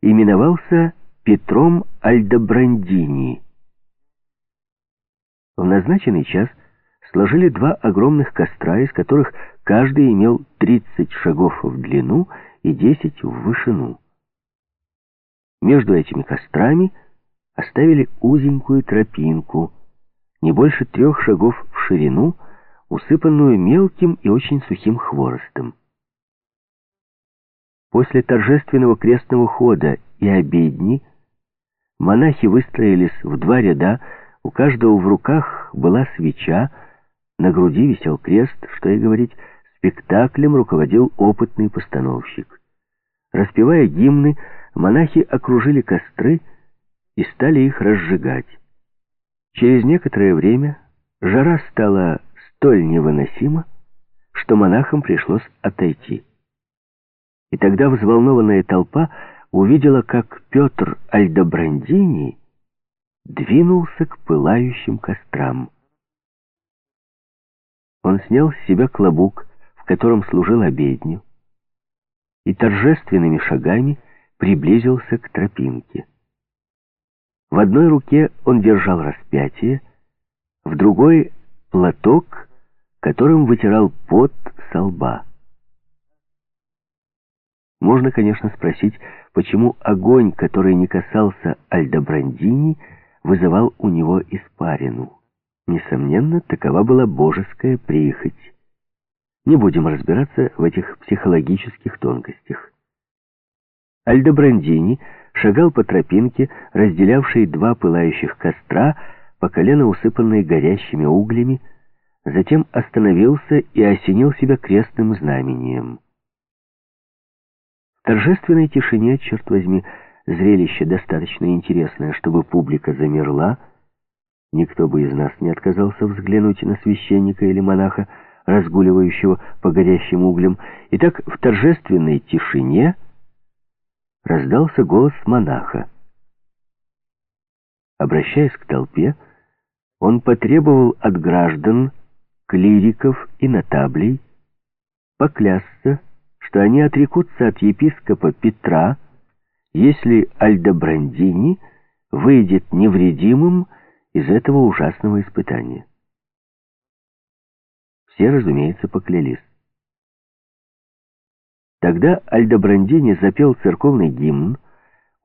именовался Петром Альдобрандини. В назначенный час сложили два огромных костра, из которых каждый имел 30 шагов в длину и 10 в вышину. Между этими кострами оставили узенькую тропинку, не больше трех шагов в ширину, усыпанную мелким и очень сухим хворостом. После торжественного крестного хода и обедни монахи выстроились в два ряда, у каждого в руках была свеча, на груди висел крест, что и говорить, спектаклем руководил опытный постановщик. Распевая гимны, монахи окружили костры и стали их разжигать. Через некоторое время жара стала столь невыносима, что монахам пришлось отойти. И тогда взволнованная толпа увидела, как Петр Альдобрандини двинулся к пылающим кострам. Он снял с себя клобук, в котором служил обедню, и торжественными шагами приблизился к тропинке. В одной руке он держал распятие, в другой — платок, которым вытирал пот со лба. Можно, конечно, спросить, почему огонь, который не касался Альдобрандини, вызывал у него испарину. Несомненно, такова была божеская прихоть. Не будем разбираться в этих психологических тонкостях. Альдобрандини шагал по тропинке, разделявшей два пылающих костра, по колено усыпанной горящими углями, затем остановился и осенил себя крестным знамением. В торжественной тишине, черт возьми, зрелище достаточно интересное, чтобы публика замерла. Никто бы из нас не отказался взглянуть на священника или монаха, разгуливающего по горящим углям. Итак, в торжественной тишине раздался голос монаха. Обращаясь к толпе, он потребовал от граждан клириков и нотаблей поклясться, что они отрекутся от епископа Петра, если Альдобрандини выйдет невредимым из этого ужасного испытания. Все, разумеется, поклялись. Тогда Альдобрандини запел церковный гимн,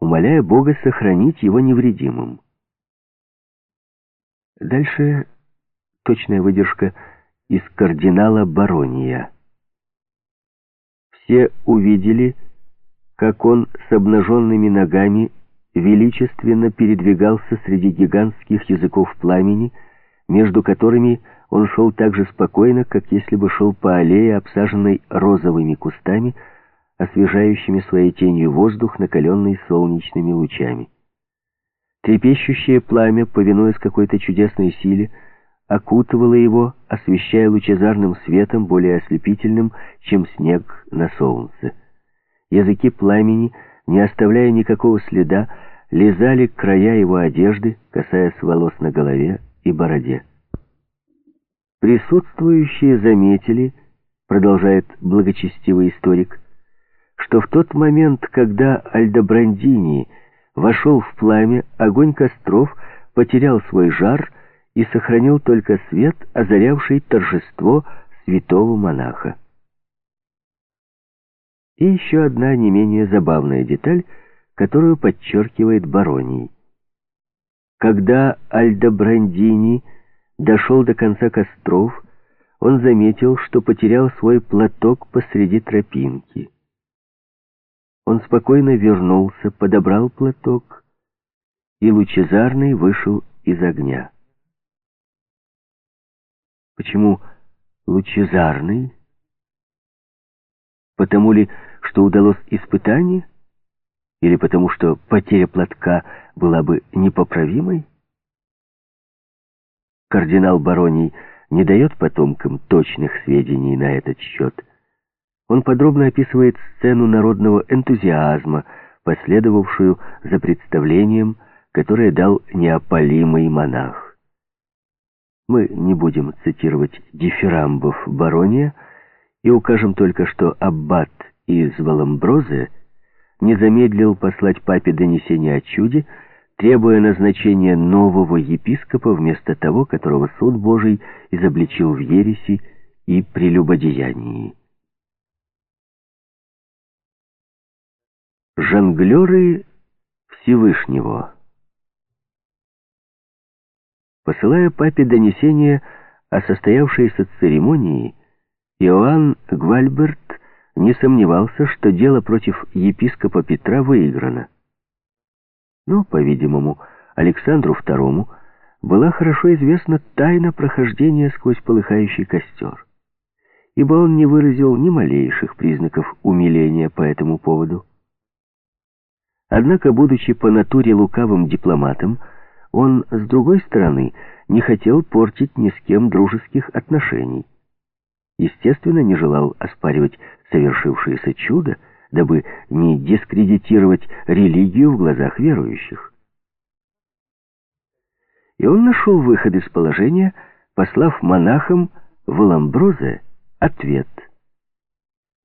умоляя Бога сохранить его невредимым. Дальше точная выдержка из кардинала Барония. Все увидели, как он с обнаженными ногами величественно передвигался среди гигантских языков пламени, между которыми он шел так же спокойно, как если бы шел по аллее, обсаженной розовыми кустами, освежающими своей тенью воздух, накаленный солнечными лучами. Трепещущее пламя, повинуясь какой-то чудесной силе, окутывала его, освещая лучезарным светом, более ослепительным, чем снег на солнце. Языки пламени, не оставляя никакого следа, лизали края его одежды, касаясь волос на голове и бороде. Присутствующие заметили, продолжает благочестивый историк, что в тот момент, когда Альдобрандини вошел в пламя, огонь костров потерял свой жар и сохранил только свет, озарявший торжество святого монаха. И еще одна не менее забавная деталь, которую подчеркивает Бароний. Когда Альдобрандини дошел до конца костров, он заметил, что потерял свой платок посреди тропинки. Он спокойно вернулся, подобрал платок, и лучезарный вышел из огня. Почему лучезарный? Потому ли, что удалось испытание? Или потому, что потеря платка была бы непоправимой? Кардинал Бароний не дает потомкам точных сведений на этот счет. Он подробно описывает сцену народного энтузиазма, последовавшую за представлением, которое дал неопалимый монах. Мы не будем цитировать дифирамбов Барония и укажем только, что аббат из Валамброзе не замедлил послать папе донесение о чуде, требуя назначения нового епископа вместо того, которого суд Божий изобличил в ереси и прелюбодеянии. Жонглеры Всевышнего Посылая папе донесение о состоявшейся церемонии, Иоанн Гвальберт не сомневался, что дело против епископа Петра выиграно. Но, по-видимому, Александру II была хорошо известна тайна прохождения сквозь полыхающий костер, ибо он не выразил ни малейших признаков умиления по этому поводу. Однако, будучи по натуре лукавым дипломатом, он, с другой стороны, не хотел портить ни с кем дружеских отношений. Естественно, не желал оспаривать совершившееся чудо, дабы не дискредитировать религию в глазах верующих. И он нашел выход из положения, послав монахам в Ламброзе ответ.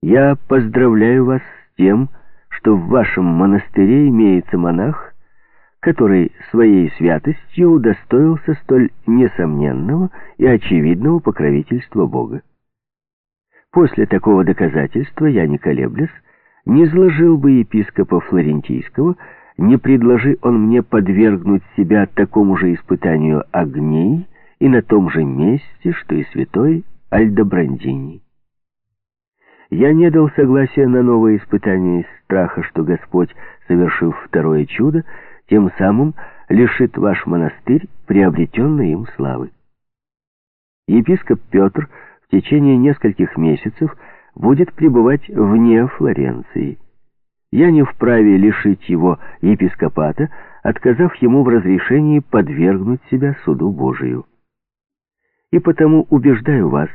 «Я поздравляю вас с тем, что в вашем монастыре имеется монах, который своей святостью удостоился столь несомненного и очевидного покровительства Бога. После такого доказательства я, не колеблясь, не изложил бы епископа Флорентийского, не предложи он мне подвергнуть себя такому же испытанию огней и на том же месте, что и святой Альдобрандини. Я не дал согласия на новое испытание из страха, что Господь, совершив второе чудо, тем самым лишит ваш монастырь приобретенной им славы. Епископ Петр в течение нескольких месяцев будет пребывать вне Флоренции. Я не вправе лишить его епископата, отказав ему в разрешении подвергнуть себя суду Божию. И потому убеждаю вас,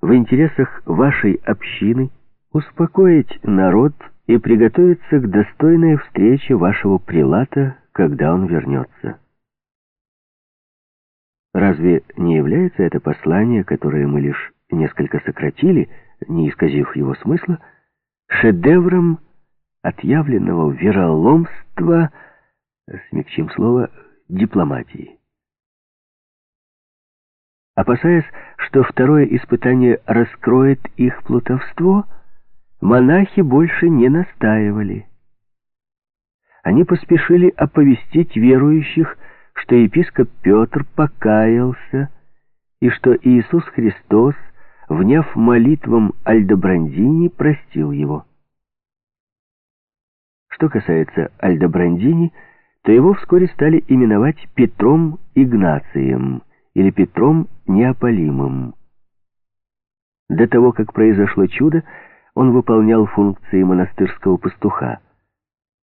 в интересах вашей общины, успокоить народ и приготовиться к достойной встрече вашего прилата, когда он вернется. Разве не является это послание, которое мы лишь несколько сократили, не исказив его смысла, шедевром отъявленного вероломства, смягчим слово, дипломатии. Опасаясь, что второе испытание раскроет их плутовство, монахи больше не настаивали. Они поспешили оповестить верующих, что епископ Петр покаялся, и что Иисус Христос вняв молитвам Альдобрандини, простил его. Что касается Альдобрандини, то его вскоре стали именовать Петром Игнацием или Петром Неополимым. До того, как произошло чудо, он выполнял функции монастырского пастуха.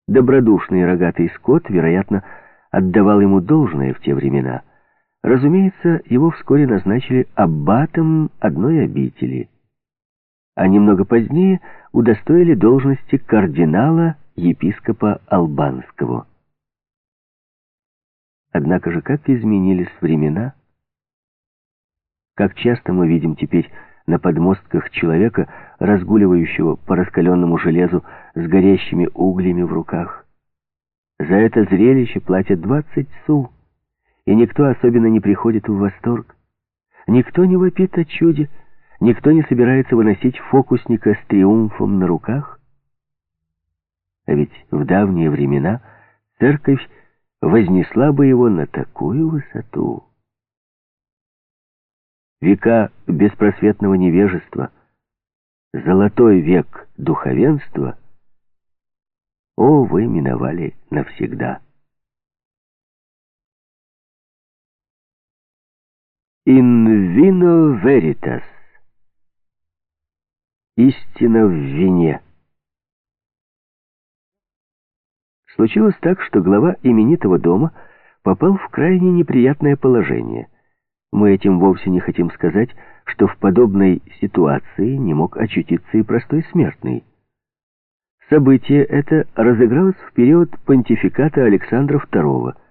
Добродушный рогатый скот, вероятно, отдавал ему должное в те времена — Разумеется, его вскоре назначили аббатом одной обители, а немного позднее удостоили должности кардинала епископа Албанского. Однако же как изменились времена, как часто мы видим теперь на подмостках человека, разгуливающего по раскаленному железу с горящими углями в руках. За это зрелище платят 20 су и никто особенно не приходит в восторг. Никто не вопит о чуде, никто не собирается выносить фокусника с триумфом на руках. А ведь в давние времена церковь вознесла бы его на такую высоту. Века беспросветного невежества, золотой век духовенства, о, вы миновали навсегда. In vino veritas. Истина в вине. Случилось так, что глава именитого дома попал в крайне неприятное положение. Мы этим вовсе не хотим сказать, что в подобной ситуации не мог очутиться и простой смертный. Событие это разыгралось в период понтификата Александра II –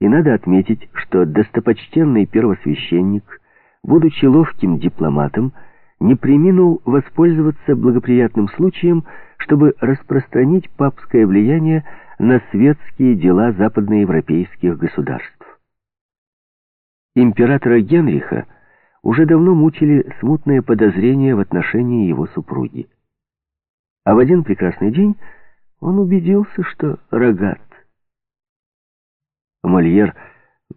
и надо отметить, что достопочтенный первосвященник, будучи ловким дипломатом, не приминул воспользоваться благоприятным случаем, чтобы распространить папское влияние на светские дела западноевропейских государств. Императора Генриха уже давно мучили смутные подозрения в отношении его супруги. А в один прекрасный день он убедился, что рогат Мольер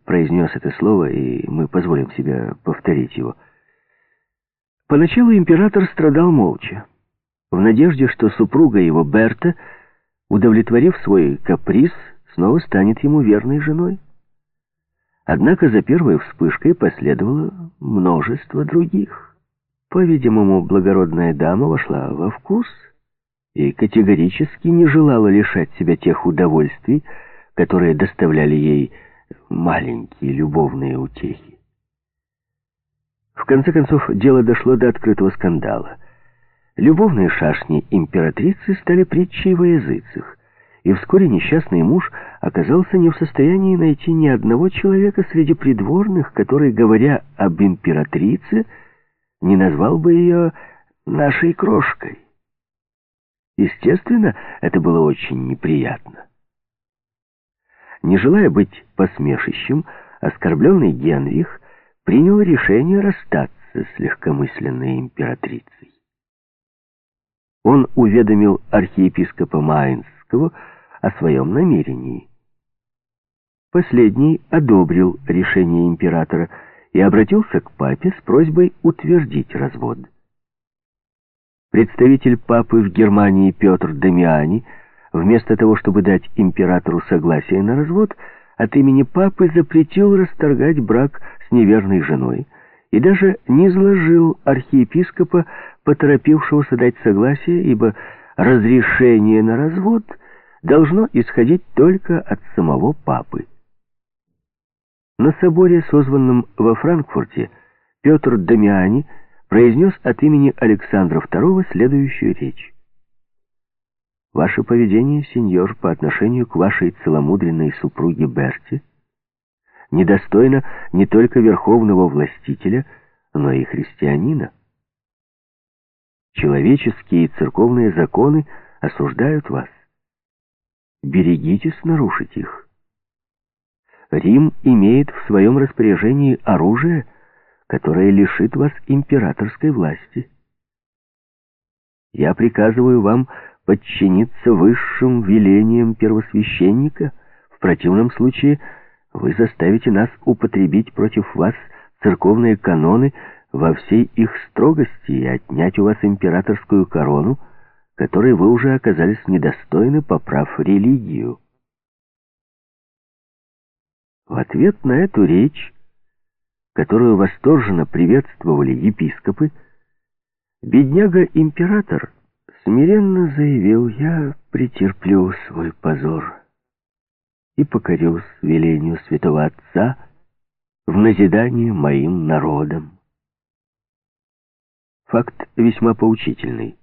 произнес это слово, и мы позволим себе повторить его. Поначалу император страдал молча. в надежде, что супруга его Берта, удовлетворив свой каприз, снова станет ему верной женой. Однако за первой вспышкой последовало множество других. По-видимому, благородная дама вошла во вкус и категорически не желала лишать себя тех удовольствий, которые доставляли ей маленькие любовные утехи. В конце концов, дело дошло до открытого скандала. Любовные шашни императрицы стали притчей во языцах, и вскоре несчастный муж оказался не в состоянии найти ни одного человека среди придворных, который, говоря об императрице, не назвал бы ее нашей крошкой. Естественно, это было очень неприятно. Не желая быть посмешищем, оскорбленный Генрих принял решение расстаться с легкомысленной императрицей. Он уведомил архиепископа Майнского о своем намерении. Последний одобрил решение императора и обратился к папе с просьбой утвердить развод. Представитель папы в Германии Петр Дамиани, вместо того, чтобы дать императору согласие на развод, от имени папы запретил расторгать брак с неверной женой и даже не изложил архиепископа, поторопившегося дать согласие, ибо разрешение на развод должно исходить только от самого папы. На соборе, созванном во Франкфурте, Петр Дамиани произнес от имени Александра II следующую речь. «Ваше поведение, сеньор, по отношению к вашей целомудренной супруге Берти недостойно не только верховного властителя, но и христианина. Человеческие и церковные законы осуждают вас. Берегитесь нарушить их. Рим имеет в своем распоряжении оружие, которое лишит вас императорской власти. Я приказываю вам подчиниться высшим велениям первосвященника. В противном случае вы заставите нас употребить против вас церковные каноны во всей их строгости и отнять у вас императорскую корону, которой вы уже оказались недостойны, поправ религию. В ответ на эту речь которую восторженно приветствовали епископы, бедняга-император смиренно заявил, «Я претерплю свой позор и покорюсь велению святого Отца в назидание моим народам». Факт весьма поучительный.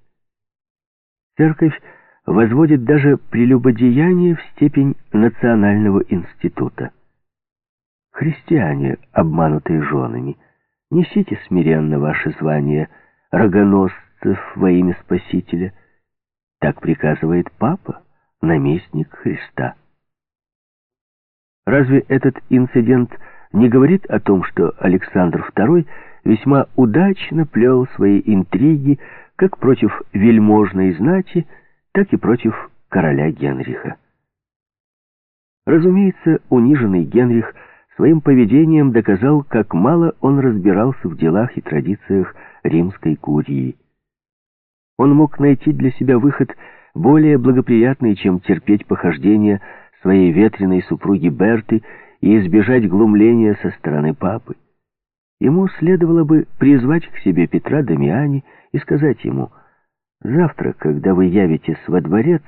Церковь возводит даже прелюбодеяние в степень национального института. Христиане, обманутые женами, несите смиренно ваше звание рогоносцев во имя Спасителя. Так приказывает Папа, наместник Христа. Разве этот инцидент не говорит о том, что Александр II весьма удачно плел свои интриги как против вельможной знати, так и против короля Генриха? Разумеется, униженный Генрих – своим поведением доказал, как мало он разбирался в делах и традициях римской курии. Он мог найти для себя выход более благоприятный, чем терпеть похождения своей ветреной супруги Берты и избежать глумления со стороны папы. Ему следовало бы призвать к себе Петра Дамиани и сказать ему, «Завтра, когда вы явитесь во дворец,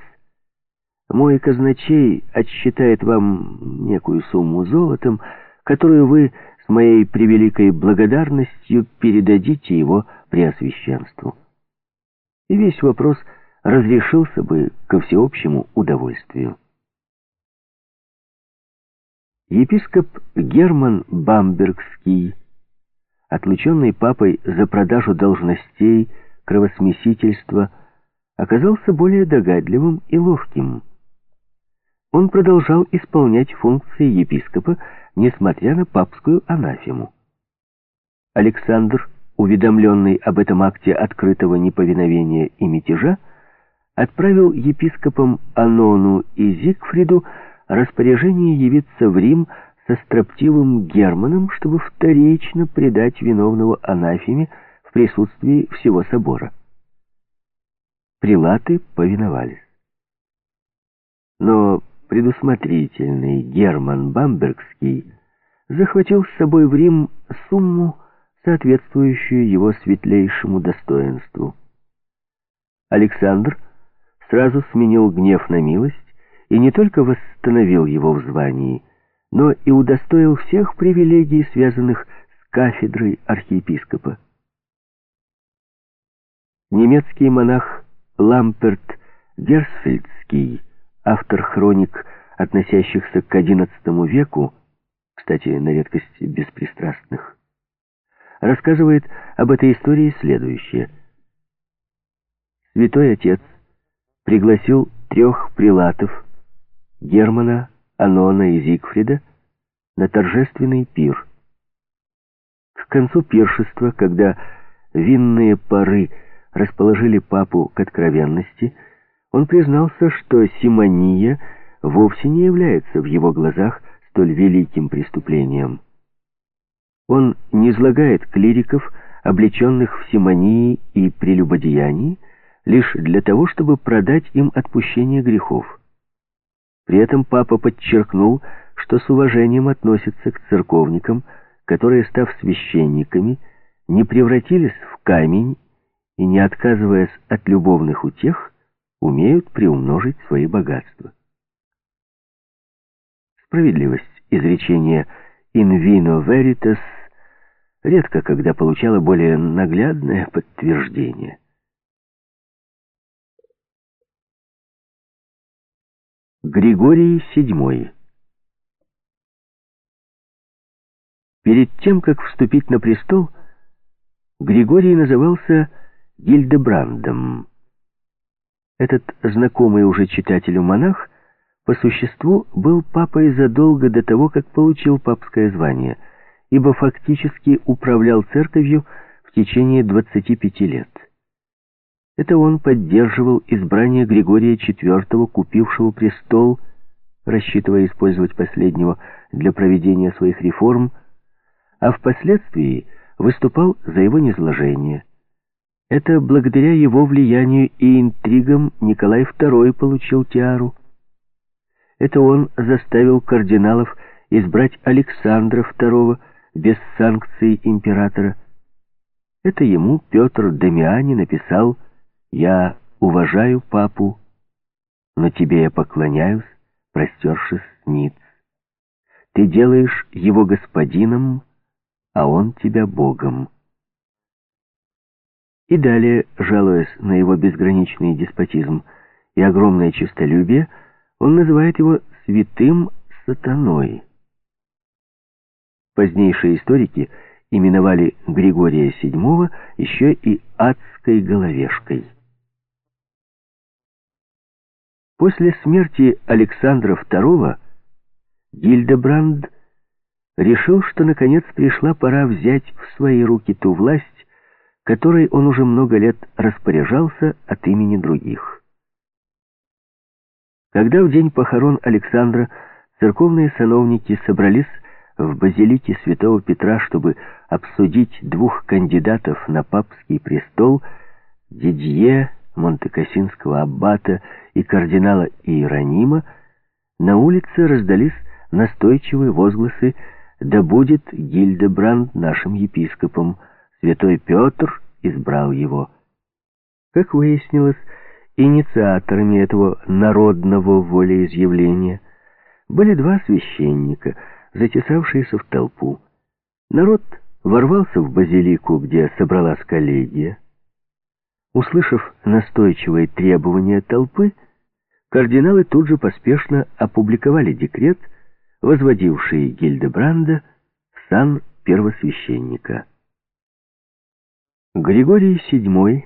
мой казначей отсчитает вам некую сумму золотом, которую вы с моей превеликой благодарностью передадите его преосвященству. И весь вопрос разрешился бы ко всеобщему удовольствию. Епископ Герман Бамбергский, отлученный папой за продажу должностей, кровосмесительства, оказался более догадливым и ловким. Он продолжал исполнять функции епископа, несмотря на папскую анафему. Александр, уведомленный об этом акте открытого неповиновения и мятежа, отправил епископам Анону и Зигфриду распоряжение явиться в Рим со строптивым Германом, чтобы вторично предать виновного анафеме в присутствии всего собора. прилаты повиновались. Но предусмотрительный Герман Бамбергский захватил с собой в Рим сумму, соответствующую его светлейшему достоинству. Александр сразу сменил гнев на милость и не только восстановил его в звании, но и удостоил всех привилегий, связанных с кафедрой архиепископа. Немецкий монах Ламперт Герсфельдский, автор хроник, относящихся к XI веку, кстати, на редкость беспристрастных, рассказывает об этой истории следующее. Святой Отец пригласил трех прилатов, Германа, Анона и Зигфрида, на торжественный пир. К концу пиршества, когда винные пары расположили папу к откровенности, он признался, что симония вовсе не является в его глазах столь великим преступлением. Он не излагает клириков, облеченных в симонии и прелюбодеянии, лишь для того, чтобы продать им отпущение грехов. При этом папа подчеркнул, что с уважением относится к церковникам, которые, став священниками, не превратились в камень и, не отказываясь от любовных утех, умеют приумножить свои богатства. Справедливость изречения «in vino veritas» редко когда получала более наглядное подтверждение. Григорий VII Перед тем, как вступить на престол, Григорий назывался Гильдебрандом. Этот знакомый уже читателю монах по существу был папой задолго до того, как получил папское звание, ибо фактически управлял церковью в течение 25 лет. Это он поддерживал избрание Григория IV, купившего престол, рассчитывая использовать последнего для проведения своих реформ, а впоследствии выступал за его низложение – это благодаря его влиянию и интригам Николай II получил тиару. Это он заставил кардиналов избрать Александра II без санкций императора. Это ему Петр Дамиани написал «Я уважаю папу, но тебе я поклоняюсь, простершись ниц. Ты делаешь его господином, а он тебя богом». И далее, жалуясь на его безграничный деспотизм и огромное честолюбие, он называет его «святым сатаной». Позднейшие историки именовали Григория VII еще и адской головешкой. После смерти Александра II Гильдебранд решил, что наконец пришла пора взять в свои руки ту власть, которой он уже много лет распоряжался от имени других. Когда в день похорон Александра церковные сановники собрались в базилике святого Петра, чтобы обсудить двух кандидатов на папский престол, Дидье, Монтекассинского аббата и кардинала Иеронима, на улице раздались настойчивые возгласы «Да будет Гильдебранд нашим епископом», Святой Петр избрал его. Как выяснилось, инициаторами этого народного волеизъявления были два священника, затесавшиеся в толпу. Народ ворвался в базилику, где собралась коллегия. Услышав настойчивые требования толпы, кардиналы тут же поспешно опубликовали декрет, возводивший Гильдебранда в сан первосвященника. Григорий VII,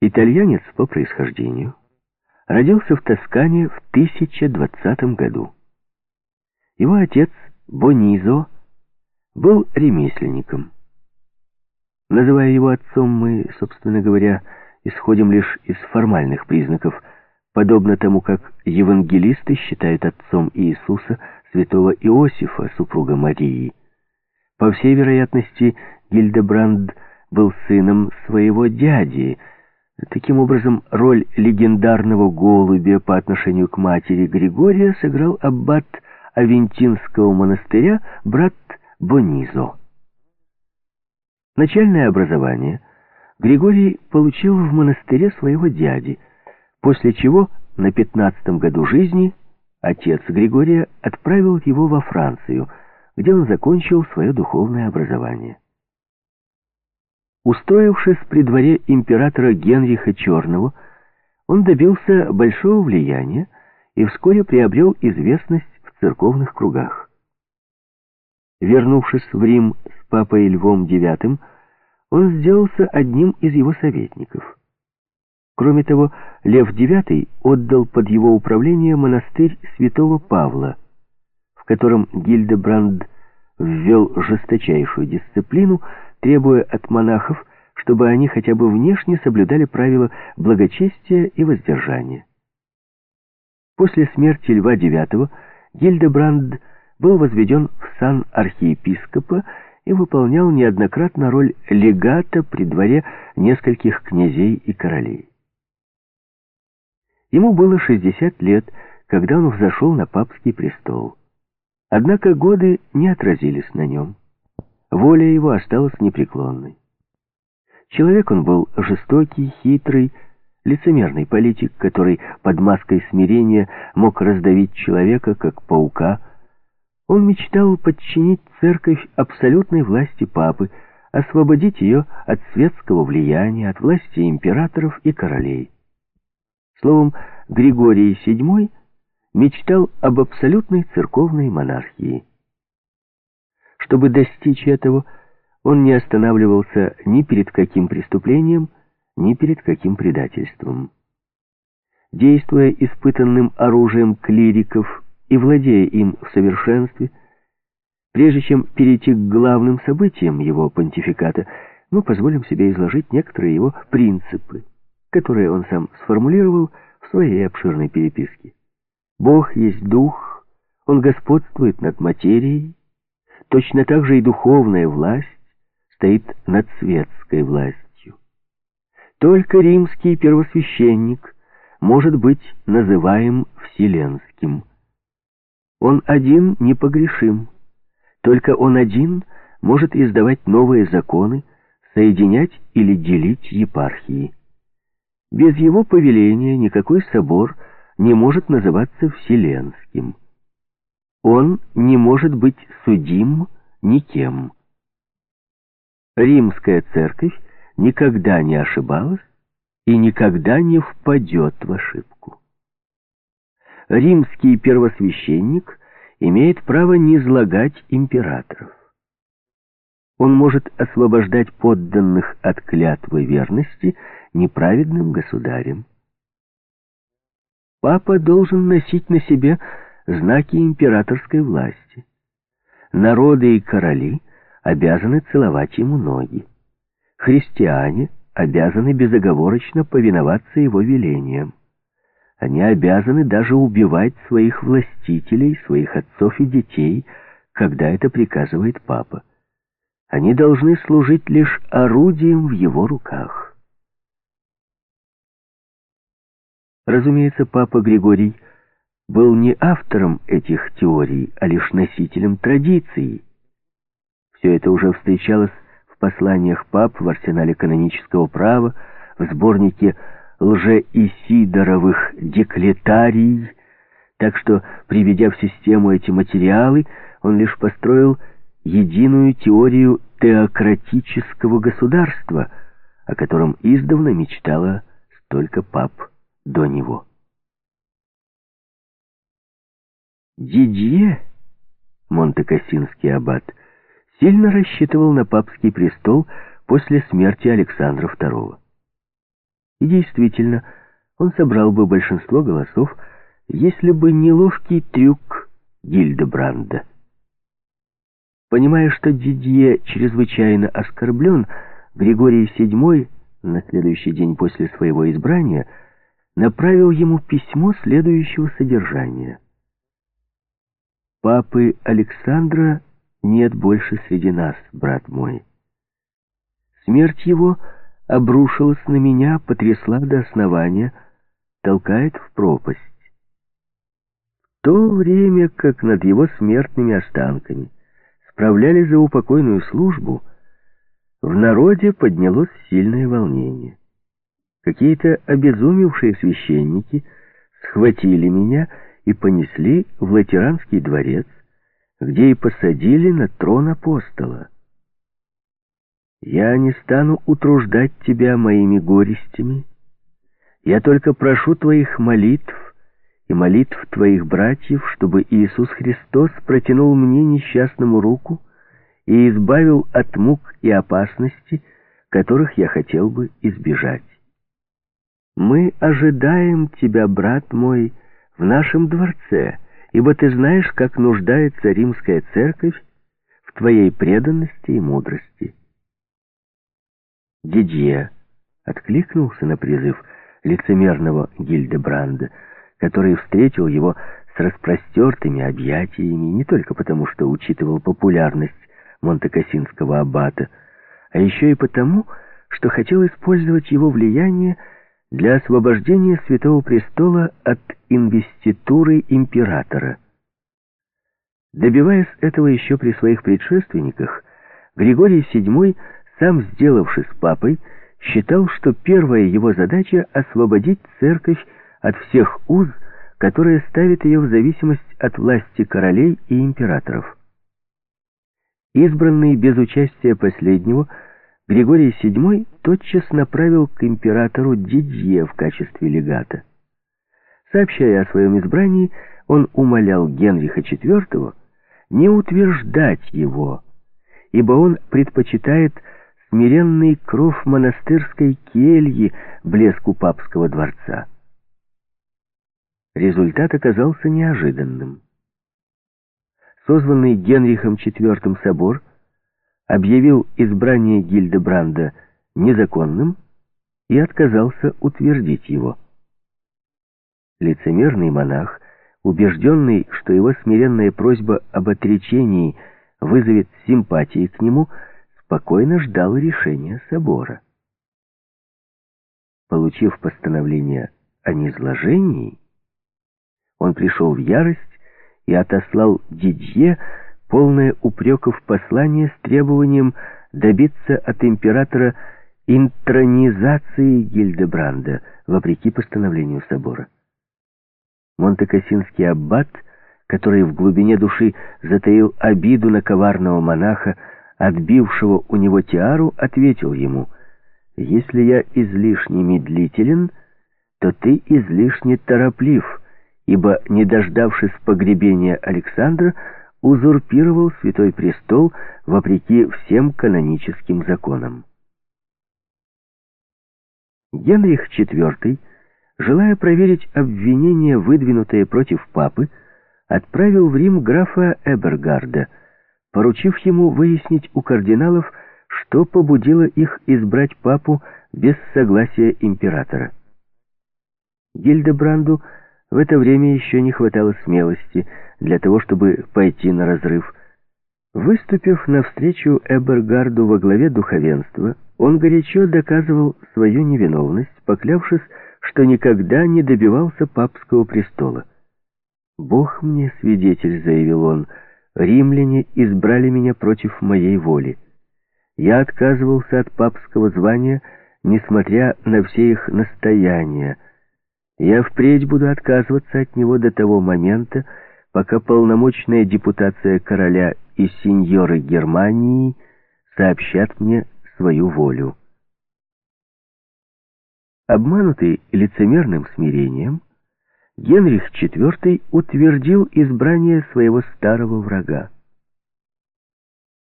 итальянец по происхождению, родился в Тоскане в 1020 году. Его отец, Бонизо, был ремесленником. Называя его отцом, мы, собственно говоря, исходим лишь из формальных признаков, подобно тому, как евангелисты считают отцом Иисуса святого Иосифа, супруга Марии. По всей вероятности, Гильдебранд был сыном своего дяди, Таким образом, роль легендарного голубя по отношению к матери Григория сыграл аббат Авентинского монастыря брат Бонизо. Начальное образование Григорий получил в монастыре своего дяди, после чего на пятнадцатом году жизни отец Григория отправил его во Францию, где он закончил свое духовное образование. Устроившись при дворе императора Генриха Черного, он добился большого влияния и вскоре приобрел известность в церковных кругах. Вернувшись в Рим с папой Львом IX, он сделался одним из его советников. Кроме того, Лев IX отдал под его управление монастырь святого Павла, в котором Гильдебранд ввел жесточайшую дисциплину, требуя от монахов, чтобы они хотя бы внешне соблюдали правила благочестия и воздержания. После смерти Льва IX Гильдебранд был возведен в сан архиепископа и выполнял неоднократно роль легата при дворе нескольких князей и королей. Ему было 60 лет, когда он взошел на папский престол. Однако годы не отразились на нем. Воля его осталась непреклонной. Человек он был жестокий, хитрый, лицемерный политик, который под маской смирения мог раздавить человека, как паука. Он мечтал подчинить церковь абсолютной власти папы, освободить ее от светского влияния, от власти императоров и королей. Словом, Григорий VII мечтал об абсолютной церковной монархии. Чтобы достичь этого, он не останавливался ни перед каким преступлением, ни перед каким предательством. Действуя испытанным оружием клириков и владея им в совершенстве, прежде чем перейти к главным событиям его понтификата, мы позволим себе изложить некоторые его принципы, которые он сам сформулировал в своей обширной переписке. Бог есть дух, он господствует над материей, Точно так же и духовная власть стоит над светской властью. Только римский первосвященник может быть называем вселенским. Он один непогрешим. Только он один может издавать новые законы, соединять или делить епархии. Без его повеления никакой собор не может называться вселенским он не может быть судим никем. Римская церковь никогда не ошибалась и никогда не впадет в ошибку. Римский первосвященник имеет право низлагать императоров. Он может освобождать подданных от клятвы верности неправедным государям. Папа должен носить на себе знаки императорской власти. Народы и короли обязаны целовать ему ноги. Христиане обязаны безоговорочно повиноваться его велениям. Они обязаны даже убивать своих властителей, своих отцов и детей, когда это приказывает папа. Они должны служить лишь орудием в его руках. Разумеется, папа Григорий был не автором этих теорий, а лишь носителем традиции. Все это уже встречалось в посланиях пап, в арсенале канонического права, в сборнике лже-исидоровых деклетарий, так что, приведя в систему эти материалы, он лишь построил единую теорию теократического государства, о котором издавна мечтала столько пап до него. Дидье, монтекассинский аббат, сильно рассчитывал на папский престол после смерти Александра II. И действительно, он собрал бы большинство голосов, если бы не ловкий трюк Гильдебранда. Понимая, что Дидье чрезвычайно оскорблен, Григорий VII на следующий день после своего избрания направил ему письмо следующего содержания — Папы Александра нет больше среди нас, брат мой. Смерть его обрушилась на меня, потрясла до основания, толкает в пропасть. В то время как над его смертными останками справляли за упокойную службу, в народе поднялось сильное волнение. Какие-то обезумевшие священники схватили меня и понесли в Латеранский дворец, где и посадили на трон апостола. Я не стану утруждать тебя моими горестями. Я только прошу твоих молитв и молитв твоих братьев, чтобы Иисус Христос протянул мне несчастному руку и избавил от мук и опасностей, которых я хотел бы избежать. Мы ожидаем тебя, брат мой, в нашем дворце, ибо ты знаешь, как нуждается римская церковь в твоей преданности и мудрости. Дидье откликнулся на призыв лицемерного Гильдебранда, который встретил его с распростертыми объятиями не только потому, что учитывал популярность монтекассинского аббата, а еще и потому, что хотел использовать его влияние для освобождения Святого Престола от инвеституры императора. Добиваясь этого еще при своих предшественниках, Григорий VII, сам сделавшись папой, считал, что первая его задача — освободить церковь от всех уз, которые ставят ее в зависимость от власти королей и императоров. Избранный без участия последнего — Григорий VII тотчас направил к императору Дидье в качестве легата. Сообщая о своем избрании, он умолял Генриха IV не утверждать его, ибо он предпочитает смиренный кров монастырской кельи блеску папского дворца. Результат оказался неожиданным. Созванный Генрихом IV собор – объявил избрание Гильдебранда незаконным и отказался утвердить его. Лицемерный монах, убежденный, что его смиренная просьба об отречении вызовет симпатии к нему, спокойно ждал решения собора. Получив постановление о низложении, он пришел в ярость и отослал Дидье полное упреков послание с требованием добиться от императора интронизации Гильдебранда, вопреки постановлению собора. Монтекассинский аббат, который в глубине души затаил обиду на коварного монаха, отбившего у него тиару, ответил ему, «Если я излишне медлителен, то ты излишне тороплив, ибо, не дождавшись погребения Александра, узурпировал Святой Престол вопреки всем каноническим законам. Генрих IV, желая проверить обвинения, выдвинутые против папы, отправил в Рим графа Эбергарда, поручив ему выяснить у кардиналов, что побудило их избрать папу без согласия императора. Гильдебранду в это время еще не хватало смелости для того, чтобы пойти на разрыв. Выступив навстречу Эбергарду во главе духовенства, он горячо доказывал свою невиновность, поклявшись, что никогда не добивался папского престола. «Бог мне свидетель», — заявил он, — «римляне избрали меня против моей воли. Я отказывался от папского звания, несмотря на все их настояния, я впредь буду отказываться от него до того момента, пока полномочная депутация короля и сеньоры Германии сообщат мне свою волю. Обманутый лицемерным смирением, Генрих IV утвердил избрание своего старого врага.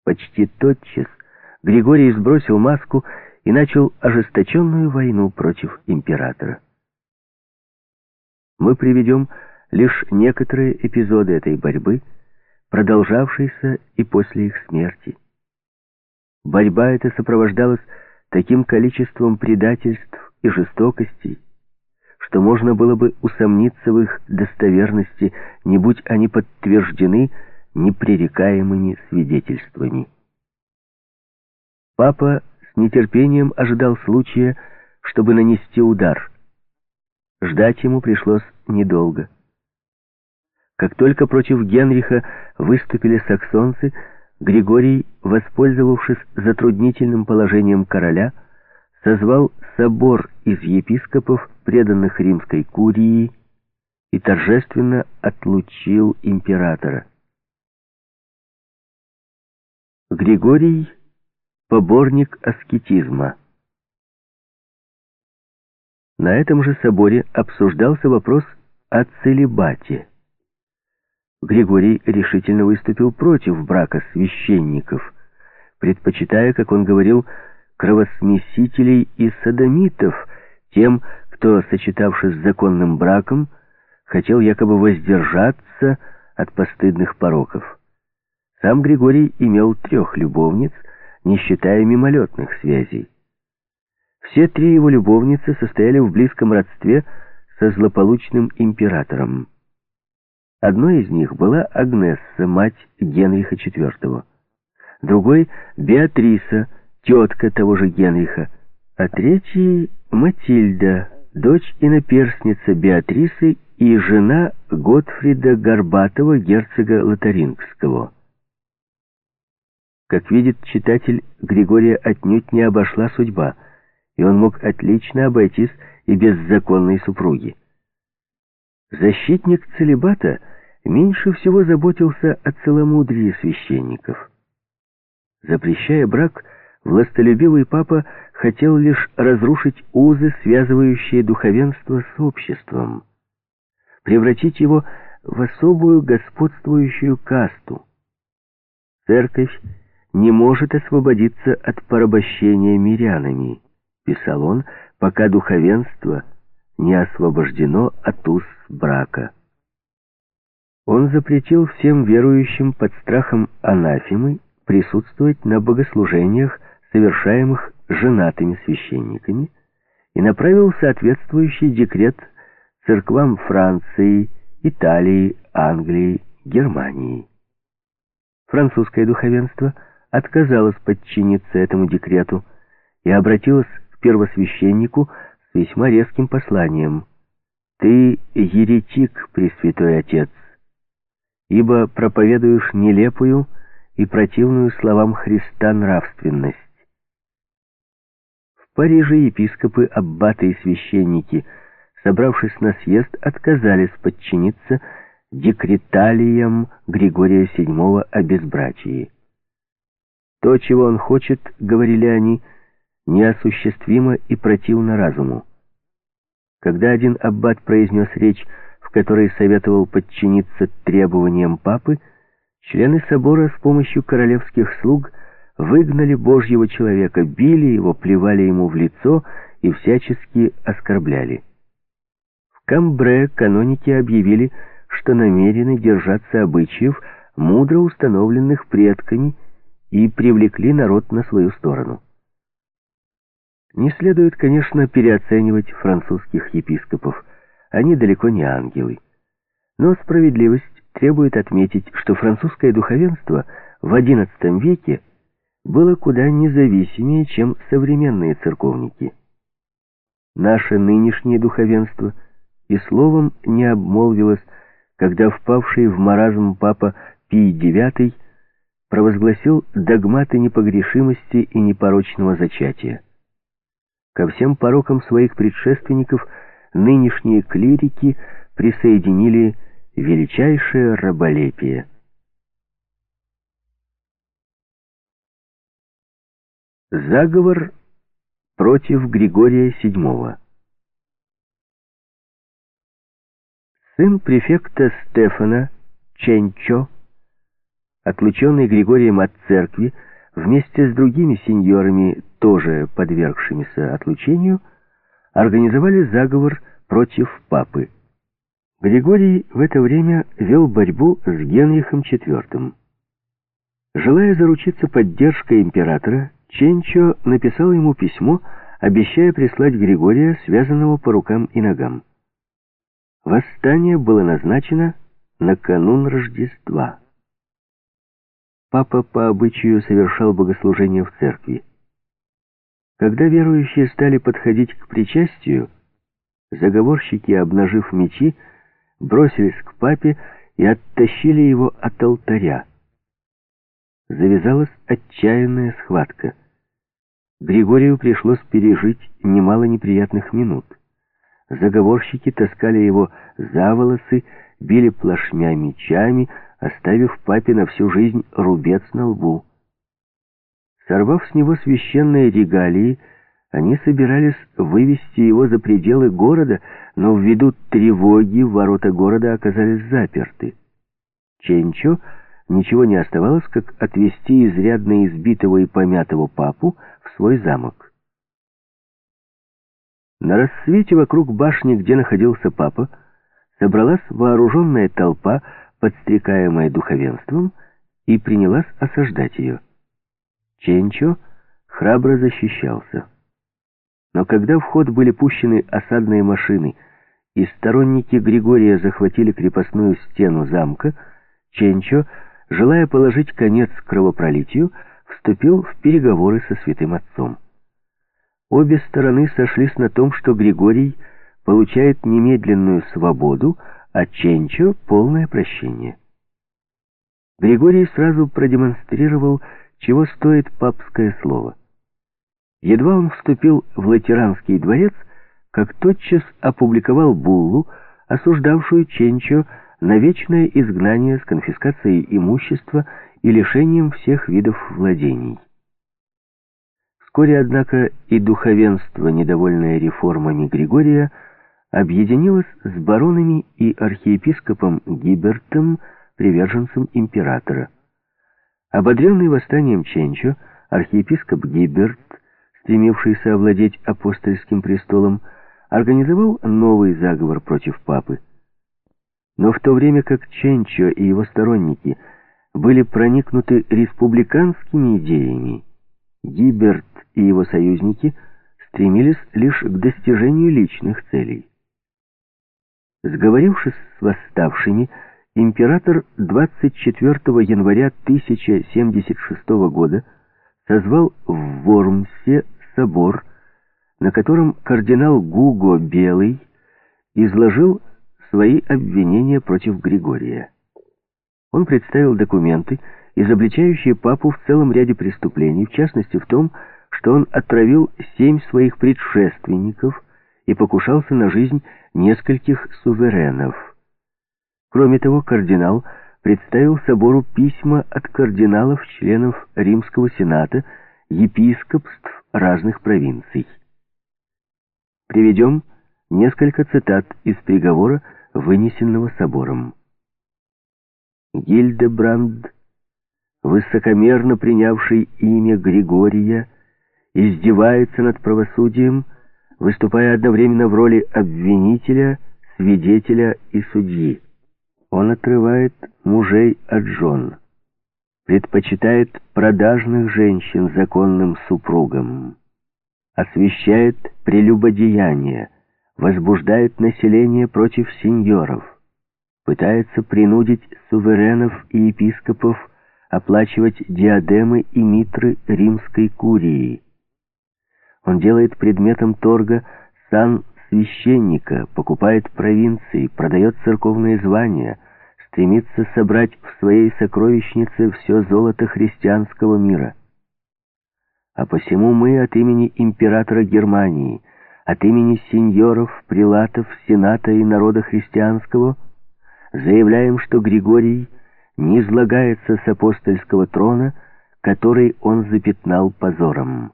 Почти тотчас Григорий сбросил маску и начал ожесточенную войну против императора. Мы приведем лишь некоторые эпизоды этой борьбы, продолжавшейся и после их смерти. Борьба эта сопровождалась таким количеством предательств и жестокостей, что можно было бы усомниться в их достоверности, не будь они подтверждены непререкаемыми свидетельствами. Папа с нетерпением ожидал случая, чтобы нанести удар. Ждать ему пришлось недолго. Как только против Генриха выступили саксонцы, Григорий, воспользовавшись затруднительным положением короля, созвал собор из епископов, преданных римской курии, и торжественно отлучил императора. Григорий — поборник аскетизма. На этом же соборе обсуждался вопрос о целебате. Григорий решительно выступил против брака священников, предпочитая, как он говорил, кровосмесителей и садомитов тем, кто, сочетавшись с законным браком, хотел якобы воздержаться от постыдных пороков. Сам Григорий имел трех любовниц, не считая мимолетных связей. Все три его любовницы состояли в близком родстве со злополучным императором. Одной из них была Агнесса, мать Генриха IV. Другой — Беатриса, тетка того же Генриха. А третьей — Матильда, дочь и наперсница Беатрисы и жена Готфрида Горбатова, герцога Лотарингского. Как видит читатель, Григория отнюдь не обошла судьба, и он мог отлично обойтись и без законной супруги. Защитник целебата меньше всего заботился о целомудрии священников. Запрещая брак, властолюбивый папа хотел лишь разрушить узы, связывающие духовенство с обществом, превратить его в особую господствующую касту. Церковь не может освободиться от порабощения мирянами, писал он, пока духовенство не освобождено от уз брака. Он запретил всем верующим под страхом анафемы присутствовать на богослужениях, совершаемых женатыми священниками, и направил соответствующий декрет церквам Франции, Италии, Англии, Германии. Французское духовенство – отказалась подчиниться этому декрету и обратилась к первосвященнику с весьма резким посланием. «Ты еретик, Пресвятой Отец, ибо проповедуешь нелепую и противную словам Христа нравственность». В Париже епископы, аббаты и священники, собравшись на съезд, отказались подчиниться декреталиям Григория VII о безбрачии. То, чего он хочет, говорили они, неосуществимо и противно разуму. Когда один аббат произнес речь, в которой советовал подчиниться требованиям папы, члены собора с помощью королевских слуг выгнали Божьего человека, били его, плевали ему в лицо и всячески оскорбляли. В Камбре каноники объявили, что намерены держаться обычаев, мудро установленных предками, и привлекли народ на свою сторону. Не следует, конечно, переоценивать французских епископов. Они далеко не ангелы. Но справедливость требует отметить, что французское духовенство в XI веке было куда независимее, чем современные церковники. Наше нынешнее духовенство и словом не обмолвилось, когда впавший в маразм папа Пий IX провозгласил догматы непогрешимости и непорочного зачатия. Ко всем порокам своих предшественников нынешние клирики присоединили величайшее раболепие. Заговор против Григория VII Сын префекта Стефана Ченчо отлученный Григорием от церкви, вместе с другими сеньорами, тоже подвергшимися отлучению, организовали заговор против папы. Григорий в это время вел борьбу с Генрихом IV. Желая заручиться поддержкой императора, Ченчо написал ему письмо, обещая прислать Григория, связанного по рукам и ногам. Восстание было назначено на канун Рождества. Папа по обычаю совершал богослужение в церкви. Когда верующие стали подходить к причастию, заговорщики, обнажив мечи, бросились к папе и оттащили его от алтаря. Завязалась отчаянная схватка. Григорию пришлось пережить немало неприятных минут. Заговорщики таскали его за волосы, били плашмя мечами, оставив папе на всю жизнь рубец на лбу. Сорвав с него священные регалии, они собирались вывести его за пределы города, но ввиду тревоги ворота города оказались заперты. Ченчо ничего не оставалось, как отвезти изрядно избитого и помятого папу в свой замок. На рассвете вокруг башни, где находился папа, собралась вооруженная толпа, подстрекаемая духовенством, и принялась осаждать ее. Ченчо храбро защищался. Но когда в ход были пущены осадные машины и сторонники Григория захватили крепостную стену замка, Ченчо, желая положить конец кровопролитию, вступил в переговоры со святым отцом. Обе стороны сошлись на том, что Григорий получает немедленную свободу, а Ченчо — полное прощение. Григорий сразу продемонстрировал, чего стоит папское слово — Едва он вступил в Латеранский дворец, как тотчас опубликовал буллу, осуждавшую Ченчо на вечное изгнание с конфискацией имущества и лишением всех видов владений. Вскоре, однако, и духовенство, недовольное реформами Григория, объединилось с баронами и архиепископом Гибертом, приверженцем императора. Ободренный восстанием Ченчо, архиепископ Гиберт стремившийся овладеть апостольским престолом, организовал новый заговор против папы. Но в то время как Ченчо и его сторонники были проникнуты республиканскими идеями, Гиберт и его союзники стремились лишь к достижению личных целей. Сговорившись с восставшими, император 24 января 1076 года созвал в Вормсе собор, на котором кардинал Гуго Белый изложил свои обвинения против Григория. Он представил документы, изобличающие папу в целом ряде преступлений, в частности в том, что он отравил семь своих предшественников и покушался на жизнь нескольких суверенов. Кроме того, кардинал представил собору письма от кардиналов, членов Римского сената, епископств разных провинций. Приведем несколько цитат из приговора, вынесенного собором. Гильдебранд, высокомерно принявший имя Григория, издевается над правосудием, выступая одновременно в роли обвинителя, свидетеля и судьи. Он отрывает мужей от жен предпочитает продажных женщин законным супругам, освещает прелюбодеяние, возбуждает население против сеньоров, пытается принудить суверенов и епископов оплачивать диадемы и митры римской курии. Он делает предметом торга сан священника, покупает провинции, продает церковные звания – стремится собрать в своей сокровищнице все золото христианского мира. А посему мы от имени императора Германии, от имени сеньоров, прилатов, сената и народа христианского заявляем, что Григорий не излагается с апостольского трона, который он запятнал позором.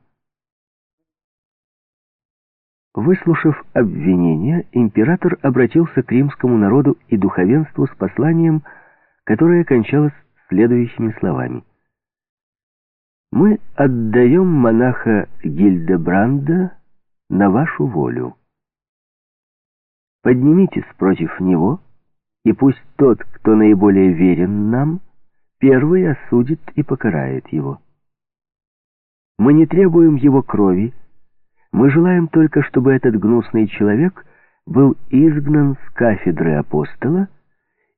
Выслушав обвинения, император обратился к римскому народу и духовенству с посланием, которое кончалось следующими словами. «Мы отдаем монаха Гильдебранда на вашу волю. Поднимитесь против него, и пусть тот, кто наиболее верен нам, первый осудит и покарает его. Мы не требуем его крови, мы желаем только, чтобы этот гнусный человек был изгнан с кафедры апостола,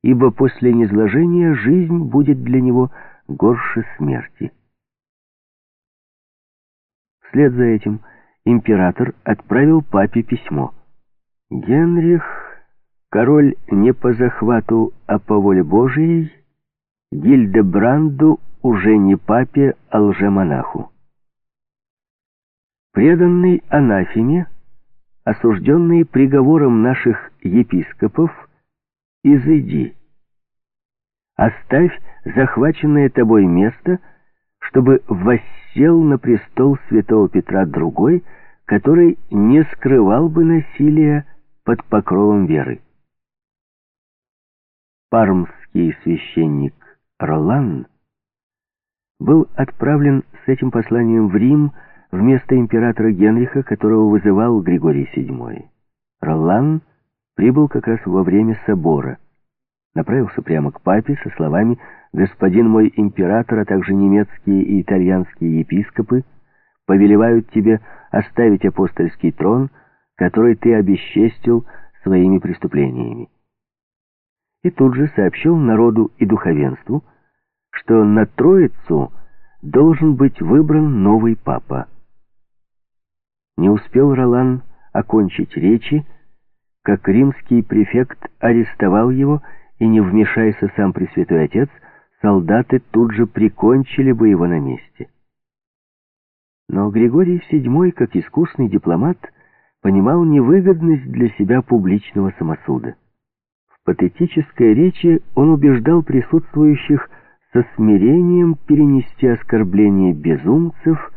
ибо после низложения жизнь будет для него горше смерти. Вслед за этим император отправил папе письмо. Генрих, король не по захвату, а по воле Божией, Гильдебранду уже не папе, а лжемонаху. Преданный анафеме, осужденный приговором наших епископов, изыди. Оставь захваченное тобой место, чтобы воссел на престол святого Петра другой, который не скрывал бы насилия под покровом веры. Пармский священник Ролан был отправлен с этим посланием в Рим вместо императора Генриха, которого вызывал Григорий VII. Ролан прибыл как раз во время собора. Направился прямо к папе со словами «Господин мой император, а также немецкие и итальянские епископы повелевают тебе оставить апостольский трон, который ты обесчестил своими преступлениями». И тут же сообщил народу и духовенству, что на Троицу должен быть выбран новый папа. Не успел Ролан окончить речи, как римский префект арестовал его, и не вмешайся сам Пресвятой Отец, солдаты тут же прикончили бы его на месте. Но Григорий VII, как искусный дипломат, понимал невыгодность для себя публичного самосуда. В патетической речи он убеждал присутствующих со смирением перенести оскорбление безумцев,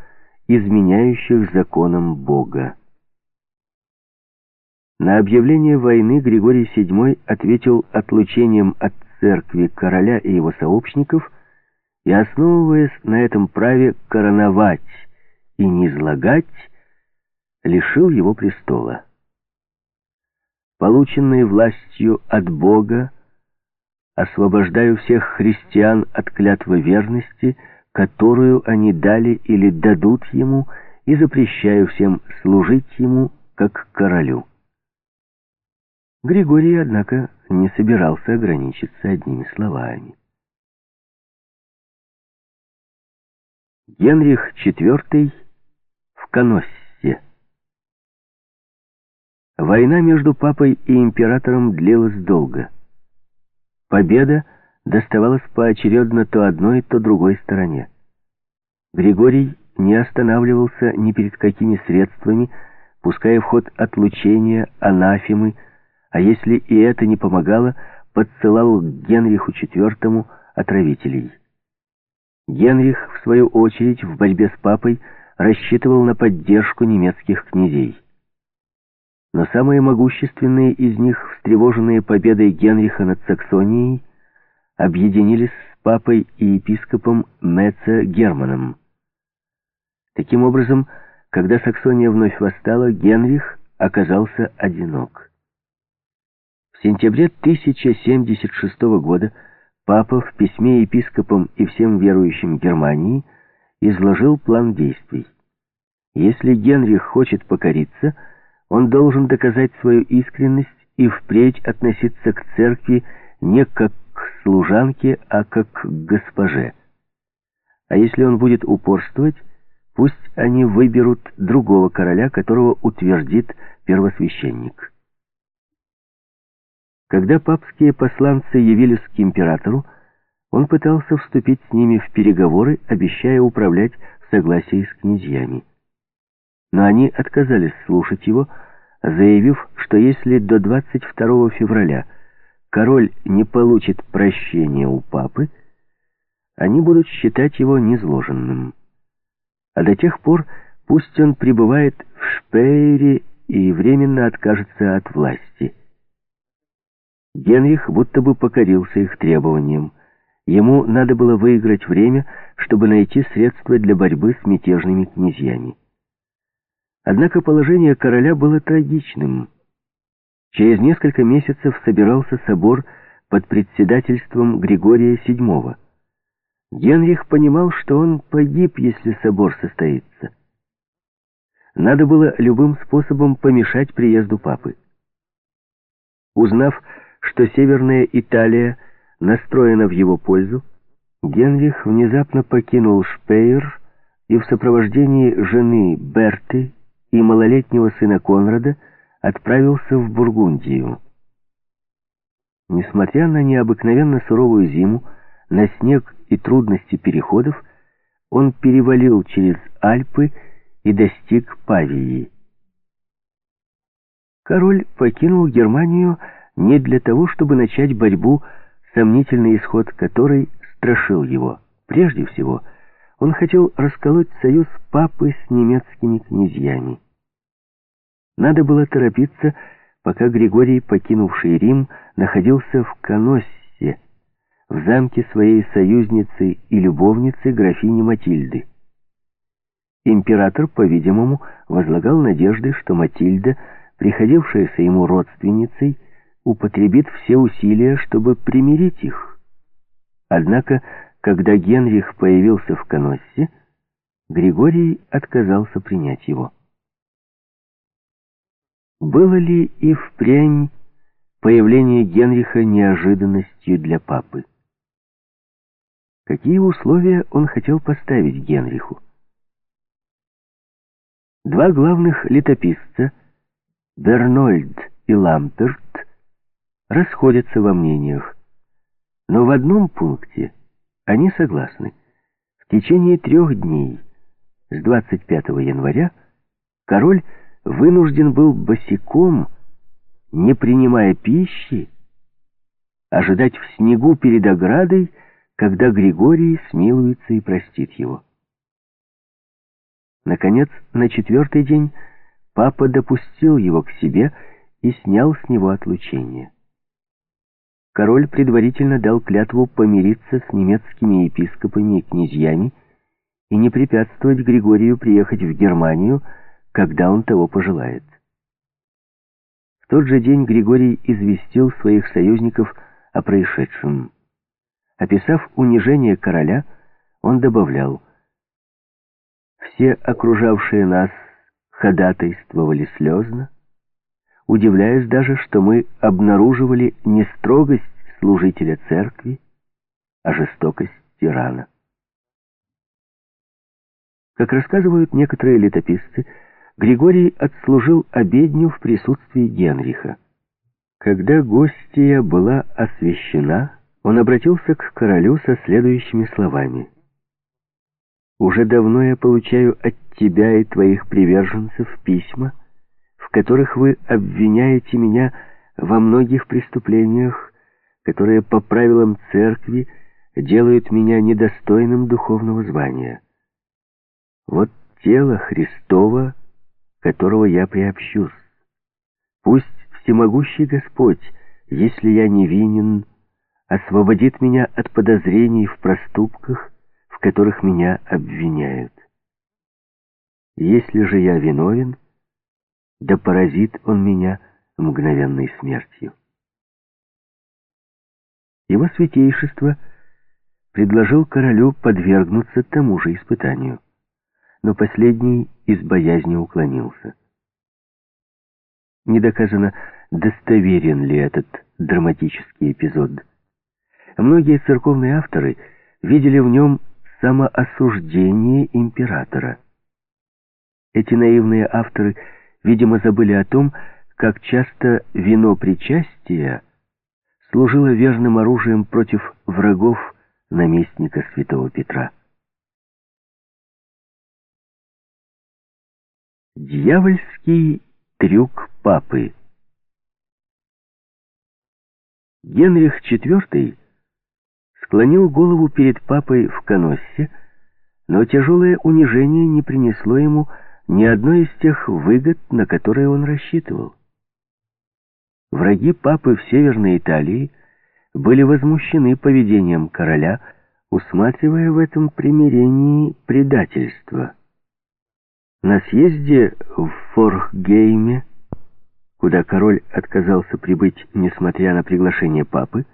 изменяющих законам Бога. На объявление войны Григорий VII ответил отлучением от церкви короля и его сообщников и, основываясь на этом праве короновать и низлагать, лишил его престола. Полученные властью от Бога, освобождаю всех христиан от клятвы верности, которую они дали или дадут ему, и запрещаю всем служить ему, как королю. Григорий, однако, не собирался ограничиться одними словами. Генрих IV в Коноссе. Война между папой и императором длилась долго. Победа доставалась поочередно то одной, то другой стороне. Григорий не останавливался ни перед какими средствами, пуская в ход отлучения, анафемы, а если и это не помогало, подсылал к Генриху IV отравителей. Генрих, в свою очередь, в борьбе с папой рассчитывал на поддержку немецких князей. Но самые могущественные из них, встревоженные победой Генриха над Саксонией, объединились с папой и епископом Меца Германом. Таким образом, когда Саксония вновь восстала, Генрих оказался одинок. В сентябре 1076 года папа в письме епископам и всем верующим Германии изложил план действий. Если Генрих хочет покориться, он должен доказать свою искренность и впредь относиться к церкви не как к служанке, а как к госпоже. А если он будет упорствовать, пусть они выберут другого короля, которого утвердит первосвященник. Когда папские посланцы явились к императору, он пытался вступить с ними в переговоры, обещая управлять в согласии с князьями. Но они отказались слушать его, заявив, что если до 22 февраля король не получит прощения у папы, они будут считать его низложенным. А до тех пор пусть он пребывает в Шпейре и временно откажется от власти. Генрих будто бы покорился их требованиям. Ему надо было выиграть время, чтобы найти средства для борьбы с мятежными князьями. Однако положение короля было трагичным. Через несколько месяцев собирался собор под председательством Григория VII. Генрих понимал, что он погиб, если собор состоится. Надо было любым способом помешать приезду папы. Узнав, что Северная Италия настроена в его пользу, Генрих внезапно покинул Шпейер и в сопровождении жены Берты и малолетнего сына Конрада отправился в Бургундию. Несмотря на необыкновенно суровую зиму, на снег и трудности переходов, он перевалил через Альпы и достиг Павии. Король покинул Германию не для того, чтобы начать борьбу, сомнительный исход которой страшил его. Прежде всего, он хотел расколоть союз папы с немецкими князьями. Надо было торопиться, пока Григорий, покинувший Рим, находился в Коноссе, в замке своей союзницы и любовницы графини Матильды. Император, по-видимому, возлагал надежды, что Матильда, приходившаяся ему родственницей, употребит все усилия, чтобы примирить их. Однако, когда Генрих появился в Коноссе, Григорий отказался принять его. Было ли и впрямь появление Генриха неожиданностью для папы? Какие условия он хотел поставить Генриху? Два главных летописца, Бернольд и Ламперт, расходятся во мнениях, но в одном пункте они согласны. В течение трех дней, с 25 января, король вынужден был босиком, не принимая пищи, ожидать в снегу перед оградой, когда Григорий смилуется и простит его. Наконец, на четвертый день папа допустил его к себе и снял с него отлучение. Король предварительно дал клятву помириться с немецкими епископами и князьями и не препятствовать Григорию приехать в Германию, когда он того пожелает. В тот же день Григорий известил своих союзников о происшедшем. Описав унижение короля, он добавлял, «Все окружавшие нас ходатайствовали слезно, удивляясь даже, что мы обнаруживали не строгость служителя церкви, а жестокость тирана. Как рассказывают некоторые летописцы, Григорий отслужил обедню в присутствии Генриха. Когда гостья была освящена, он обратился к королю со следующими словами. «Уже давно я получаю от тебя и твоих приверженцев письма, в которых вы обвиняете меня во многих преступлениях, которые по правилам церкви делают меня недостойным духовного звания. Вот тело Христово, которого я приобщусь. Пусть всемогущий Господь, если я невинен, освободит меня от подозрений в проступках, в которых меня обвиняют. Если же я виновен, да поразит он меня мгновенной смертью. Его святейшество предложил королю подвергнуться тому же испытанию, но последний из боязни уклонился. Не доказано, достоверен ли этот драматический эпизод. Многие церковные авторы видели в нем самоосуждение императора. Эти наивные авторы – видимо, забыли о том, как часто вино причастия служило верным оружием против врагов наместника святого Петра. Дьявольский трюк папы Генрих IV склонил голову перед папой в Коноссе, но тяжелое унижение не принесло ему ни одной из тех выгод, на которые он рассчитывал. Враги папы в Северной Италии были возмущены поведением короля, усматривая в этом примирении предательство. На съезде в Форхгейме, куда король отказался прибыть, несмотря на приглашение папы,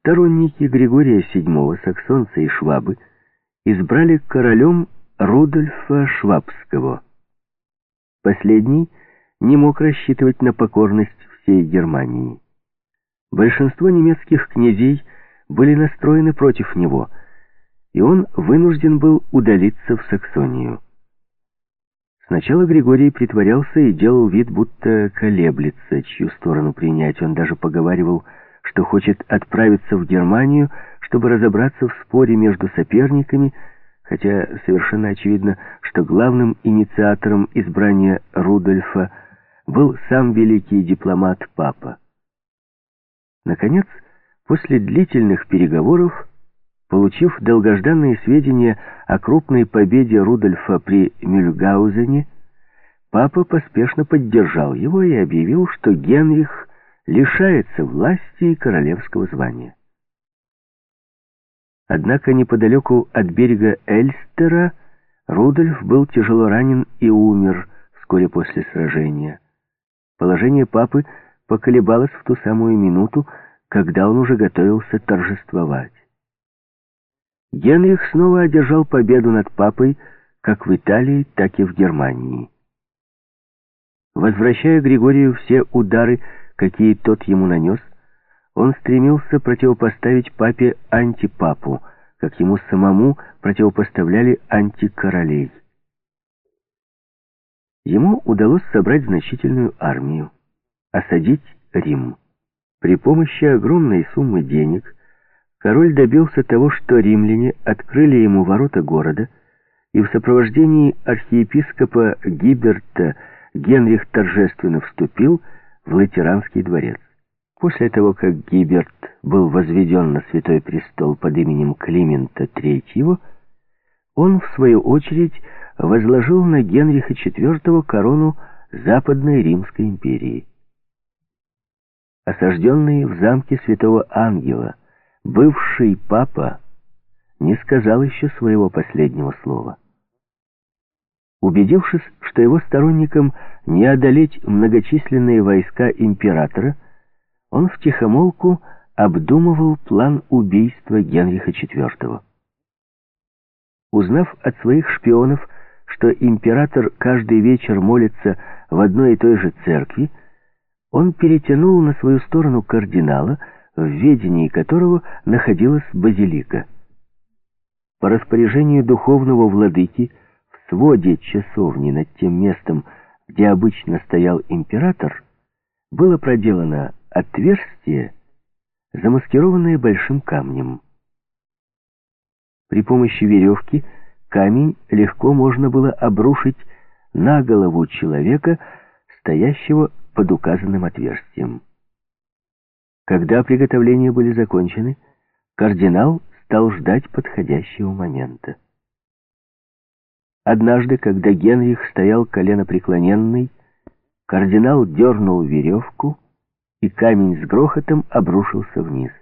сторонники Григория VII, саксонца и швабы, избрали королем Рудольфа Швабского. Последний не мог рассчитывать на покорность всей Германии. Большинство немецких князей были настроены против него, и он вынужден был удалиться в Саксонию. Сначала Григорий притворялся и делал вид, будто колеблется, чью сторону принять. Он даже поговаривал, что хочет отправиться в Германию, чтобы разобраться в споре между соперниками, хотя совершенно очевидно, что главным инициатором избрания Рудольфа был сам великий дипломат Папа. Наконец, после длительных переговоров, Получив долгожданные сведения о крупной победе Рудольфа при Мюльгаузене, папа поспешно поддержал его и объявил, что Генрих лишается власти и королевского звания. Однако неподалеку от берега Эльстера Рудольф был тяжело ранен и умер вскоре после сражения. Положение папы поколебалось в ту самую минуту, когда он уже готовился торжествовать. Генрих снова одержал победу над папой как в Италии, так и в Германии. Возвращая Григорию все удары, какие тот ему нанес, он стремился противопоставить папе антипапу, как ему самому противопоставляли антикоролей. Ему удалось собрать значительную армию, осадить Рим. При помощи огромной суммы денег король добился того, что римляне открыли ему ворота города, и в сопровождении архиепископа Гиберта Генрих торжественно вступил в Латеранский дворец. После того, как Гиберт был возведен на святой престол под именем Климента III, он, в свою очередь, возложил на Генриха IV корону Западной Римской империи. Осажденный в замке святого Ангела, бывший папа не сказал еще своего последнего слова. Убедившись, что его сторонникам не одолеть многочисленные войска императора, он втихомолку обдумывал план убийства Генриха IV. Узнав от своих шпионов, что император каждый вечер молится в одной и той же церкви, он перетянул на свою сторону кардинала, в ведении которого находилась базилика. По распоряжению духовного владыки в своде часовни над тем местом, где обычно стоял император, было проделано отверстие, замаскированное большим камнем. При помощи веревки камень легко можно было обрушить на голову человека, стоящего под указанным отверстием. Когда приготовления были закончены, кардинал стал ждать подходящего момента. Однажды, когда Генрих стоял коленопреклоненный, кардинал дернул веревку, и камень с грохотом обрушился вниз.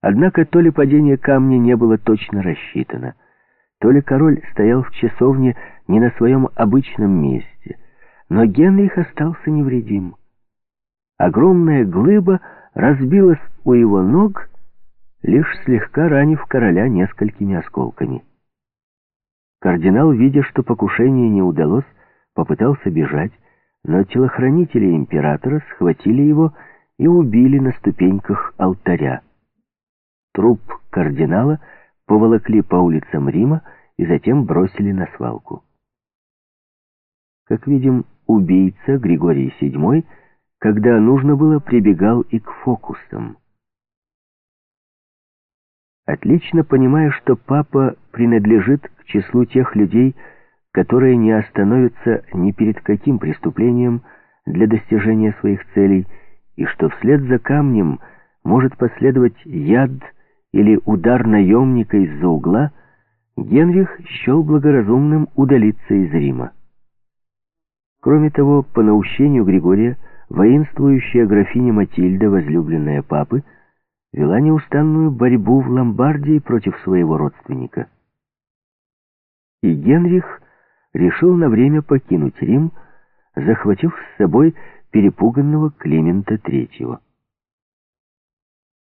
Однако то ли падение камня не было точно рассчитано, то ли король стоял в часовне не на своем обычном месте, но Генрих остался невредим. Огромная глыба разбилась у его ног, лишь слегка ранив короля несколькими осколками. Кардинал, видя, что покушение не удалось, попытался бежать, но телохранители императора схватили его и убили на ступеньках алтаря. Труп кардинала поволокли по улицам Рима и затем бросили на свалку. Как видим, убийца Григорий VII – когда нужно было, прибегал и к фокусам. Отлично понимая, что папа принадлежит к числу тех людей, которые не остановятся ни перед каким преступлением для достижения своих целей, и что вслед за камнем может последовать яд или удар наемника из-за угла, Генрих счел благоразумным удалиться из Рима. Кроме того, по наущению Григория, воинствующая графиня Матильда, возлюбленная папы, вела неустанную борьбу в Ломбардии против своего родственника. И Генрих решил на время покинуть Рим, захватив с собой перепуганного Климента III.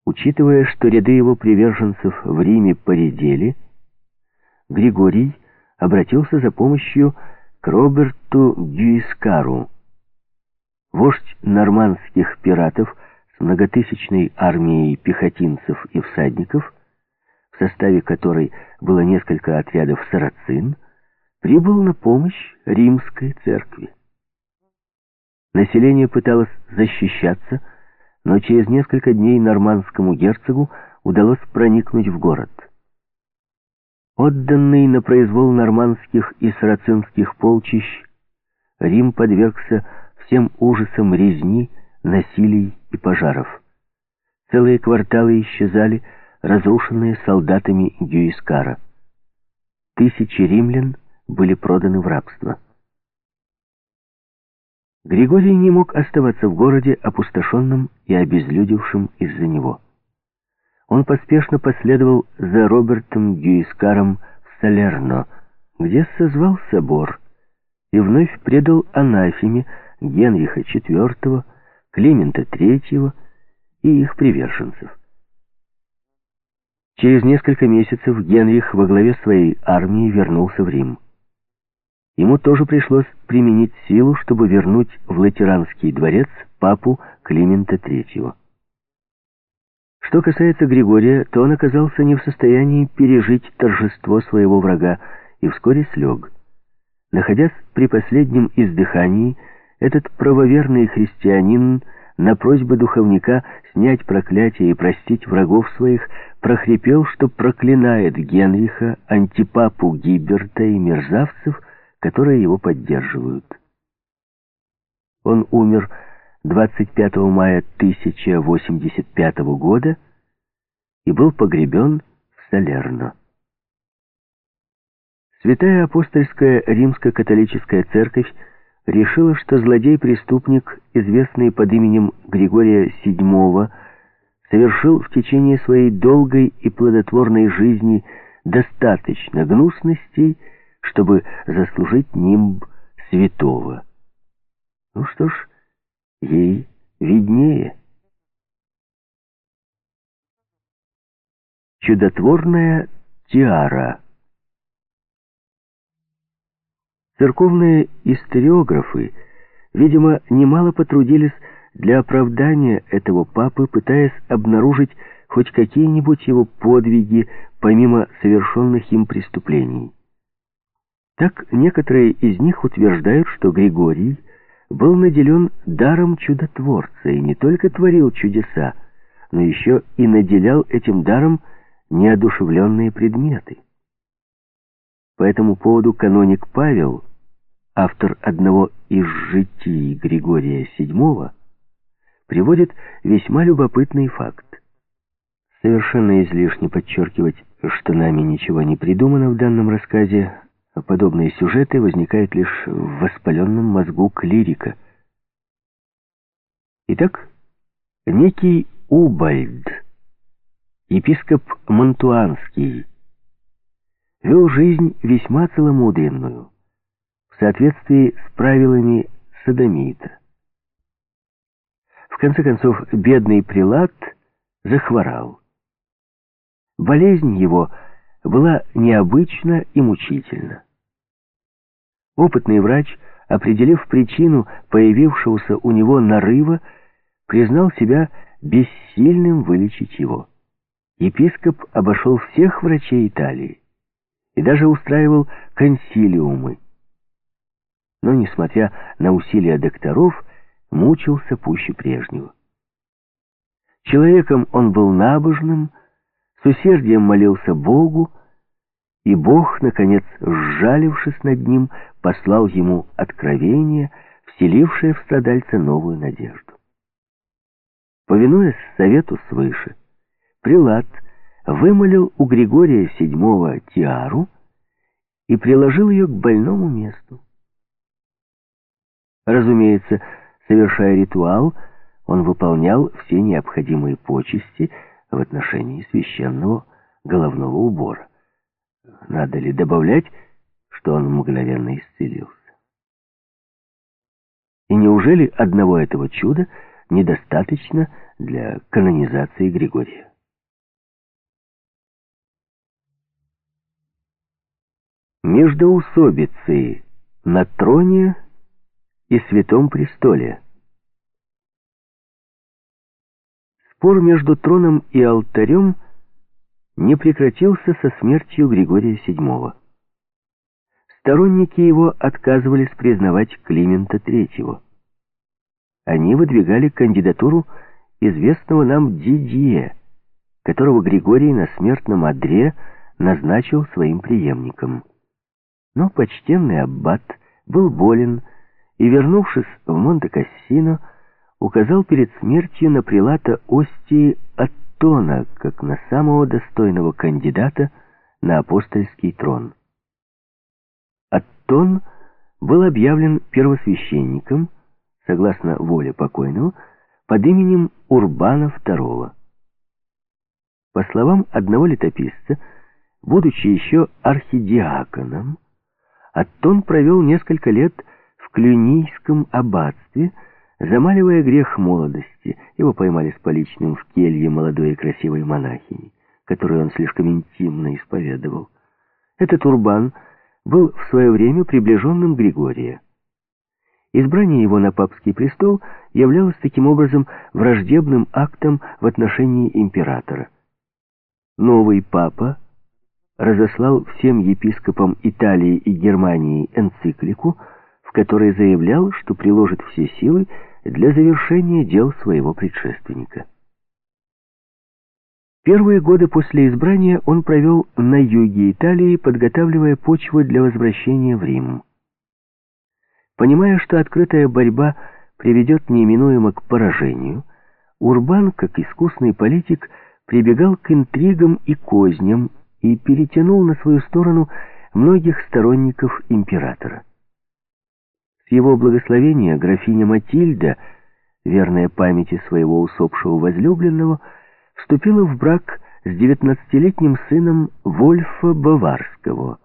Учитывая, что ряды его приверженцев в Риме поредели, Григорий обратился за помощью к Роберту Гюискару, Вождь нормандских пиратов с многотысячной армией пехотинцев и всадников, в составе которой было несколько отрядов сарацин, прибыл на помощь римской церкви. Население пыталось защищаться, но через несколько дней нормандскому герцогу удалось проникнуть в город. Отданный на произвол нормандских и сарацинских полчищ, Рим подвергся всем ужасам резни, насилий и пожаров. Целые кварталы исчезали, разрушенные солдатами Гюискара. Тысячи римлян были проданы в рабство. Григорий не мог оставаться в городе, опустошенным и обезлюдевшим из-за него. Он поспешно последовал за Робертом Гюискаром в Салерно, где созвал собор и вновь предал анафеме Генриха IV, Климента III и их приверженцев. Через несколько месяцев Генрих во главе своей армии вернулся в Рим. Ему тоже пришлось применить силу, чтобы вернуть в Латеранский дворец папу Климента III. Что касается Григория, то он оказался не в состоянии пережить торжество своего врага и вскоре слег. Находясь при последнем издыхании, этот правоверный христианин на просьбу духовника снять проклятие и простить врагов своих прохрипел, что проклинает Генриха, антипапу Гиберта и мерзавцев, которые его поддерживают. Он умер 25 мая 1085 года и был погребен в Салерно. Святая апостольская римско-католическая церковь решила, что злодей-преступник, известный под именем Григория VII, совершил в течение своей долгой и плодотворной жизни достаточно гнусностей, чтобы заслужить нимб святого. Ну что ж, ей виднее. Чудотворная тиара Церковные историографы, видимо, немало потрудились для оправдания этого папы, пытаясь обнаружить хоть какие-нибудь его подвиги, помимо совершенных им преступлений. Так некоторые из них утверждают, что Григорий был наделен даром чудотворца и не только творил чудеса, но еще и наделял этим даром неодушевленные предметы. По этому поводу каноник Павел, автор одного из житий Григория VII, приводит весьма любопытный факт. Совершенно излишне подчеркивать, что нами ничего не придумано в данном рассказе, Подобные сюжеты возникают лишь в воспаленном мозгу клирика. Итак, некий Убальд, епископ Монтуанский, вел жизнь весьма целомудренную, соответствии с правилами садомита. В конце концов, бедный прилад захворал. Болезнь его – была необычна и мучительна. Опытный врач, определив причину появившегося у него нарыва, признал себя бессильным вылечить его. Епископ обошел всех врачей Италии и даже устраивал консилиумы. Но, несмотря на усилия докторов, мучился пуще прежнего. Человеком он был набожным, с усердием молился Богу, и Бог, наконец, сжалившись над ним, послал ему откровение, вселившее в страдальца новую надежду. Повинуясь совету свыше, Прилад вымолил у Григория VII тиару и приложил ее к больному месту. Разумеется, совершая ритуал, он выполнял все необходимые почести, в отношении священного головного убора. Надо ли добавлять, что он мгновенно исцелился? И неужели одного этого чуда недостаточно для канонизации Григория? Междоусобицы на троне и святом престоле – Спор между троном и алтарем не прекратился со смертью Григория VII. сторонники его отказывались признавать Климента III. Они выдвигали кандидатуру известного нам Дидье, которого Григорий на смертном одре назначил своим преемником. Но почтенный аббат был болен и, вернувшись в Монте-Кассино, указал перед смертью на прилата Остии Аттона как на самого достойного кандидата на апостольский трон. Аттон был объявлен первосвященником, согласно воле покойного, под именем Урбана II. По словам одного летописца, будучи еще архидиаконом, Аттон провел несколько лет Клюнийском аббатстве, замаливая грех молодости. Его поймали с поличным в келье молодой и красивой монахини, которую он слишком интимно исповедовал. Этот Урбан был в свое время приближенным Григория. Избрание его на папский престол являлось таким образом враждебным актом в отношении императора. Новый папа разослал всем епископам Италии и Германии энциклику, в которой заявлял, что приложит все силы для завершения дел своего предшественника. Первые годы после избрания он провел на юге Италии, подготавливая почву для возвращения в Рим. Понимая, что открытая борьба приведет неименуемо к поражению, Урбан, как искусный политик, прибегал к интригам и козням и перетянул на свою сторону многих сторонников императора. С его благословения графиня Матильда, верная памяти своего усопшего возлюбленного, вступила в брак с девятнадцатилетним сыном Вольфа Баварского.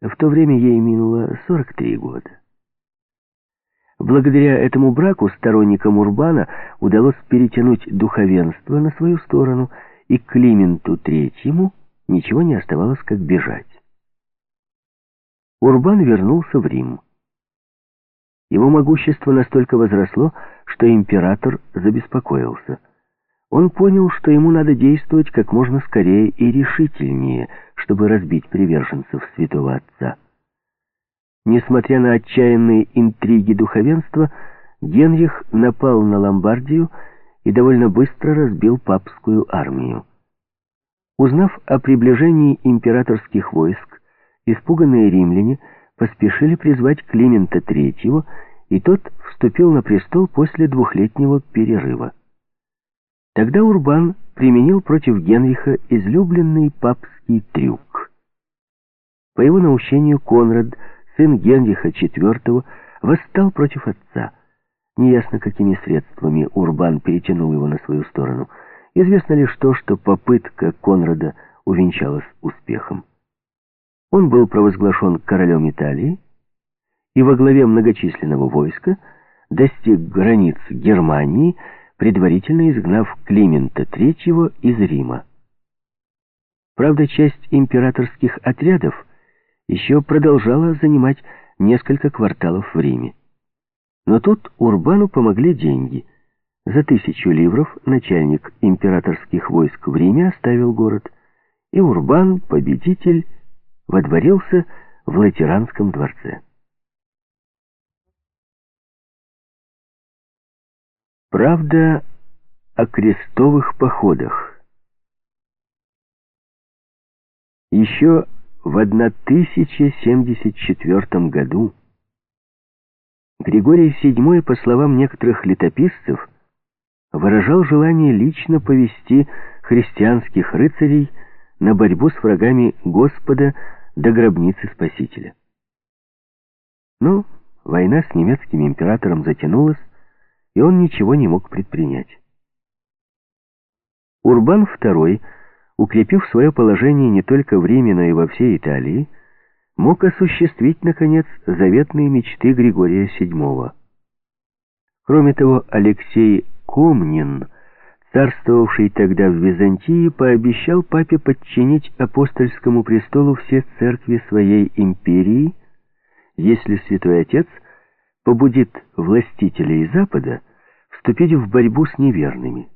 В то время ей минуло 43 года. Благодаря этому браку сторонникам Урбана удалось перетянуть духовенство на свою сторону, и Клименту Третьему ничего не оставалось, как бежать. Урбан вернулся в Рим. Его могущество настолько возросло, что император забеспокоился – он понял, что ему надо действовать как можно скорее и решительнее, чтобы разбить приверженцев святого отца. Несмотря на отчаянные интриги духовенства, Генрих напал на Ломбардию и довольно быстро разбил папскую армию. Узнав о приближении императорских войск, испуганные римляне поспешили призвать Климента III, и тот вступил на престол после двухлетнего перерыва. Тогда Урбан применил против Генриха излюбленный папский трюк. По его наущению Конрад, сын Генриха IV, восстал против отца. Неясно, какими средствами Урбан перетянул его на свою сторону. Известно лишь то, что попытка Конрада увенчалась успехом. Он был провозглашен королем Италии и во главе многочисленного войска достиг границ Германии, предварительно изгнав Климента III из Рима. Правда, часть императорских отрядов еще продолжала занимать несколько кварталов в Риме. Но тут Урбану помогли деньги. За тысячу ливров начальник императорских войск в Риме оставил город, и Урбан, победитель, водворился в Латеранском дворце. Правда о крестовых походах. Еще в 1074 году Григорий VII, по словам некоторых летописцев, выражал желание лично повести христианских рыцарей на борьбу с врагами Господа до гробницы Спасителя. Но война с немецким императором затянулась, и он ничего не мог предпринять. Урбан II, укрепив свое положение не только в Риме, но и во всей Италии, мог осуществить, наконец, заветные мечты Григория VII. Кроме того, Алексей Комнин, царствовавший тогда в Византии, пообещал папе подчинить апостольскому престолу все церкви своей империи, если Святой Отец – побудит властителей Запада вступить в борьбу с неверными.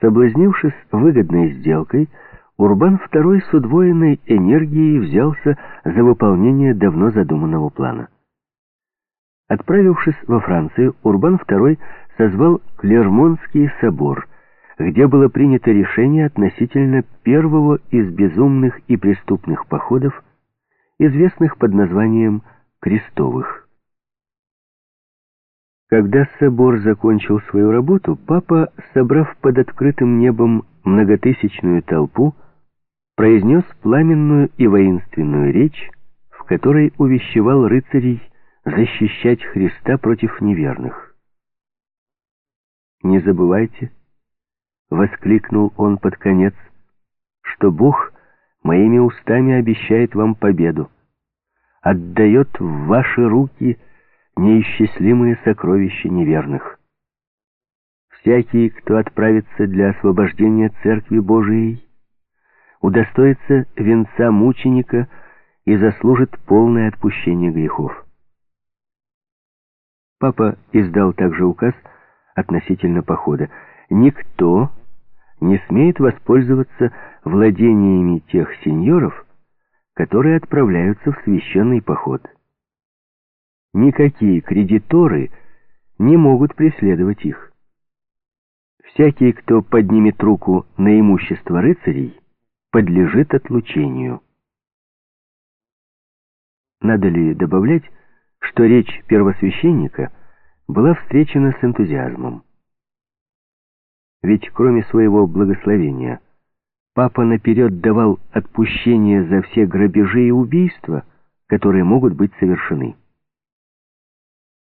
Соблазнившись выгодной сделкой, Урбан II с удвоенной энергией взялся за выполнение давно задуманного плана. Отправившись во Францию, Урбан II созвал Клермонский собор, где было принято решение относительно первого из безумных и преступных походов, известных под названием «крестовых». Когда собор закончил свою работу, папа, собрав под открытым небом многотысячную толпу, произнес пламенную и воинственную речь, в которой увещевал рыцарей защищать Христа против неверных. «Не забывайте», — воскликнул он под конец, «что Бог моими устами обещает вам победу, отдает в ваши руки неисчислимые сокровища неверных. Всякий, кто отправится для освобождения Церкви Божией, удостоится венца мученика и заслужит полное отпущение грехов. Папа издал также указ относительно похода. Никто не смеет воспользоваться владениями тех сеньоров, которые отправляются в священный поход. Никакие кредиторы не могут преследовать их. Всякий, кто поднимет руку на имущество рыцарей, подлежит отлучению. Надо ли добавлять, что речь первосвященника была встречена с энтузиазмом? Ведь кроме своего благословения, папа наперед давал отпущение за все грабежи и убийства, которые могут быть совершены.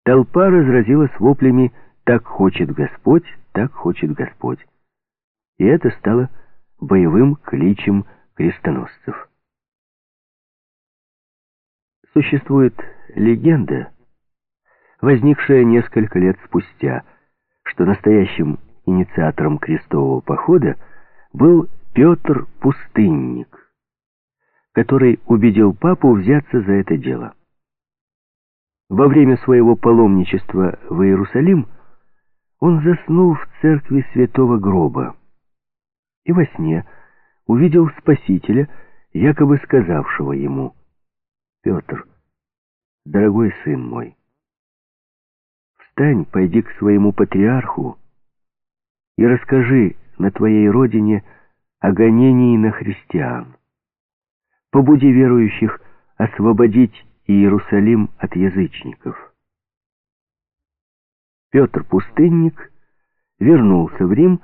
Толпа разразилась воплями «Так хочет Господь, так хочет Господь». И это стало боевым кличем крестоносцев. Существует легенда, возникшая несколько лет спустя, что настоящим инициатором крестового похода был Петр Пустынник, который убедил папу взяться за это дело. Во время своего паломничества в Иерусалим он заснул в церкви святого гроба и во сне увидел Спасителя, якобы сказавшего ему, «Петр, дорогой сын мой, встань, пойди к своему патриарху и расскажи на твоей родине о гонении на христиан. Побуди верующих освободить Иерусалим от язычников». Петр Пустынник вернулся в Рим,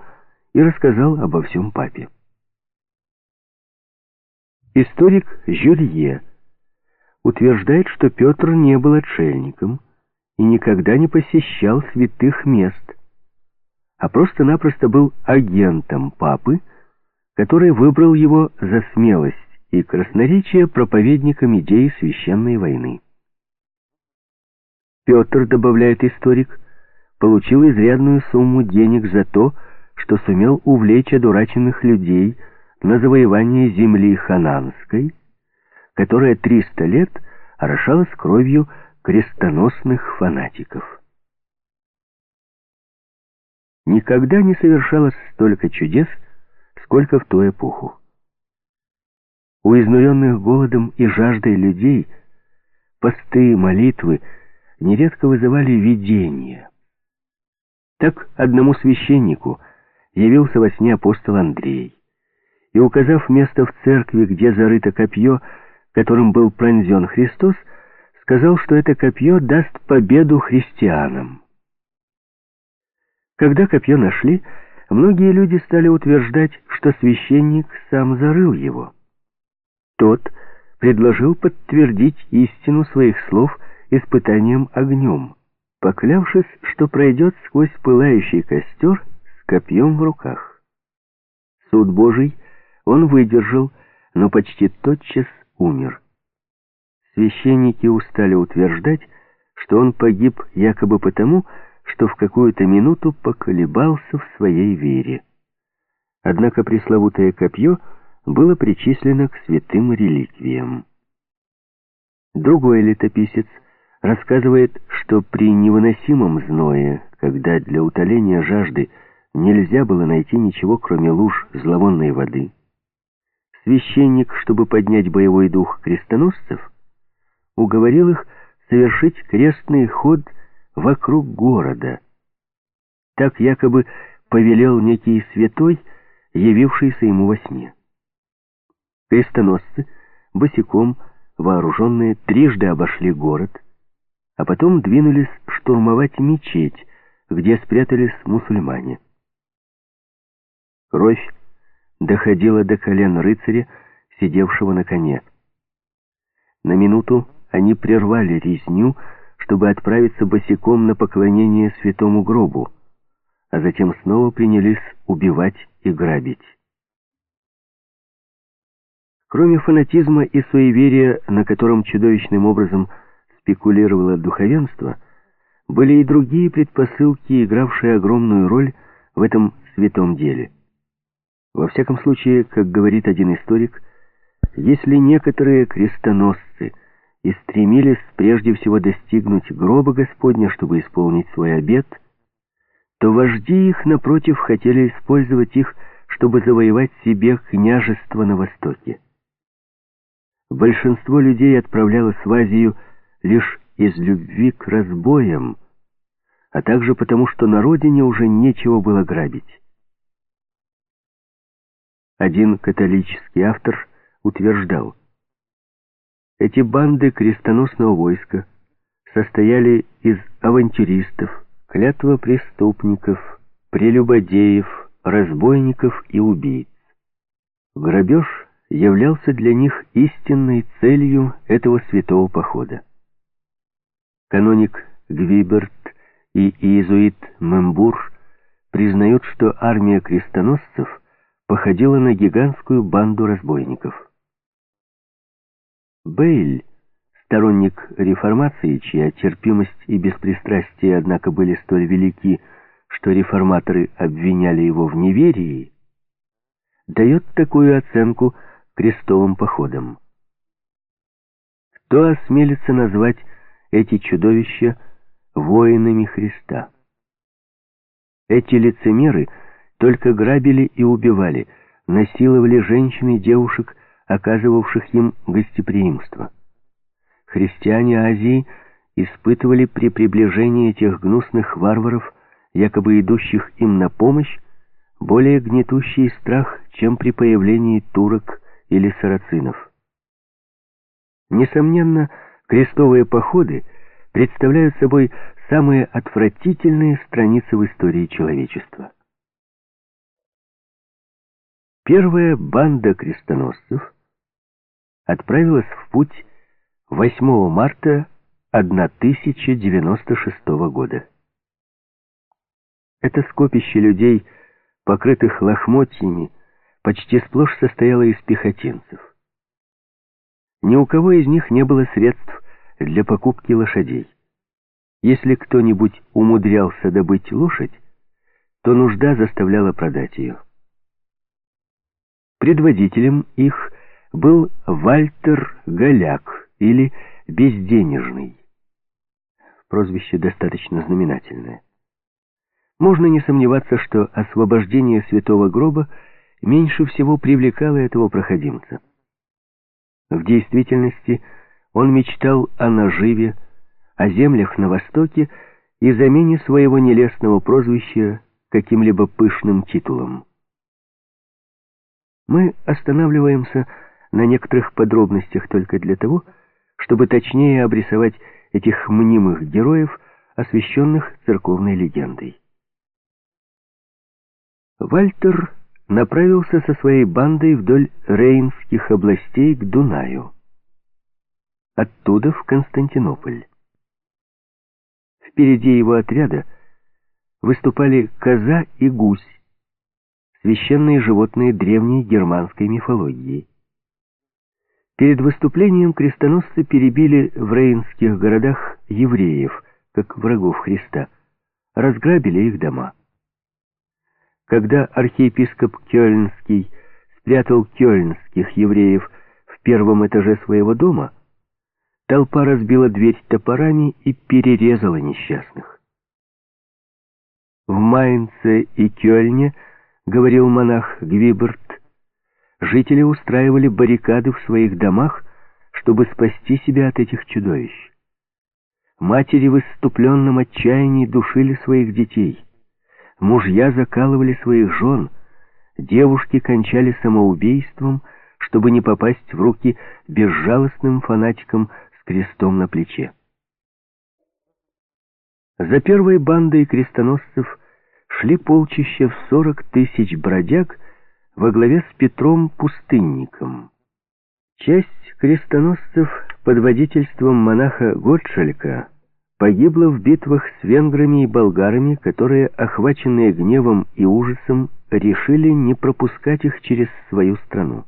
и рассказал обо всем папе. Историк Жюлье утверждает, что Петр не был отшельником и никогда не посещал святых мест, а просто-напросто был агентом папы, который выбрал его за смелость и красноречие проповедником идеи священной войны. Петр, добавляет историк, получил изрядную сумму денег за то, что сумел увлечь одураченных людей на завоевание земли хананской, которая 300 лет орошалась кровью крестоносных фанатиков. Никогда не совершалось столько чудес, сколько в ту эпоху. У изнуренных голодом и жаждой людей посты, молитвы нередко вызывали видения. Так одному священнику – явился во сне апостол Андрей и, указав место в церкви, где зарыто копье, которым был пронзен Христос, сказал, что это копье даст победу христианам. Когда копье нашли, многие люди стали утверждать, что священник сам зарыл его. Тот предложил подтвердить истину своих слов испытанием огнем, поклявшись, что пройдет сквозь пылающий костер копьем в руках. Суд Божий он выдержал, но почти тотчас умер. Священники устали утверждать, что он погиб якобы потому, что в какую-то минуту поколебался в своей вере. Однако пресловутое копье было причислено к святым реликвиям. Другой летописец рассказывает, что при невыносимом зное, когда для утоления жажды Нельзя было найти ничего, кроме луж зловонной воды. священник, чтобы поднять боевой дух крестоносцев, уговорил их совершить крестный ход вокруг города. Так якобы повелел некий святой, явившийся ему во сне. Крестоносцы, босиком, вооруженные, трижды обошли город, а потом двинулись штурмовать мечеть, где спрятались мусульмане. Кровь доходила до колен рыцаря, сидевшего на коне. На минуту они прервали резню, чтобы отправиться босиком на поклонение святому гробу, а затем снова принялись убивать и грабить. Кроме фанатизма и суеверия, на котором чудовищным образом спекулировало духовенство, были и другие предпосылки, игравшие огромную роль в этом святом деле. Во всяком случае, как говорит один историк, если некоторые крестоносцы и стремились прежде всего достигнуть гроба Господня, чтобы исполнить свой обет, то вожди их, напротив, хотели использовать их, чтобы завоевать себе княжество на Востоке. Большинство людей отправлялось в Азию лишь из любви к разбоям, а также потому, что на родине уже нечего было грабить. Один католический автор утверждал, эти банды крестоносного войска состояли из авантюристов, клятва преступников, прелюбодеев, разбойников и убийц. Грабеж являлся для них истинной целью этого святого похода. Каноник Гвиберт и иезуит Мембур признают, что армия крестоносцев – походила на гигантскую банду разбойников. Бейль, сторонник реформации, чья терпимость и беспристрастие, однако, были столь велики, что реформаторы обвиняли его в неверии, дает такую оценку крестовым походам. Кто осмелится назвать эти чудовища воинами Христа? Эти лицемеры — только грабили и убивали, насиловали женщин и девушек, оказывавших им гостеприимство. Христиане Азии испытывали при приближении этих гнусных варваров, якобы идущих им на помощь, более гнетущий страх, чем при появлении турок или сарацинов. Несомненно, крестовые походы представляют собой самые отвратительные страницы в истории человечества. Первая банда крестоносцев отправилась в путь 8 марта 1096 года. Это скопище людей, покрытых лохмотьями, почти сплошь состояло из пехотинцев. Ни у кого из них не было средств для покупки лошадей. Если кто-нибудь умудрялся добыть лошадь, то нужда заставляла продать ее. Предводителем их был Вальтер Голяк или Безденежный. Прозвище достаточно знаменательное. Можно не сомневаться, что освобождение святого гроба меньше всего привлекало этого проходимца. В действительности он мечтал о наживе, о землях на Востоке и замене своего нелестного прозвища каким-либо пышным титулом. Мы останавливаемся на некоторых подробностях только для того, чтобы точнее обрисовать этих мнимых героев, освященных церковной легендой. Вальтер направился со своей бандой вдоль Рейнских областей к Дунаю. Оттуда в Константинополь. Впереди его отряда выступали коза и гусь, священные животные древней германской мифологии. Перед выступлением крестоносцы перебили в рейнских городах евреев, как врагов Христа, разграбили их дома. Когда архиепископ Кёльнский спрятал кёльнских евреев в первом этаже своего дома, толпа разбила дверь топорами и перерезала несчастных. В Майнце и Кёльне — говорил монах Гвиберт, жители устраивали баррикады в своих домах, чтобы спасти себя от этих чудовищ. Матери в исступленном отчаянии душили своих детей. Мужья закалывали своих жен. Девушки кончали самоубийством, чтобы не попасть в руки безжалостным фанатикам с крестом на плече. За первой бандой крестоносцев шли полчища в сорок тысяч бродяг во главе с Петром Пустынником. Часть крестоносцев под водительством монаха Готшелька погибла в битвах с венграми и болгарами, которые, охваченные гневом и ужасом, решили не пропускать их через свою страну.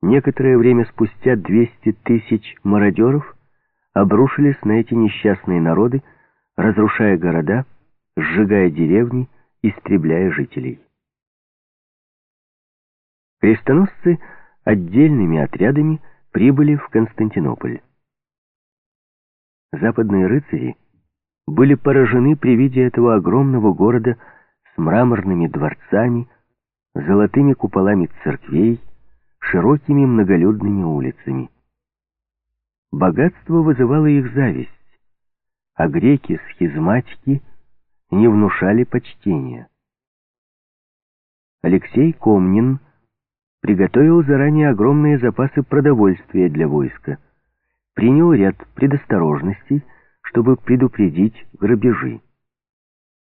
Некоторое время спустя 200 тысяч мародеров обрушились на эти несчастные народы, разрушая города, сжигая деревни, истребляя жителей. Крестоносцы отдельными отрядами прибыли в Константинополь. Западные рыцари были поражены при виде этого огромного города с мраморными дворцами, золотыми куполами церквей, широкими многолюдными улицами. Богатство вызывало их зависть, а греки-схизматики не внушали почтения. Алексей Комнин приготовил заранее огромные запасы продовольствия для войска, принял ряд предосторожностей, чтобы предупредить грабежи.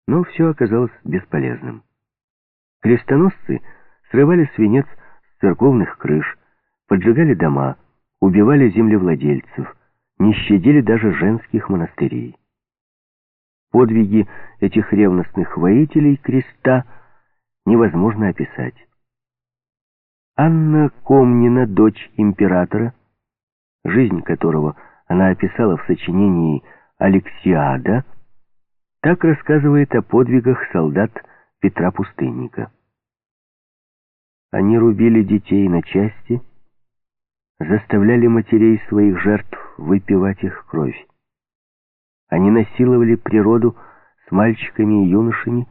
Но все оказалось бесполезным. Крестоносцы срывали свинец с церковных крыш, поджигали дома, убивали землевладельцев, не щадили даже женских монастырей. Подвиги этих ревностных воителей креста невозможно описать. Анна Комнина, дочь императора, жизнь которого она описала в сочинении «Алексиада», так рассказывает о подвигах солдат Петра Пустынника. Они рубили детей на части, заставляли матерей своих жертв выпивать их кровь. Они насиловали природу с мальчиками и юношами,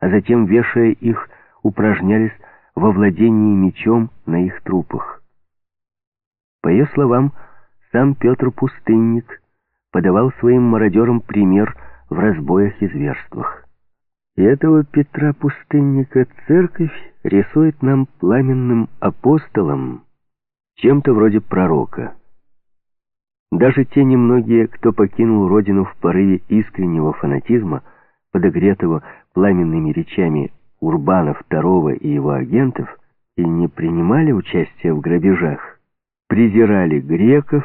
а затем, вешая их, упражнялись во владении мечом на их трупах. По ее словам, сам Петр Пустынник подавал своим мародерам пример в разбоях и зверствах. И этого Петра Пустынника церковь рисует нам пламенным апостолом, чем-то вроде пророка. Даже те немногие, кто покинул родину в порыве искреннего фанатизма, подогретого пламенными речами Урбана II и его агентов и не принимали участия в грабежах, презирали греков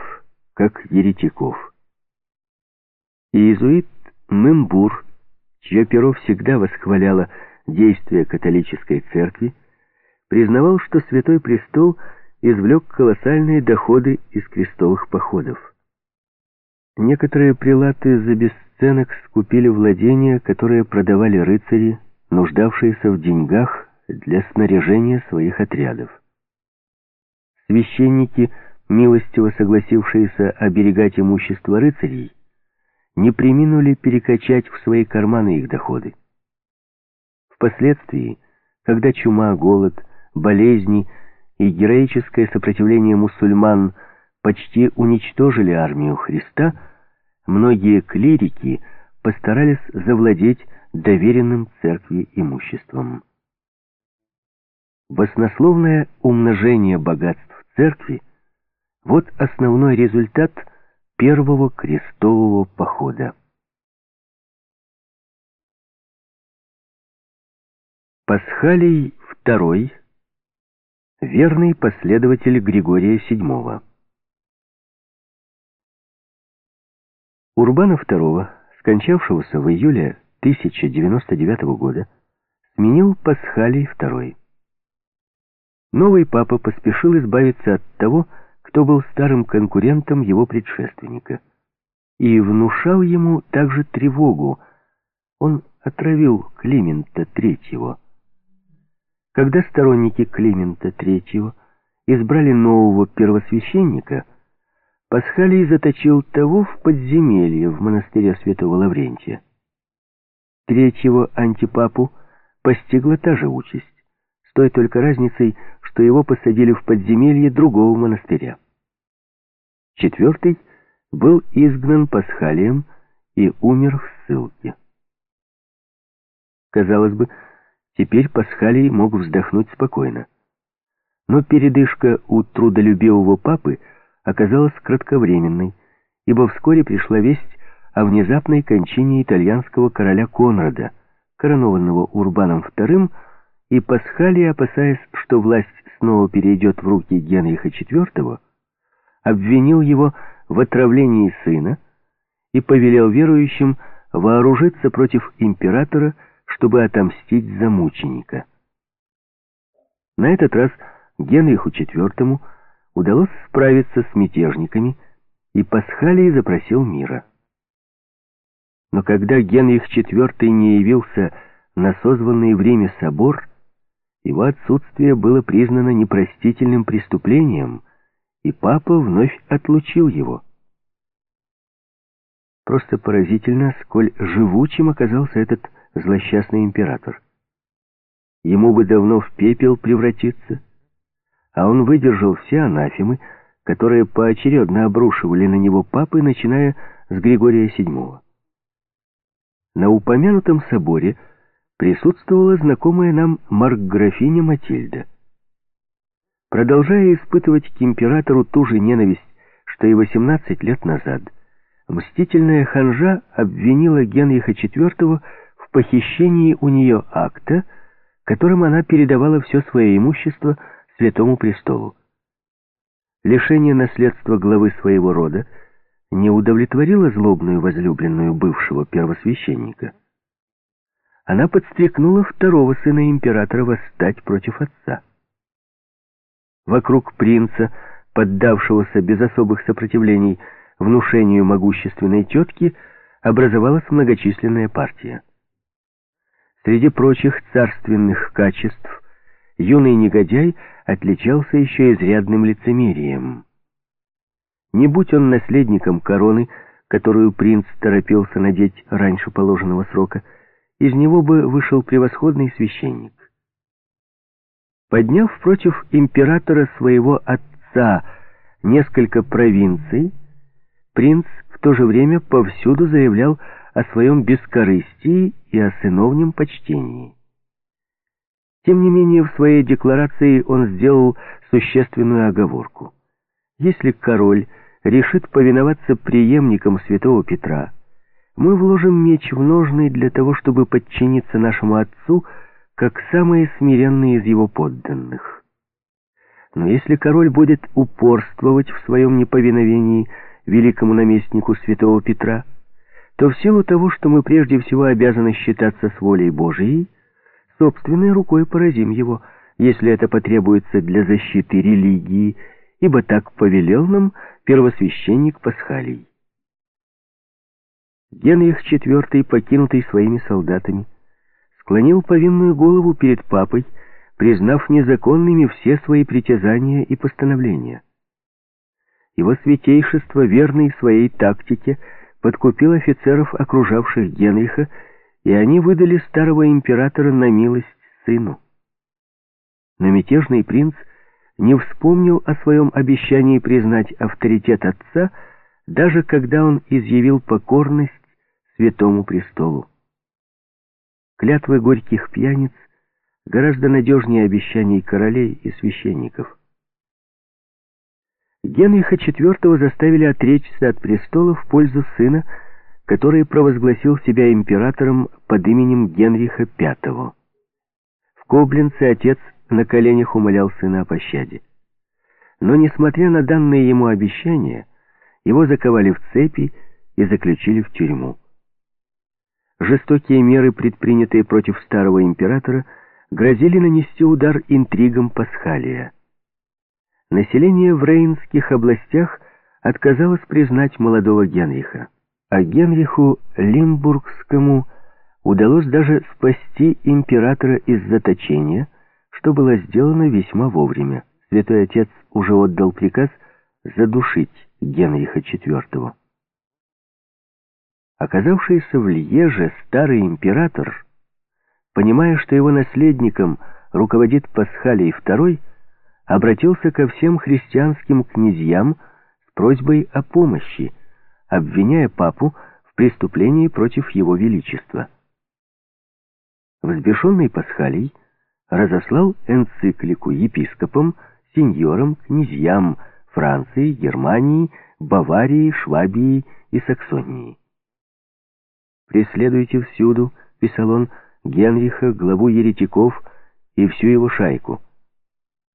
как еретиков. Иезуит Мембур, чье перо всегда восхваляло действия католической церкви, признавал, что Святой Престол извлек колоссальные доходы из крестовых походов. Некоторые прилаты за бесценок скупили владения, которые продавали рыцари нуждавшиеся в деньгах для снаряжения своих отрядов. Священники, милостиво согласившиеся оберегать имущество рыцарей, не приминули перекачать в свои карманы их доходы. Впоследствии, когда чума, голод, болезни и героическое сопротивление мусульман почти уничтожили армию Христа, многие клирики постарались завладеть доверенным церкви имуществом. Баснословное умножение богатств церкви – вот основной результат первого крестового похода. Пасхалий II – верный последователь Григория VII. Урбана II, скончавшегося в июле 1099 года сменил Пасхалий II. Новый папа поспешил избавиться от того, кто был старым конкурентом его предшественника, и внушал ему также тревогу. Он отравил Климента III. Когда сторонники Климента III избрали нового первосвященника, Пасхалий заточил того в подземелье в монастыре святого Лаврентия. Третьего антипапу постигла та же участь. с той только разницей, что его посадили в подземелье другого монастыря. Четвертый был изгнан Пасхалием и умер в ссылке. Казалось бы, теперь Пасхалий мог вздохнуть спокойно. Но передышка у трудолюбивого папы оказалась кратковременной, ибо вскоре пришла весть о внезапной кончине итальянского короля Конрада, коронованного Урбаном II, и Пасхалий, опасаясь, что власть снова перейдет в руки Генриха IV, обвинил его в отравлении сына и повелел верующим вооружиться против императора, чтобы отомстить за мученика. На этот раз Генриху IV удалось справиться с мятежниками, и Пасхалий запросил мира. Но когда Генрих IV не явился на созванный время собор, его отсутствие было признано непростительным преступлением, и папа вновь отлучил его. Просто поразительно, сколь живучим оказался этот злосчастный император. Ему бы давно в пепел превратиться, а он выдержал все анафемы, которые поочередно обрушивали на него папы, начиная с Григория VII. На упомянутом соборе присутствовала знакомая нам маркграфиня Матильда. Продолжая испытывать к императору ту же ненависть, что и 18 лет назад, мстительная ханжа обвинила Генриха IV в похищении у нее акта, которым она передавала все свое имущество Святому Престолу. Лишение наследства главы своего рода не удовлетворило злобную возлюбленную бывшего первосвященника. Она подстрекнула второго сына императора восстать против отца. Вокруг принца, поддавшегося без особых сопротивлений внушению могущественной тетки, образовалась многочисленная партия. Среди прочих царственных качеств юный негодяй отличался еще изрядным лицемерием. Не будь он наследником короны, которую принц торопился надеть раньше положенного срока, из него бы вышел превосходный священник. Подняв против императора своего отца несколько провинций, принц в то же время повсюду заявлял о своем бескорыстии и о сыновнем почтении. Тем не менее, в своей декларации он сделал существенную оговорку. Если король решит повиноваться преемникам святого Петра, мы вложим меч в ножны для того, чтобы подчиниться нашему отцу, как самые смиренные из его подданных. Но если король будет упорствовать в своем неповиновении великому наместнику святого Петра, то в силу того, что мы прежде всего обязаны считаться с волей Божией, собственной рукой поразим его, если это потребуется для защиты религии, ибо так повелел нам первосвященник Пасхалий. Генрих IV, покинутый своими солдатами, склонил повинную голову перед папой, признав незаконными все свои притязания и постановления. Его святейшество, верный своей тактике, подкупил офицеров, окружавших Генриха, и они выдали старого императора на милость сыну. Но мятежный принц не вспомнил о своем обещании признать авторитет отца, даже когда он изъявил покорность святому престолу. Клятвы горьких пьяниц гораздо надежнее обещаний королей и священников. Генриха IV заставили отречься от престола в пользу сына, который провозгласил себя императором под именем Генриха V. В Коблинце отец на коленях умолял сына о пощаде. Но, несмотря на данные ему обещания, его заковали в цепи и заключили в тюрьму. Жестокие меры, предпринятые против старого императора, грозили нанести удар интригам Пасхалия. Население в Рейнских областях отказалось признать молодого Генриха, а Генриху Лимбургскому удалось даже спасти императора из заточения, что было сделано весьма вовремя. Святой Отец уже отдал приказ задушить Генриха IV. Оказавшийся в Льеже старый император, понимая, что его наследником руководит Пасхалий II, обратился ко всем христианским князьям с просьбой о помощи, обвиняя папу в преступлении против его величества. Взбешенный Пасхалий разослал энциклику епископам, сеньорам, князьям Франции, Германии, Баварии, Швабии и Саксонии. «Преследуйте всюду», — писал он, — «Генриха, главу еретиков и всю его шайку.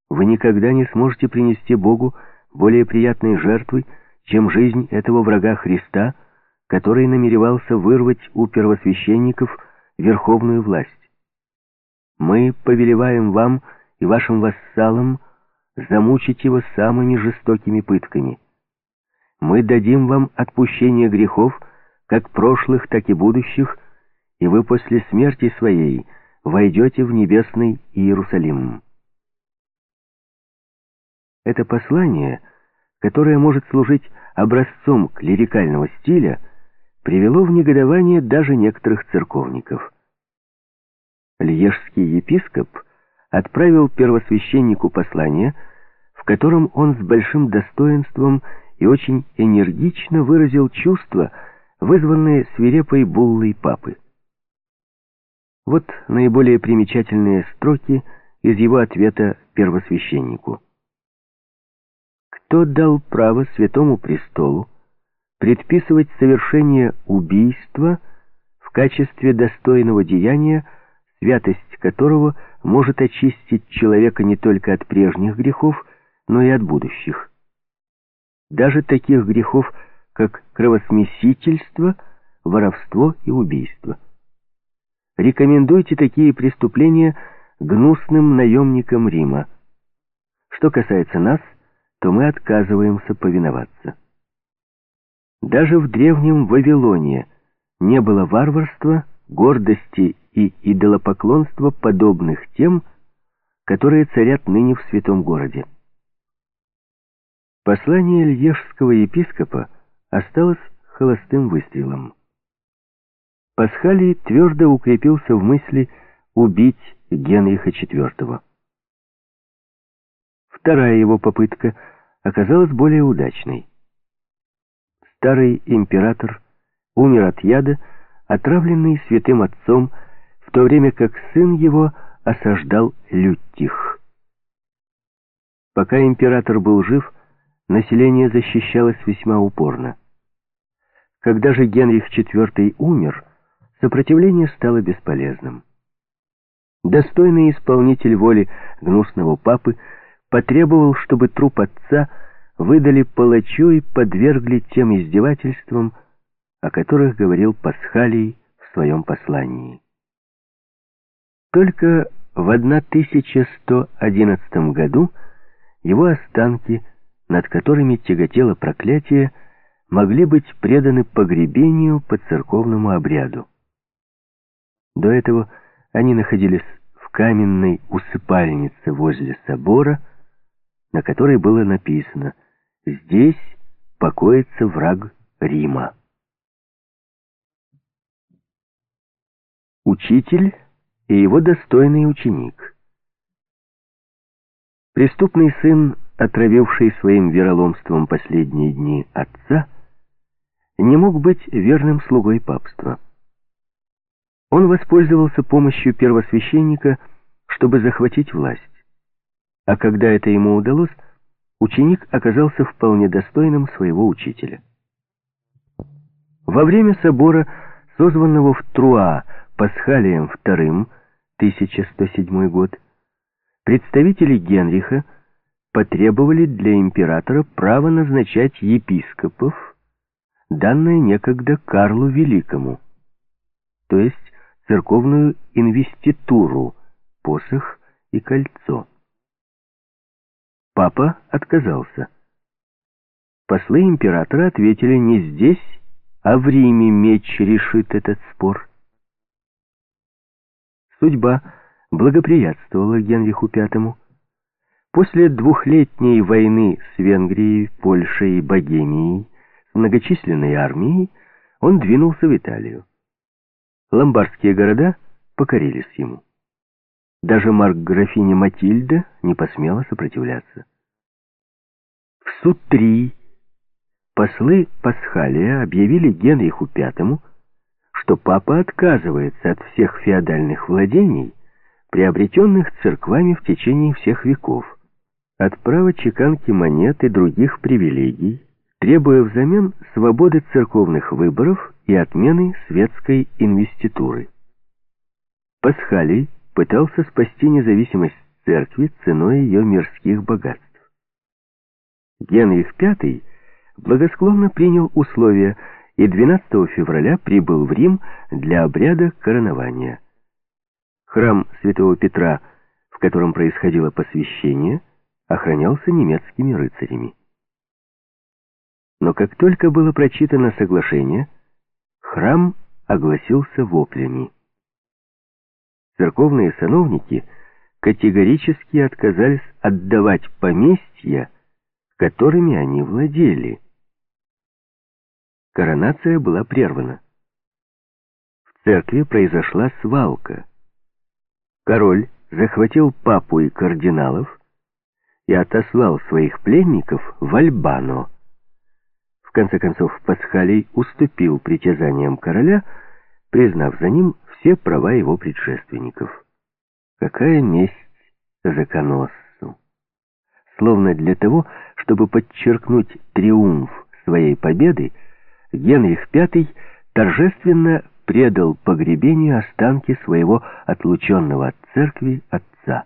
Вы никогда не сможете принести Богу более приятной жертвы, чем жизнь этого врага Христа, который намеревался вырвать у первосвященников верховную власть. Мы повелеваем вам и вашим вассалам замучить его самыми жестокими пытками. Мы дадим вам отпущение грехов, как прошлых, так и будущих, и вы после смерти своей войдете в небесный Иерусалим. Это послание, которое может служить образцом клерикального стиля, привело в негодование даже некоторых церковников. Льежский епископ отправил первосвященнику послание, в котором он с большим достоинством и очень энергично выразил чувства, вызванные свирепой буллой папы. Вот наиболее примечательные строки из его ответа первосвященнику. «Кто дал право Святому Престолу предписывать совершение убийства в качестве достойного деяния, святость которого может очистить человека не только от прежних грехов, но и от будущих?» даже таких грехов, как кровосмесительство, воровство и убийство. Рекомендуйте такие преступления гнусным наемникам Рима. Что касается нас, то мы отказываемся повиноваться. Даже в древнем Вавилоне не было варварства, гордости и идолопоклонства, подобных тем, которые царят ныне в святом городе. Послание льежского епископа осталось холостым выстрелом. Пасхалий твердо укрепился в мысли убить Генриха IV. Вторая его попытка оказалась более удачной. Старый император умер от яда, отравленный святым отцом, в то время как сын его осаждал Лютих. Пока император был жив, население защищалось весьма упорно. Когда же Генрих IV умер, сопротивление стало бесполезным. Достойный исполнитель воли гнусного папы потребовал, чтобы труп отца выдали палачу и подвергли тем издевательствам, о которых говорил Пасхалий в своем послании. Только в 1111 году его останки – над которыми тяготело проклятие, могли быть преданы погребению по церковному обряду. До этого они находились в каменной усыпальнице возле собора, на которой было написано «Здесь покоится враг Рима». Учитель и его достойный ученик. Преступный сын отравивший своим вероломством последние дни отца, не мог быть верным слугой папства. Он воспользовался помощью первосвященника, чтобы захватить власть. А когда это ему удалось, ученик оказался вполне достойным своего учителя. Во время собора, созванного в Труа Пасхалием II, 1107 год, представители Генриха потребовали для императора право назначать епископов, данное некогда Карлу Великому, то есть церковную инвеституру, посох и кольцо. Папа отказался. Послы императора ответили не здесь, а в Риме меч решит этот спор. Судьба благоприятствовала Генриху Пятому. После двухлетней войны с Венгрией, Польшей и Богемией с многочисленной армией он двинулся в Италию. Ломбардские города покорились ему. Даже марк-графиня Матильда не посмела сопротивляться. В Сутри послы Пасхалия объявили Генриху V, что папа отказывается от всех феодальных владений, приобретенных церквами в течение всех веков, от права чеканки монет и других привилегий, требуя взамен свободы церковных выборов и отмены светской инвеституры. Пасхалий пытался спасти независимость церкви ценой ее мирских богатств. Генрих V благосклонно принял условия и 12 февраля прибыл в Рим для обряда коронования. Храм святого Петра, в котором происходило посвящение, охранялся немецкими рыцарями. Но как только было прочитано соглашение, храм огласился воплями. Церковные сановники категорически отказались отдавать поместья, которыми они владели. Коронация была прервана. В церкви произошла свалка. Король захватил папу и кардиналов и отослал своих пленников в Альбано. В конце концов, Пасхалий уступил притязаниям короля, признав за ним все права его предшественников. Какая месть законоссу! Словно для того, чтобы подчеркнуть триумф своей победы, Генрих V торжественно предал погребению останки своего отлученного от церкви отца.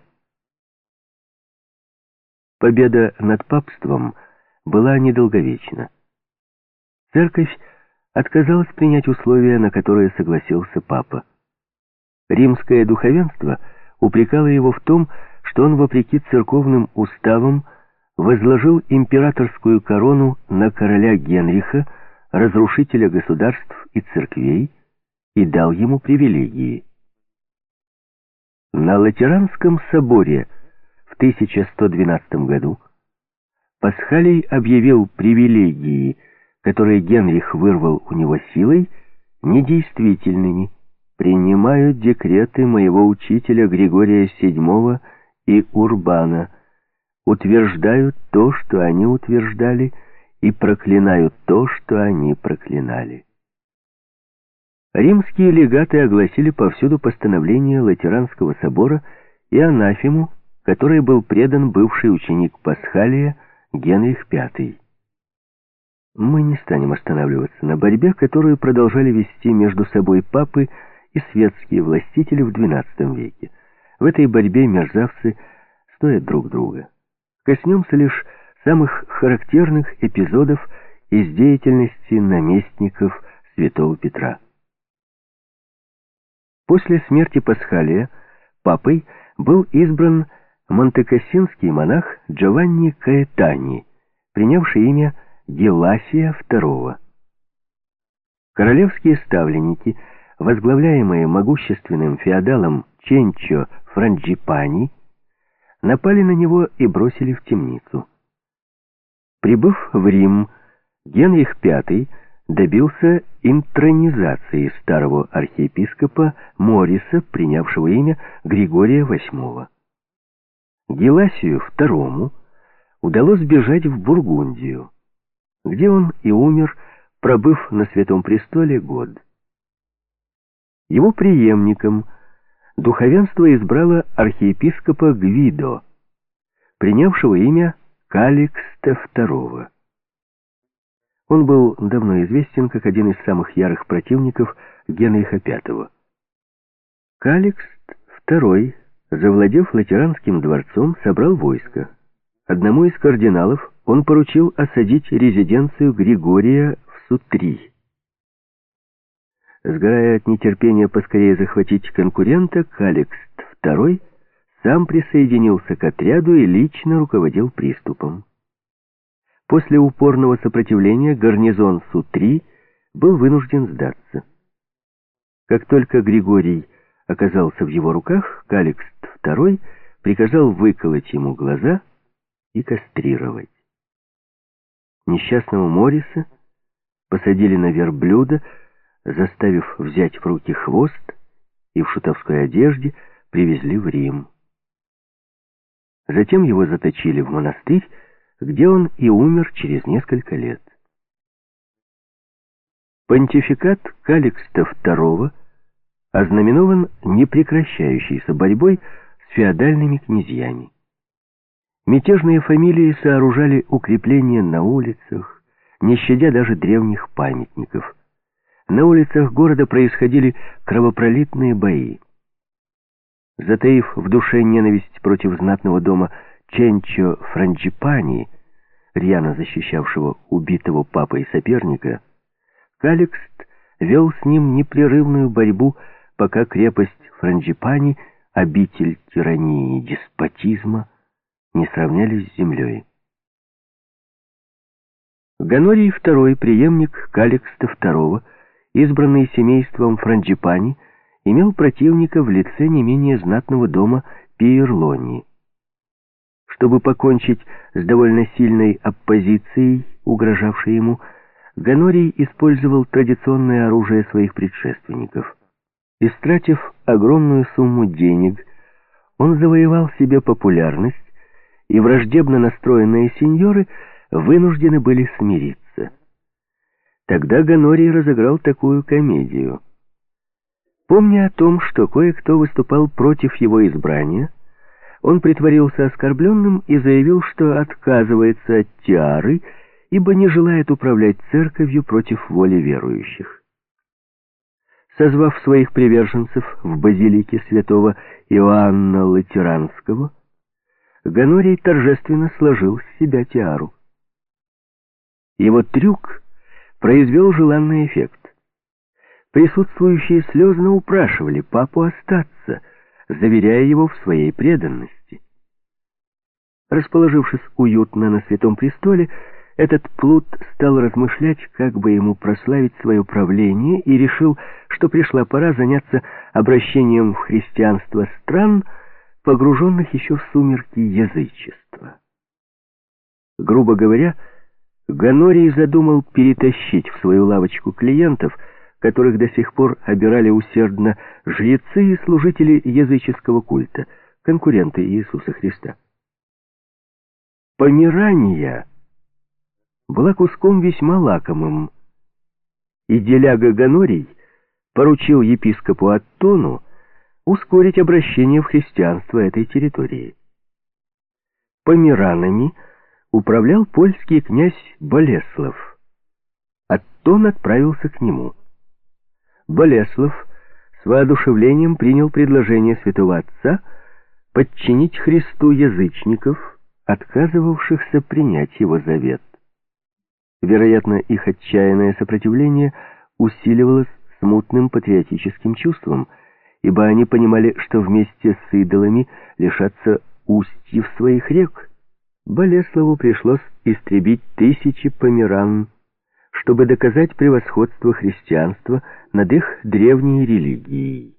Победа над папством была недолговечна. Церковь отказалась принять условия, на которые согласился папа. Римское духовенство упрекало его в том, что он, вопреки церковным уставам, возложил императорскую корону на короля Генриха, разрушителя государств и церквей, и дал ему привилегии. На Латеранском соборе в 1112 году Пасхалий объявил привилегии, которые Генрих вырвал у него силой, недействительными, принимаю декреты моего учителя Григория VII и Урбана, утверждаю то, что они утверждали, и проклинаю то, что они проклинали. Римские легаты огласили повсюду постановление Латеранского собора и анафему, которой был предан бывший ученик Пасхалия Генрих V. Мы не станем останавливаться на борьбе, которую продолжали вести между собой папы и светские властители в XII веке. В этой борьбе мерзавцы стоят друг друга. Коснемся лишь самых характерных эпизодов из деятельности наместников святого Петра. После смерти Пасхалия папой был избран монтекассинский монах Джованни Каэтани, принявший имя Геласия II. Королевские ставленники – возглавляемые могущественным феодалом Ченчо Франджипани, напали на него и бросили в темницу. Прибыв в Рим, Генрих V добился интронизации старого архиепископа Мориса, принявшего имя Григория VIII. Геласию II удалось бежать в Бургундию, где он и умер, пробыв на Святом Престоле год. Его преемником духовенство избрало архиепископа Гвидо, принявшего имя Каликста II. Он был давно известен как один из самых ярых противников Генриха V. Каликст II, завладев Латеранским дворцом, собрал войско. Одному из кардиналов он поручил осадить резиденцию Григория в Сутри. Сгорая от нетерпения поскорее захватить конкурента, Каликст II сам присоединился к отряду и лично руководил приступом. После упорного сопротивления гарнизон Су-3 был вынужден сдаться. Как только Григорий оказался в его руках, Каликст II приказал выколоть ему глаза и кастрировать. Несчастного Мориса посадили на верблюда, заставив взять в руки хвост и в шутовской одежде привезли в Рим. Затем его заточили в монастырь, где он и умер через несколько лет. Понтификат Каликста II ознаменован непрекращающейся борьбой с феодальными князьями. Мятежные фамилии сооружали укрепления на улицах, не щадя даже древних памятников. На улицах города происходили кровопролитные бои. Затаив в душе ненависть против знатного дома Ченчо Франджипани, рьяно защищавшего убитого папой соперника, Каликст вел с ним непрерывную борьбу, пока крепость Франджипани, обитель тирании и деспотизма, не сравнялись с землей. Ганорий II, преемник Каликста II, избранный семейством Франджипани, имел противника в лице не менее знатного дома Пиерлони. Чтобы покончить с довольно сильной оппозицией, угрожавшей ему, Ганорий использовал традиционное оружие своих предшественников. Истратив огромную сумму денег, он завоевал себе популярность, и враждебно настроенные сеньоры вынуждены были смириться. Тогда Ганорий разыграл такую комедию — Помня о том, что кое-кто выступал против его избрания, он притворился оскорбленным и заявил, что отказывается от тиары, ибо не желает управлять церковью против воли верующих. Созвав своих приверженцев в базилике святого Иоанна Латеранского, Ганорий торжественно сложил с себя тиару. Его трюк произвел желанный эффект. Присутствующие слезно упрашивали папу остаться, заверяя его в своей преданности. Расположившись уютно на Святом Престоле, этот плут стал размышлять, как бы ему прославить свое правление, и решил, что пришла пора заняться обращением в христианство стран, погруженных еще в сумерки язычества. Грубо говоря, Ганорий задумал перетащить в свою лавочку клиентов – которых до сих пор обирали усердно жрецы и служители языческого культа, конкуренты Иисуса Христа. Помирания была куском весьма лакомым, и деляга Ганорий поручил епископу Аттону ускорить обращение в христианство этой территории. Помиранами управлял польский князь Болеслав. Аттон отправился к нему. Болеслав с воодушевлением принял предложение святого отца подчинить Христу язычников, отказывавшихся принять его завет. Вероятно, их отчаянное сопротивление усиливалось смутным патриотическим чувством, ибо они понимали, что вместе с идолами лишатся устьев своих рек. Болеславу пришлось истребить тысячи померан, чтобы доказать превосходство христианства над их древней религией.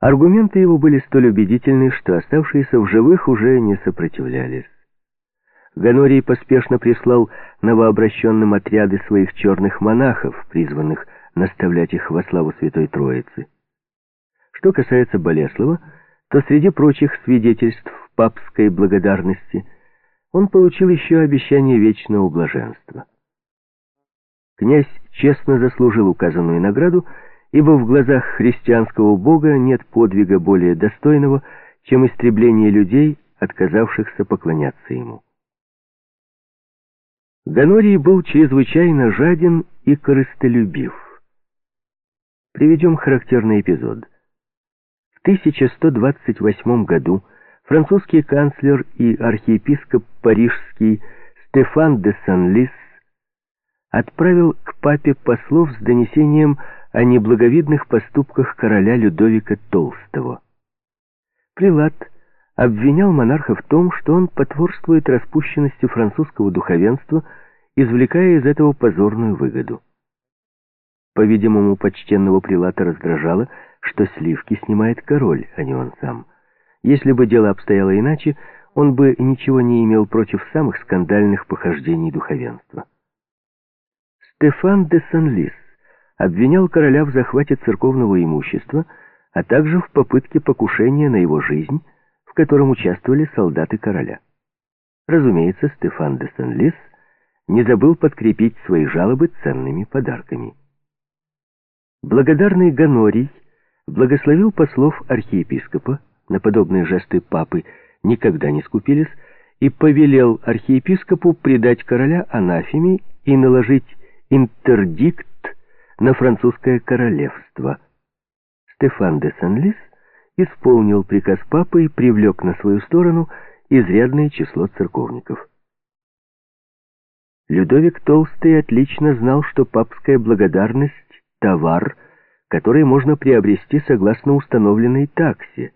Аргументы его были столь убедительны, что оставшиеся в живых уже не сопротивлялись. Ганорий поспешно прислал новообращенным отряды своих черных монахов, призванных наставлять их во славу Святой Троицы. Что касается Болеслава, то среди прочих свидетельств папской благодарности он получил еще обещание вечного блаженства. Князь честно заслужил указанную награду, ибо в глазах христианского бога нет подвига более достойного, чем истребление людей, отказавшихся поклоняться ему. Ганорий был чрезвычайно жаден и корыстолюбив. Приведем характерный эпизод. В 1128 году французский канцлер и архиепископ парижский Стефан де Сан-Лис отправил к папе послов с донесением о неблаговидных поступках короля Людовика Толстого. Прилад обвинял монарха в том, что он потворствует распущенности французского духовенства, извлекая из этого позорную выгоду. По-видимому, почтенного прилата раздражало, что сливки снимает король, а не он сам. Если бы дело обстояло иначе, он бы ничего не имел против самых скандальных похождений духовенства. Стефан де Санлис обвинял короля в захвате церковного имущества, а также в попытке покушения на его жизнь, в котором участвовали солдаты короля. Разумеется, Стефан де Сен-Лис не забыл подкрепить свои жалобы ценными подарками. Благодарный Ганорий благословил послов архиепископа, на подобные жесты папы никогда не скупились, и повелел архиепископу предать короля анафеме и наложить интердикт на французское королевство. Стефан де Сен-Лис исполнил приказ папы и привлек на свою сторону изрядное число церковников. Людовик Толстый отлично знал, что папская благодарность — товар, который можно приобрести согласно установленной таксе,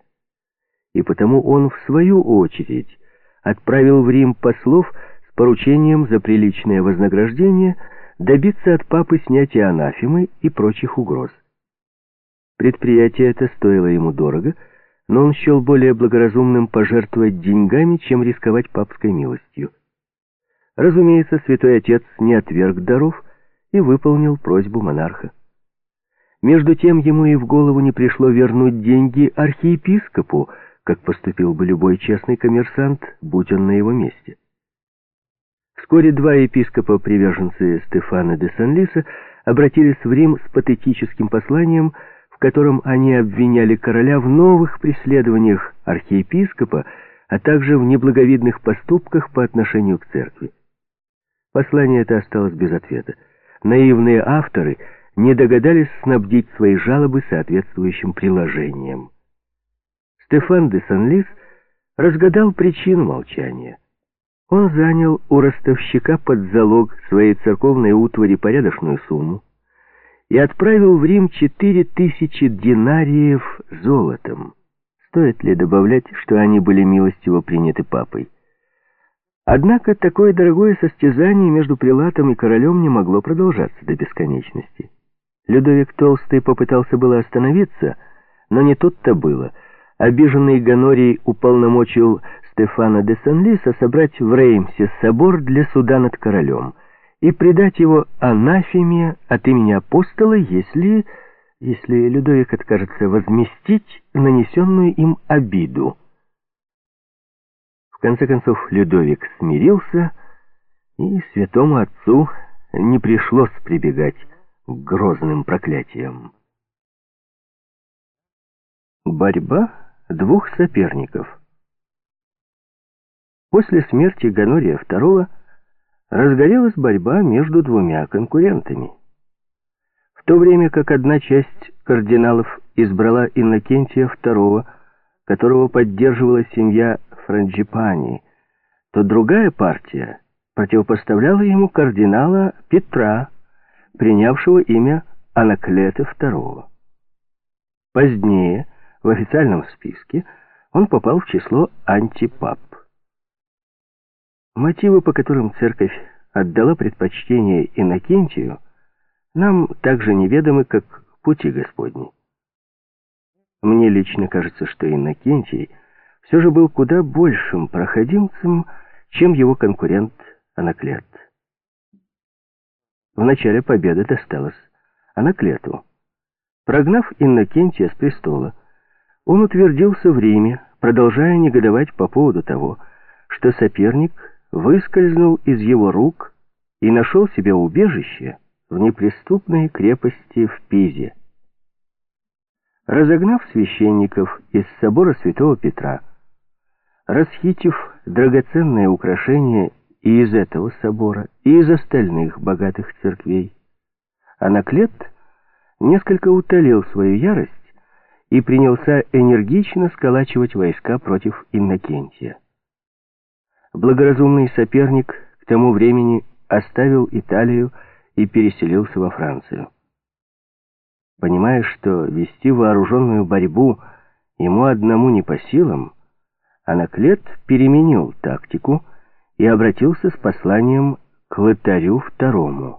и потому он, в свою очередь, отправил в Рим послов с поручением за приличное вознаграждение добиться от папы снятия анафемы и прочих угроз. Предприятие это стоило ему дорого, но он счел более благоразумным пожертвовать деньгами, чем рисковать папской милостью. Разумеется, святой отец не отверг даров и выполнил просьбу монарха. Между тем ему и в голову не пришло вернуть деньги архиепископу, как поступил бы любой честный коммерсант, будь он на его месте. Вскоре два епископа-приверженцы Стефана де Сан-Лиса обратились в Рим с патетическим посланием, в котором они обвиняли короля в новых преследованиях архиепископа, а также в неблаговидных поступках по отношению к церкви. Послание это осталось без ответа. Наивные авторы не догадались снабдить свои жалобы соответствующим приложением. Стефан де Санлис разгадал причину молчания. Он занял у ростовщика под залог своей церковной утвари порядочную сумму и отправил в Рим четыре тысячи динариев золотом. Стоит ли добавлять, что они были милостиво приняты папой? Однако такое дорогое состязание между прилатом и королем не могло продолжаться до бесконечности. Людовик Толстый попытался было остановиться, но не тут-то было — Обиженный Ганорий уполномочил Стефана де Сен-Лиса собрать в Реймсе собор для суда над королем и предать его анафеме от имени апостола, если... если Людовик откажется возместить нанесенную им обиду. В конце концов Людовик смирился, и святому отцу не пришлось прибегать к грозным проклятиям. Борьба двух соперников. После смерти Ганория II разгорелась борьба между двумя конкурентами. В то время как одна часть кардиналов избрала Иннокентия II, которого поддерживала семья Франджипани, то другая партия противопоставляла ему кардинала Петра, принявшего имя Анаклета II. Позднее в официальном списке он попал в число антипап. Мотивы, по которым церковь отдала предпочтение Иннокентию, нам также неведомы, как пути Господни. Мне лично кажется, что Иннокентий все же был куда большим проходимцем, чем его конкурент Анаклет. Вначале победа досталась Анаклету. Прогнав Иннокентия с престола, он утвердился в Риме, продолжая негодовать по поводу того, что соперник выскользнул из его рук и нашел себе убежище в неприступной крепости в Пизе. Разогнав священников из собора святого Петра, расхитив драгоценные украшения и из этого собора, и из остальных богатых церквей, Анаклет несколько утолил свою ярость и принялся энергично сколачивать войска против Иннокентия. Благоразумный соперник к тому времени оставил Италию и переселился во Францию. Понимая, что вести вооруженную борьбу ему одному не по силам, Анаклет переменил тактику и обратился с посланием к Лотарю II.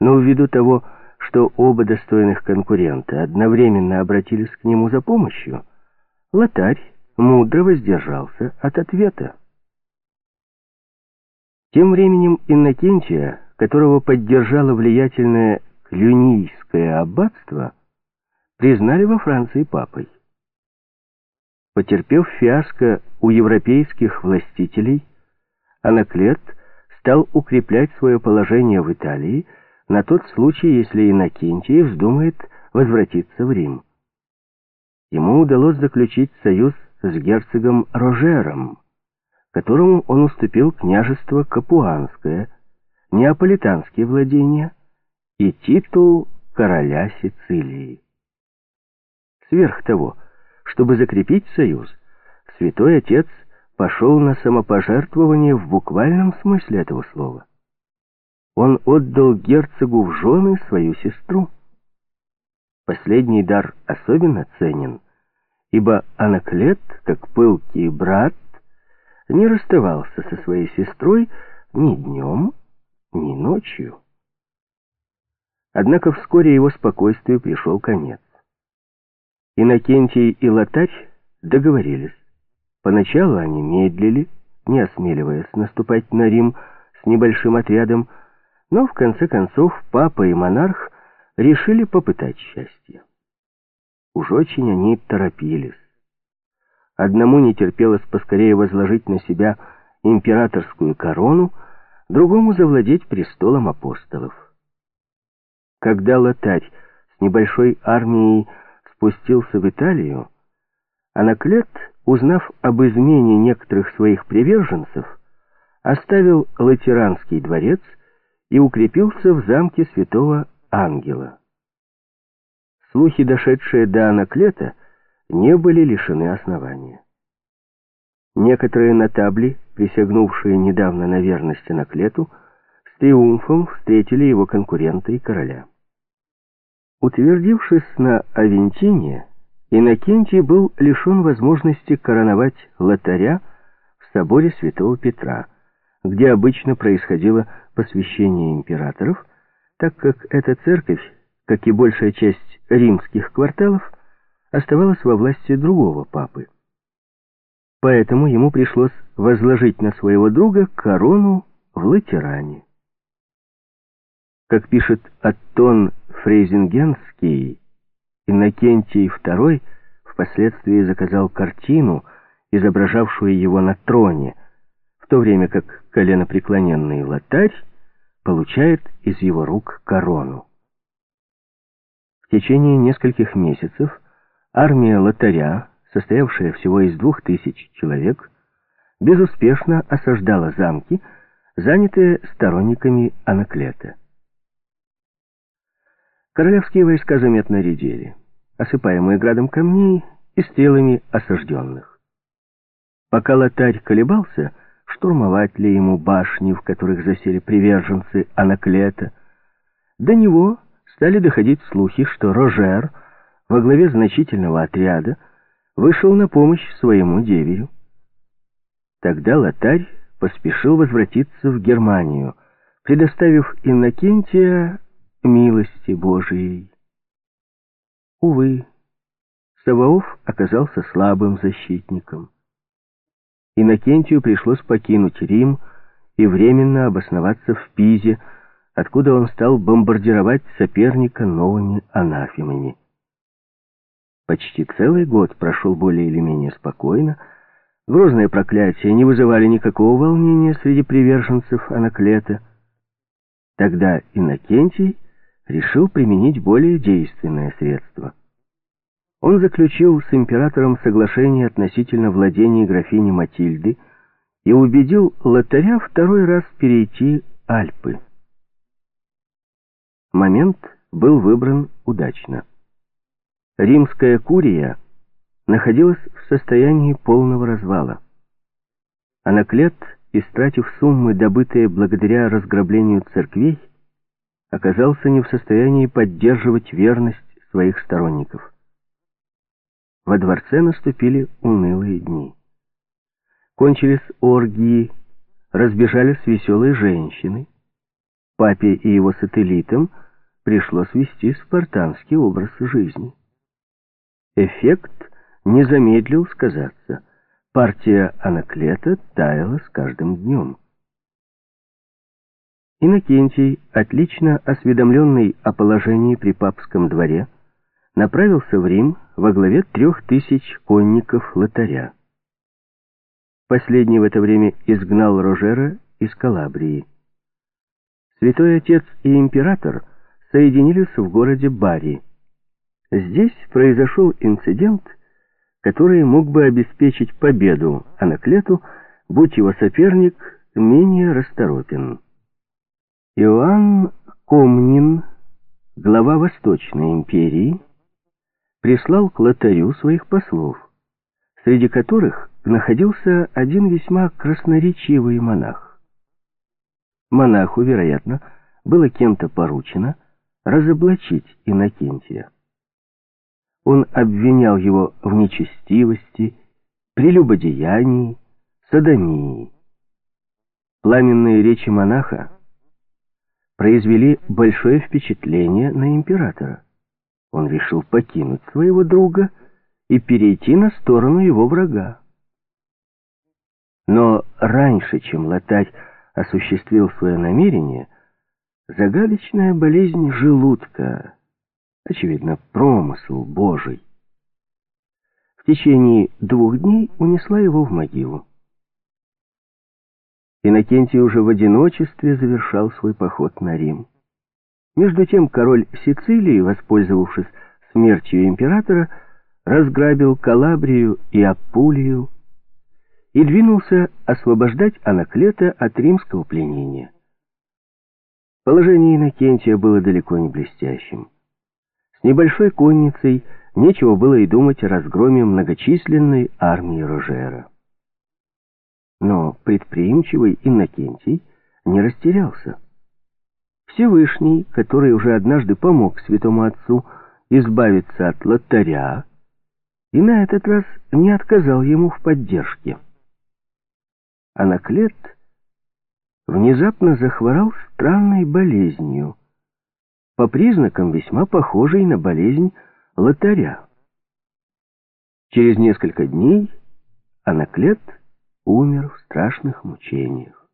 Но ввиду того, что оба достойных конкурента одновременно обратились к нему за помощью, лотарь мудро воздержался от ответа. Тем временем Иннокентия, которого поддержало влиятельное Клюнийское аббатство, признали во Франции папой. Потерпев фиаско у европейских властителей, Анаклет стал укреплять свое положение в Италии на тот случай, если Иннокентий вздумает возвратиться в Рим. Ему удалось заключить союз с герцогом Рожером, которому он уступил княжество Капуанское, неаполитанские владения и титул короля Сицилии. Сверх того, чтобы закрепить союз, святой отец пошел на самопожертвование в буквальном смысле этого слова. Он отдал герцогу в жены свою сестру. Последний дар особенно ценен, ибо Анаклет, как пылкий брат, не расставался со своей сестрой ни днем, ни ночью. Однако вскоре его спокойствию пришел конец. Иннокентий и Лотарь договорились. Поначалу они медлили, не осмеливаясь наступать на Рим с небольшим отрядом, но в конце концов папа и монарх решили попытать счастье. Уж очень они торопились. Одному не терпелось поскорее возложить на себя императорскую корону, другому завладеть престолом апостолов. Когда Лотарь с небольшой армией спустился в Италию, Анаклет, узнав об измене некоторых своих приверженцев, оставил Латеранский дворец и укрепился в замке святого Ангела. Слухи, дошедшие до Анаклета, не были лишены основания. Некоторые нотабли, присягнувшие недавно на верность Анаклету, с триумфом встретили его конкурента и короля. Утвердившись на Авентине, Иннокентий был лишен возможности короновать лотаря в соборе святого Петра, где обычно происходило посвящение императоров, так как эта церковь, как и большая часть римских кварталов, оставалась во власти другого папы. Поэтому ему пришлось возложить на своего друга корону в Латеране. Как пишет Аттон Фрейзингенский, Иннокентий II впоследствии заказал картину, изображавшую его на троне, в то время как коленопреклоненный лотарь получает из его рук корону. В течение нескольких месяцев армия лотаря, состоявшая всего из двух тысяч человек, безуспешно осаждала замки, занятые сторонниками Анаклета. Королевские войска заметно редели, осыпаемые градом камней и стрелами осажденных. Пока лотарь колебался, штурмовать ли ему башни, в которых засели приверженцы Анаклета, до него стали доходить слухи, что Рожер во главе значительного отряда вышел на помощь своему деверю. Тогда лотарь поспешил возвратиться в Германию, предоставив Иннокентия милости Божией. Увы, Саваоф оказался слабым защитником. Иннокентию пришлось покинуть Рим и временно обосноваться в Пизе, откуда он стал бомбардировать соперника новыми анафемами. Почти целый год прошел более или менее спокойно, грозные проклятия не вызывали никакого волнения среди приверженцев Анаклета. Тогда Иннокентий решил применить более действенное средство. Он заключил с императором соглашение относительно владения графини Матильды и убедил лотаря второй раз перейти Альпы. Момент был выбран удачно. Римская курия находилась в состоянии полного развала. Анаклет, истратив суммы, добытые благодаря разграблению церквей, оказался не в состоянии поддерживать верность своих сторонников. Во дворце наступили унылые дни. Кончились оргии, разбежались веселые женщины. Папе и его сателлитам пришлось вести спартанский образ жизни. Эффект не замедлил сказаться. Партия Анаклета таяла с каждым днем. Иннокентий, отлично осведомленный о положении при папском дворе, направился в Рим во главе трех тысяч конников лотаря. Последний в это время изгнал Рожера из Калабрии. Святой Отец и Император соединились в городе Бари. Здесь произошел инцидент, который мог бы обеспечить победу Анаклету, будь его соперник менее расторопен. Иоанн Комнин, глава Восточной империи, прислал к лотарю своих послов, среди которых находился один весьма красноречивый монах. Монаху, вероятно, было кем-то поручено разоблачить Иннокентия. Он обвинял его в нечестивости, прелюбодеянии, садомии. Пламенные речи монаха произвели большое впечатление на императора. Он решил покинуть своего друга и перейти на сторону его врага. Но раньше, чем латарь осуществил свое намерение, загадочная болезнь желудка, очевидно, промысл Божий, в течение двух дней унесла его в могилу. Иннокентий уже в одиночестве завершал свой поход на Рим. Между тем король Сицилии, воспользовавшись смертью императора, разграбил Калабрию и Апулию и двинулся освобождать Анаклета от римского пленения. Положение Иннокентия было далеко не блестящим. С небольшой конницей нечего было и думать о разгроме многочисленной армии Рожера. Но предприимчивый Иннокентий не растерялся. Всевышний, который уже однажды помог святому отцу избавиться от лотаря, и на этот раз не отказал ему в поддержке. Анаклет внезапно захворал странной болезнью, по признакам весьма похожей на болезнь лотаря. Через несколько дней Анаклет умер в страшных мучениях.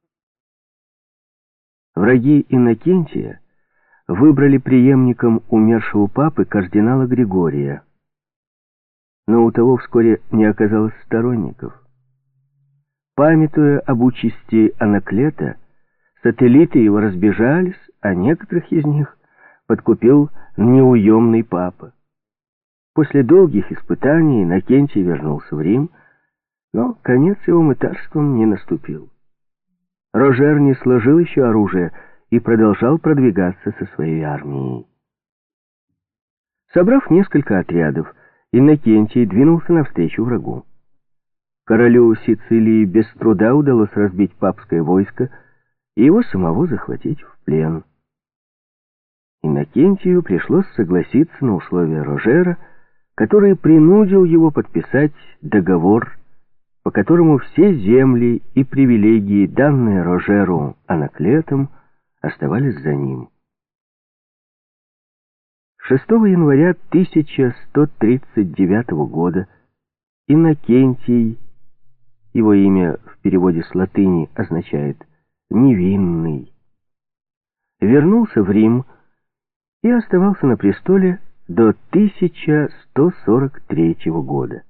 Враги Иннокентия выбрали преемником умершего папы кардинала Григория, но у того вскоре не оказалось сторонников. Памятуя об участи Анаклета, сателлиты его разбежались, а некоторых из них подкупил неуемный папа. После долгих испытаний Иннокентий вернулся в Рим, но конец его мытарством не наступил. Рожер не сложил еще оружие и продолжал продвигаться со своей армией. Собрав несколько отрядов, Иннокентий двинулся навстречу врагу. Королю Сицилии без труда удалось разбить папское войско и его самого захватить в плен. Иннокентию пришлось согласиться на условия Рожера, который принудил его подписать договор по которому все земли и привилегии, данные Рожеру Анаклетом, оставались за ним. 6 января 1139 года Иннокентий, его имя в переводе с латыни означает «невинный», вернулся в Рим и оставался на престоле до 1143 года.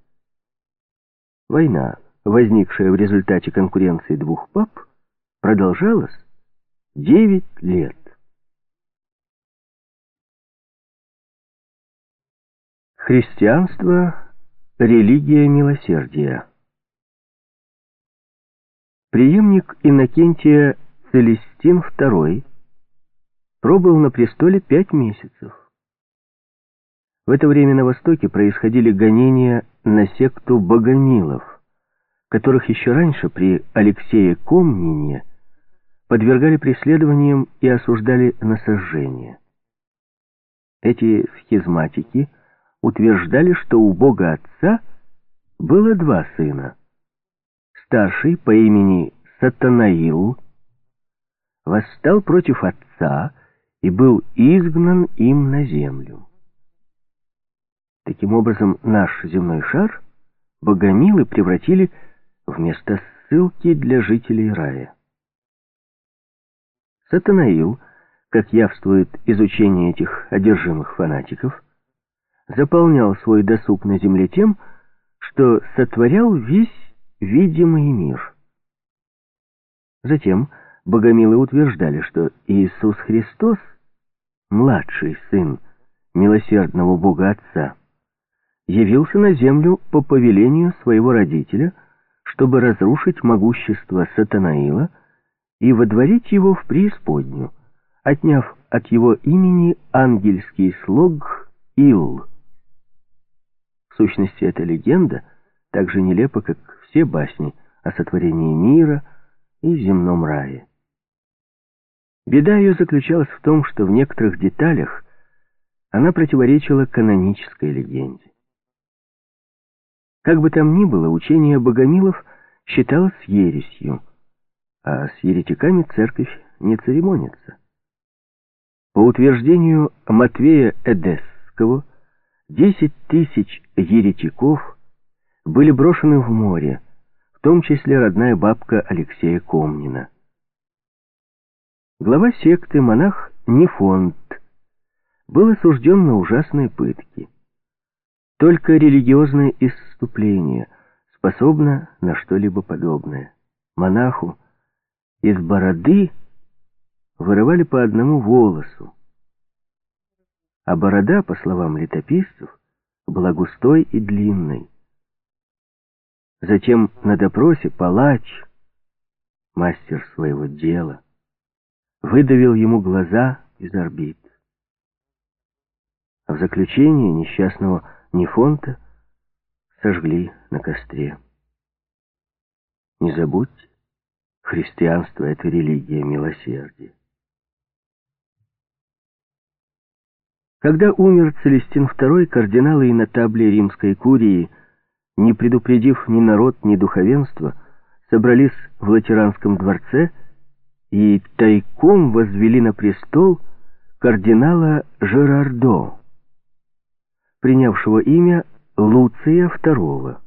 Война возникшая в результате конкуренции двух пап, продолжалась девять лет. Христианство – религия милосердия. Преемник Иннокентия Целестин II пробыл на престоле пять месяцев. В это время на Востоке происходили гонения на секту богомилов, которых еще раньше при Алексее Комнине подвергали преследованиям и осуждали на сожжение. Эти схизматики утверждали, что у Бога Отца было два сына. Старший по имени Сатанаил восстал против Отца и был изгнан им на землю. Таким образом, наш земной шар богомилы превратили вместо ссылки для жителей рая. Сатанаил, как явствует изучение этих одержимых фанатиков, заполнял свой досуг на земле тем, что сотворял весь видимый мир. Затем богомилы утверждали, что Иисус Христос, младший сын милосердного Бога Отца, явился на землю по повелению своего родителя, чтобы разрушить могущество Сатанаила и водворить его в преисподнюю, отняв от его имени ангельский слог Ил. В сущности, эта легенда так же нелепа, как все басни о сотворении мира и земном рае. Беда ее заключалась в том, что в некоторых деталях она противоречила канонической легенде. Как бы там ни было, учение богомилов считалось ересью, а с еретиками церковь не церемонится. По утверждению Матвея Эдесского, 10 тысяч еретиков были брошены в море, том числе родная бабка Алексея Комнина. Глава секты, монах Нефонт, был осужден на ужасные пытки. Только религиозное исступление способно на что-либо подобное. Монаху из бороды вырывали по одному волосу, а борода, по словам летописцев, была густой и длинной. Затем на допросе палач, мастер своего дела, выдавил ему глаза из орбит. А в заключение несчастного Нефонта сожгли на костре. Не забудь, христианство — это религия милосердия. Когда умер Целестин II, кардиналы и нотабли римской курии, не предупредив ни народ, ни духовенство, собрались в Латеранском дворце и тайком возвели на престол кардинала Жерардо, принявшего имя Луция II.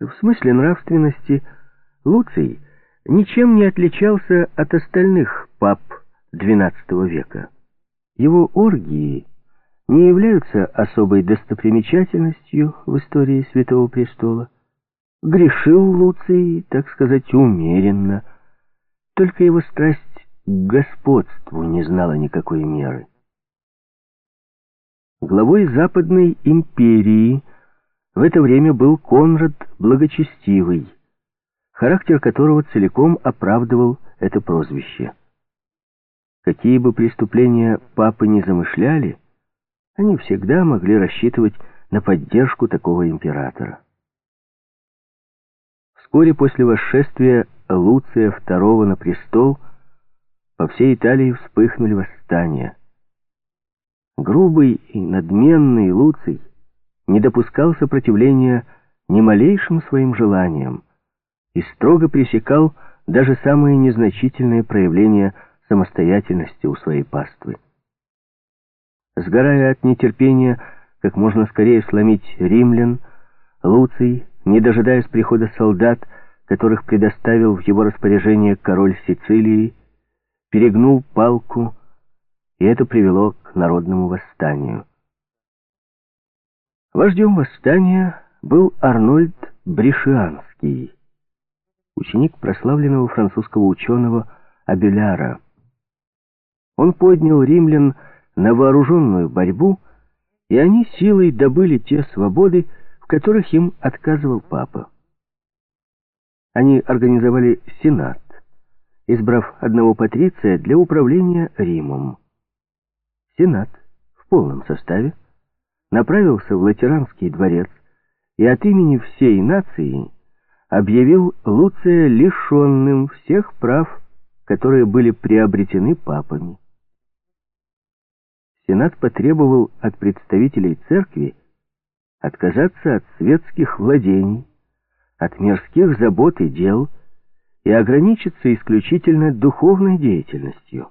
В смысле нравственности Луций ничем не отличался от остальных пап XII века. Его оргии не являются особой достопримечательностью в истории Святого Престола. Грешил Луций, так сказать, умеренно. Только его страсть к господству не знала никакой меры. Главой Западной империи в это время был Конрад Благочестивый, характер которого целиком оправдывал это прозвище. Какие бы преступления папы не замышляли, они всегда могли рассчитывать на поддержку такого императора. Вскоре после восшествия Луция II на престол по всей Италии вспыхнули восстания – Грубый и надменный Луций не допускал сопротивления ни малейшим своим желаниям и строго пресекал даже самые незначительные проявления самостоятельности у своей паствы. Сгорая от нетерпения, как можно скорее сломить римлян, Луций, не дожидаясь прихода солдат, которых предоставил в его распоряжение король Сицилии, перегнул палку и это привело к народному восстанию. Вождем восстания был Арнольд Бришианский, ученик прославленного французского ученого Абеляра. Он поднял римлян на вооруженную борьбу, и они силой добыли те свободы, в которых им отказывал папа. Они организовали сенат, избрав одного патриция для управления Римом. Сенат в полном составе направился в Латеранский дворец и от имени всей нации объявил Луция лишенным всех прав, которые были приобретены папами. Сенат потребовал от представителей церкви отказаться от светских владений, от мирских забот и дел и ограничиться исключительно духовной деятельностью.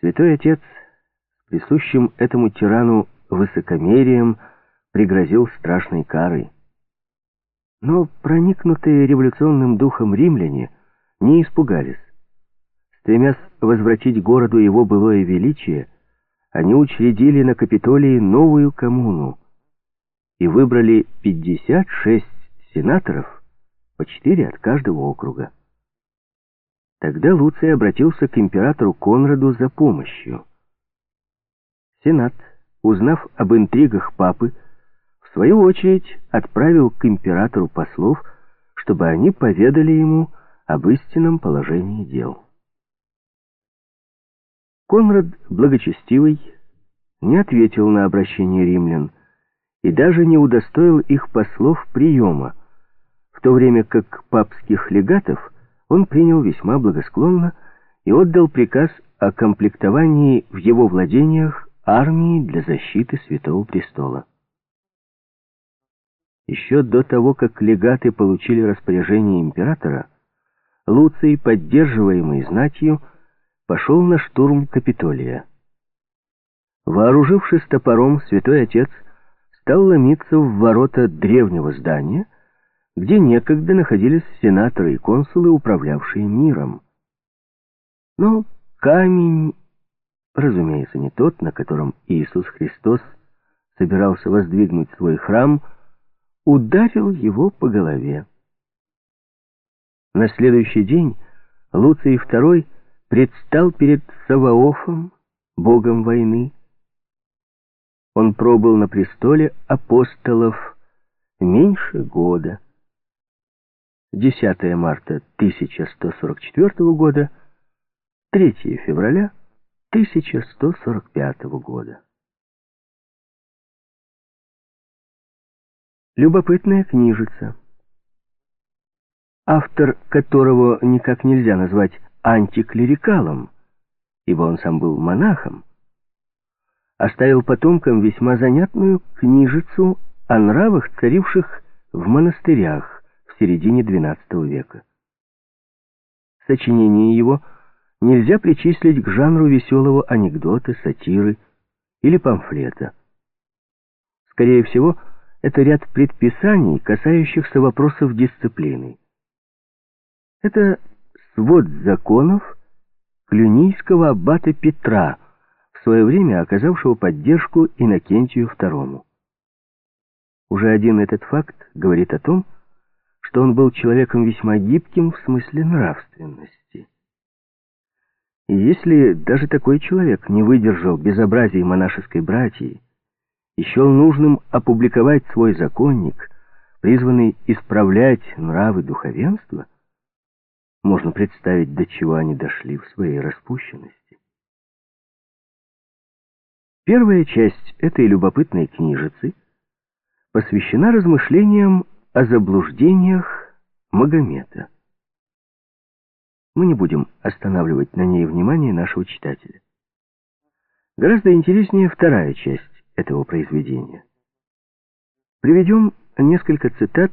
Святой Отец присущим этому тирану высокомерием пригрозил страшной карой. Но проникнутые революционным духом римляне не испугались. Стремясь возвратить городу его былое величие, они учредили на Капитолии новую коммуну и выбрали 56 сенаторов, по 4 от каждого округа. Тогда Луций обратился к императору Конраду за помощью. Сенат, узнав об интригах папы, в свою очередь отправил к императору послов, чтобы они поведали ему об истинном положении дел. Конрад Благочестивый не ответил на обращение римлян и даже не удостоил их послов приема, в то время как папских легатов он принял весьма благосклонно и отдал приказ о комплектовании в его владениях армии для защиты Святого Престола. Еще до того, как легаты получили распоряжение императора, Луций, поддерживаемый знатью, пошел на штурм Капитолия. Вооружившись топором, святой отец стал ломиться в ворота древнего здания, где некогда находились сенаторы и консулы, управлявшие миром. Но камень, разумеется, не тот, на котором Иисус Христос собирался воздвигнуть свой храм, ударил его по голове. На следующий день Луций II предстал перед Саваофом, богом войны. Он пробыл на престоле апостолов меньше года. 10 марта 1144 года, 3 февраля 1145 года. Любопытная книжица, автор которого никак нельзя назвать антиклерикалом, ибо он сам был монахом, оставил потомкам весьма занятную книжицу о нравах, царивших в монастырях в середине XII века. Сочинение его нельзя причислить к жанру веселого анекдота, сатиры или памфлета. Скорее всего, это ряд предписаний, касающихся вопросов дисциплины. Это свод законов клюнийского аббата Петра, в свое время оказавшего поддержку Иннокентию II. Уже один этот факт говорит о том, что он был человеком весьма гибким в смысле нравственности. И если даже такой человек не выдержал безобразий монашеской братьи, счел нужным опубликовать свой законник, призванный исправлять нравы духовенства, можно представить, до чего они дошли в своей распущенности. Первая часть этой любопытной книжицы посвящена размышлениям о заблуждениях Магомета. Мы не будем останавливать на ней внимание нашего читателя. Гораздо интереснее вторая часть этого произведения. Приведем несколько цитат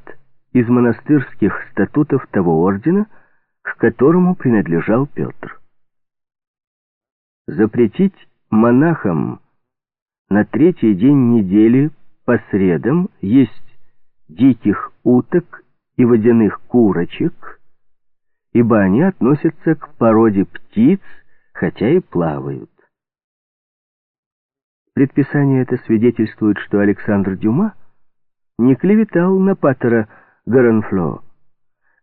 из монастырских статутов того ордена, к которому принадлежал Петр. Запретить монахам на третий день недели по средам есть диких уток и водяных курочек, ибо они относятся к породе птиц, хотя и плавают. Предписание это свидетельствует, что Александр Дюма не клеветал на патера Гаранфло,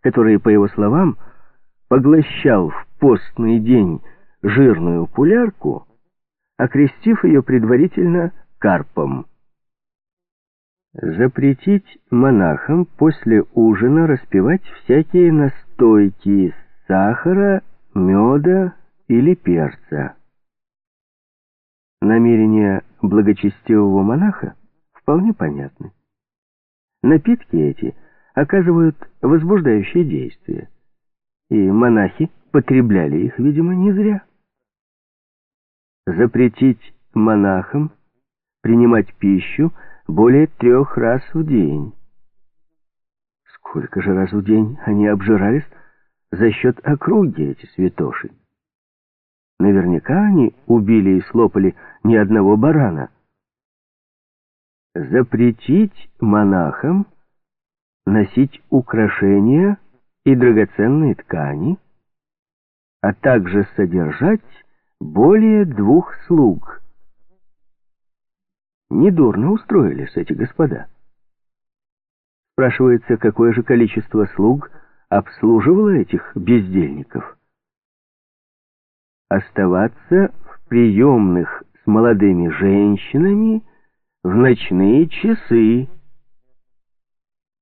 который, по его словам, поглощал в постный день жирную пулярку, окрестив ее предварительно карпом. Запретить монахам после ужина распивать всякие настойки из сахара, меда или перца. Намерения благочестивого монаха вполне понятны. Напитки эти оказывают возбуждающее действие и монахи потребляли их, видимо, не зря. Запретить монахам принимать пищу более трех раз в день. Сколько же раз в день они обжирались за счет округи, эти святоши? Наверняка они убили и слопали ни одного барана. Запретить монахам носить украшения и драгоценные ткани, а также содержать более двух слуг, Недурно устроились эти господа. Спрашивается, какое же количество слуг обслуживало этих бездельников. Оставаться в приемных с молодыми женщинами в ночные часы.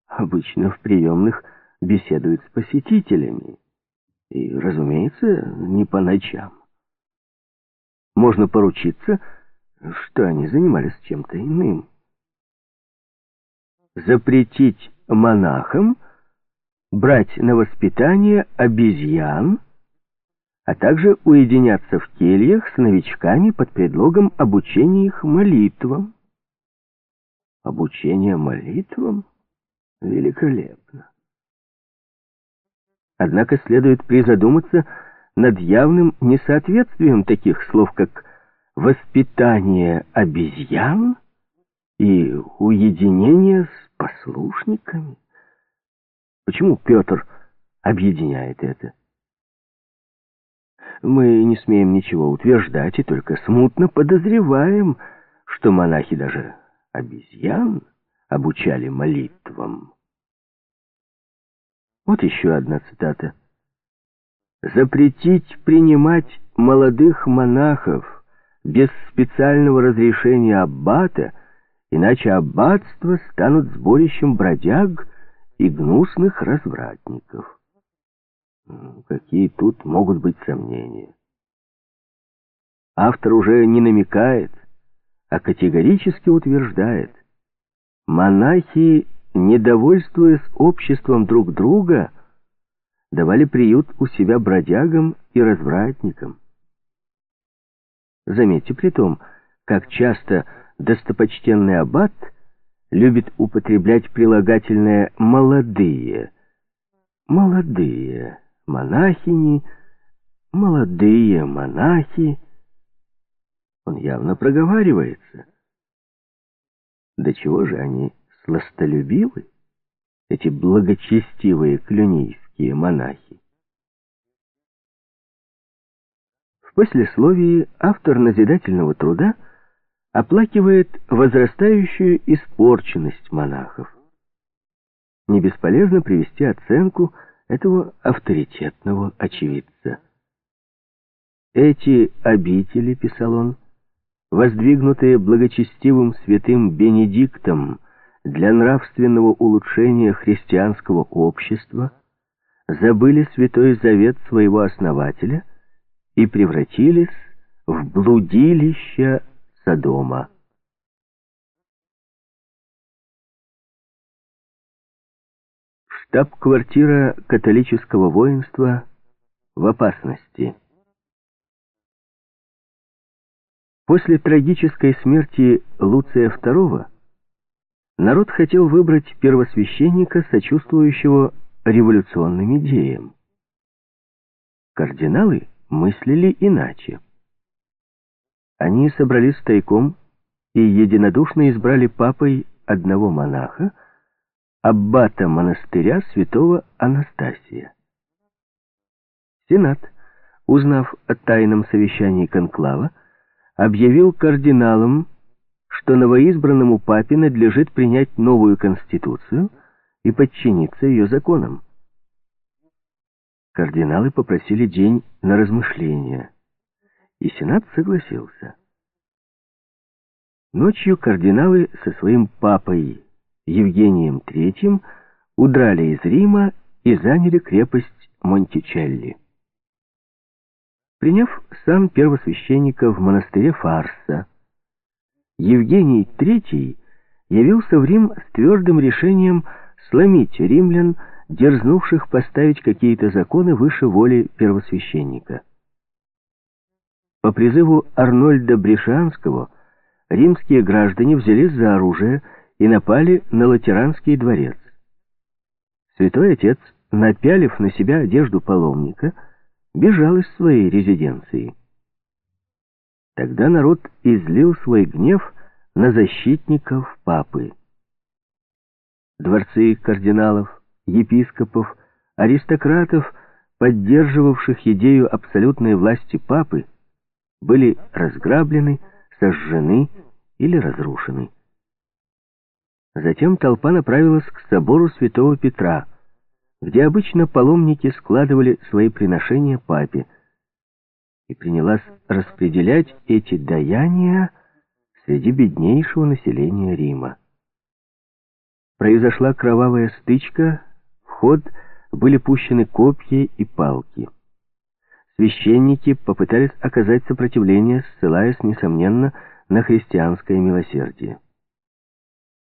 Обычно в приемных беседуют с посетителями. И, разумеется, не по ночам. Можно поручиться, что они занимались чем-то иным. Запретить монахам брать на воспитание обезьян, а также уединяться в кельях с новичками под предлогом обучения их молитвам. Обучение молитвам? Великолепно. Однако следует призадуматься над явным несоответствием таких слов, как «воспитание обезьян» и «уединение с послушниками». Почему Петр объединяет это? Мы не смеем ничего утверждать и только смутно подозреваем, что монахи даже обезьян обучали молитвам. Вот еще одна цитата. «Запретить принимать молодых монахов без специального разрешения аббата, иначе аббатства станут сборищем бродяг и гнусных развратников». Какие тут могут быть сомнения? Автор уже не намекает, а категорически утверждает. Монахи недовольствуясь обществом друг друга, давали приют у себя бродягам и развратникам. Заметьте при том, как часто достопочтенный аббат любит употреблять прилагательное «молодые». Молодые монахини, молодые монахи. Он явно проговаривается. До чего же они сластолюбивы, эти благочестивые клюнийские монахи. В послесловии автор назидательного труда оплакивает возрастающую испорченность монахов. Не бесполезно привести оценку этого авторитетного очевидца. Эти обители, писал он, воздвигнутые благочестивым святым Бенедиктом для нравственного улучшения христианского общества забыли святой завет своего основателя и превратились в блудилище Содома. Штаб-квартира католического воинства в опасности. После трагической смерти Луция II народ хотел выбрать первосвященника, сочувствующего революционным идеям. Кардиналы мыслили иначе. Они собрались тайком и единодушно избрали папой одного монаха, аббата монастыря святого Анастасия. Сенат, узнав о тайном совещании конклава, объявил кардиналам что новоизбранному папе надлежит принять новую конституцию и подчиниться ее законам. Кардиналы попросили день на размышления, и Сенат согласился. Ночью кардиналы со своим папой Евгением III удрали из Рима и заняли крепость Монтичелли. Приняв сан первосвященника в монастыре Фарса, Евгений III явился в Рим с твердым решением сломить римлян, дерзнувших поставить какие-то законы выше воли первосвященника. По призыву Арнольда Брешанского римские граждане взялись за оружие и напали на Латеранский дворец. Святой Отец, напялив на себя одежду паломника, бежал из своей резиденции. Тогда народ излил свой гнев на защитников папы. Дворцы кардиналов, епископов, аристократов, поддерживавших идею абсолютной власти папы, были разграблены, сожжены или разрушены. Затем толпа направилась к собору святого Петра, где обычно паломники складывали свои приношения папе, и принялась распределять эти даяния среди беднейшего населения Рима. Произошла кровавая стычка, в ход были пущены копья и палки. Священники попытались оказать сопротивление, ссылаясь, несомненно, на христианское милосердие.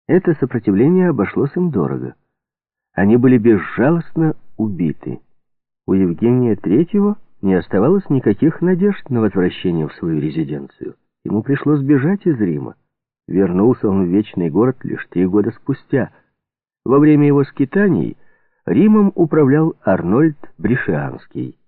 Это сопротивление обошлось им дорого. Они были безжалостно убиты. У Евгения Третьего не оставалось никаких надежд на возвращение в свою резиденцию. Ему пришлось бежать из Рима. Вернулся он в Вечный город лишь три года спустя. Во время его скитаний Римом управлял Арнольд Бришианский.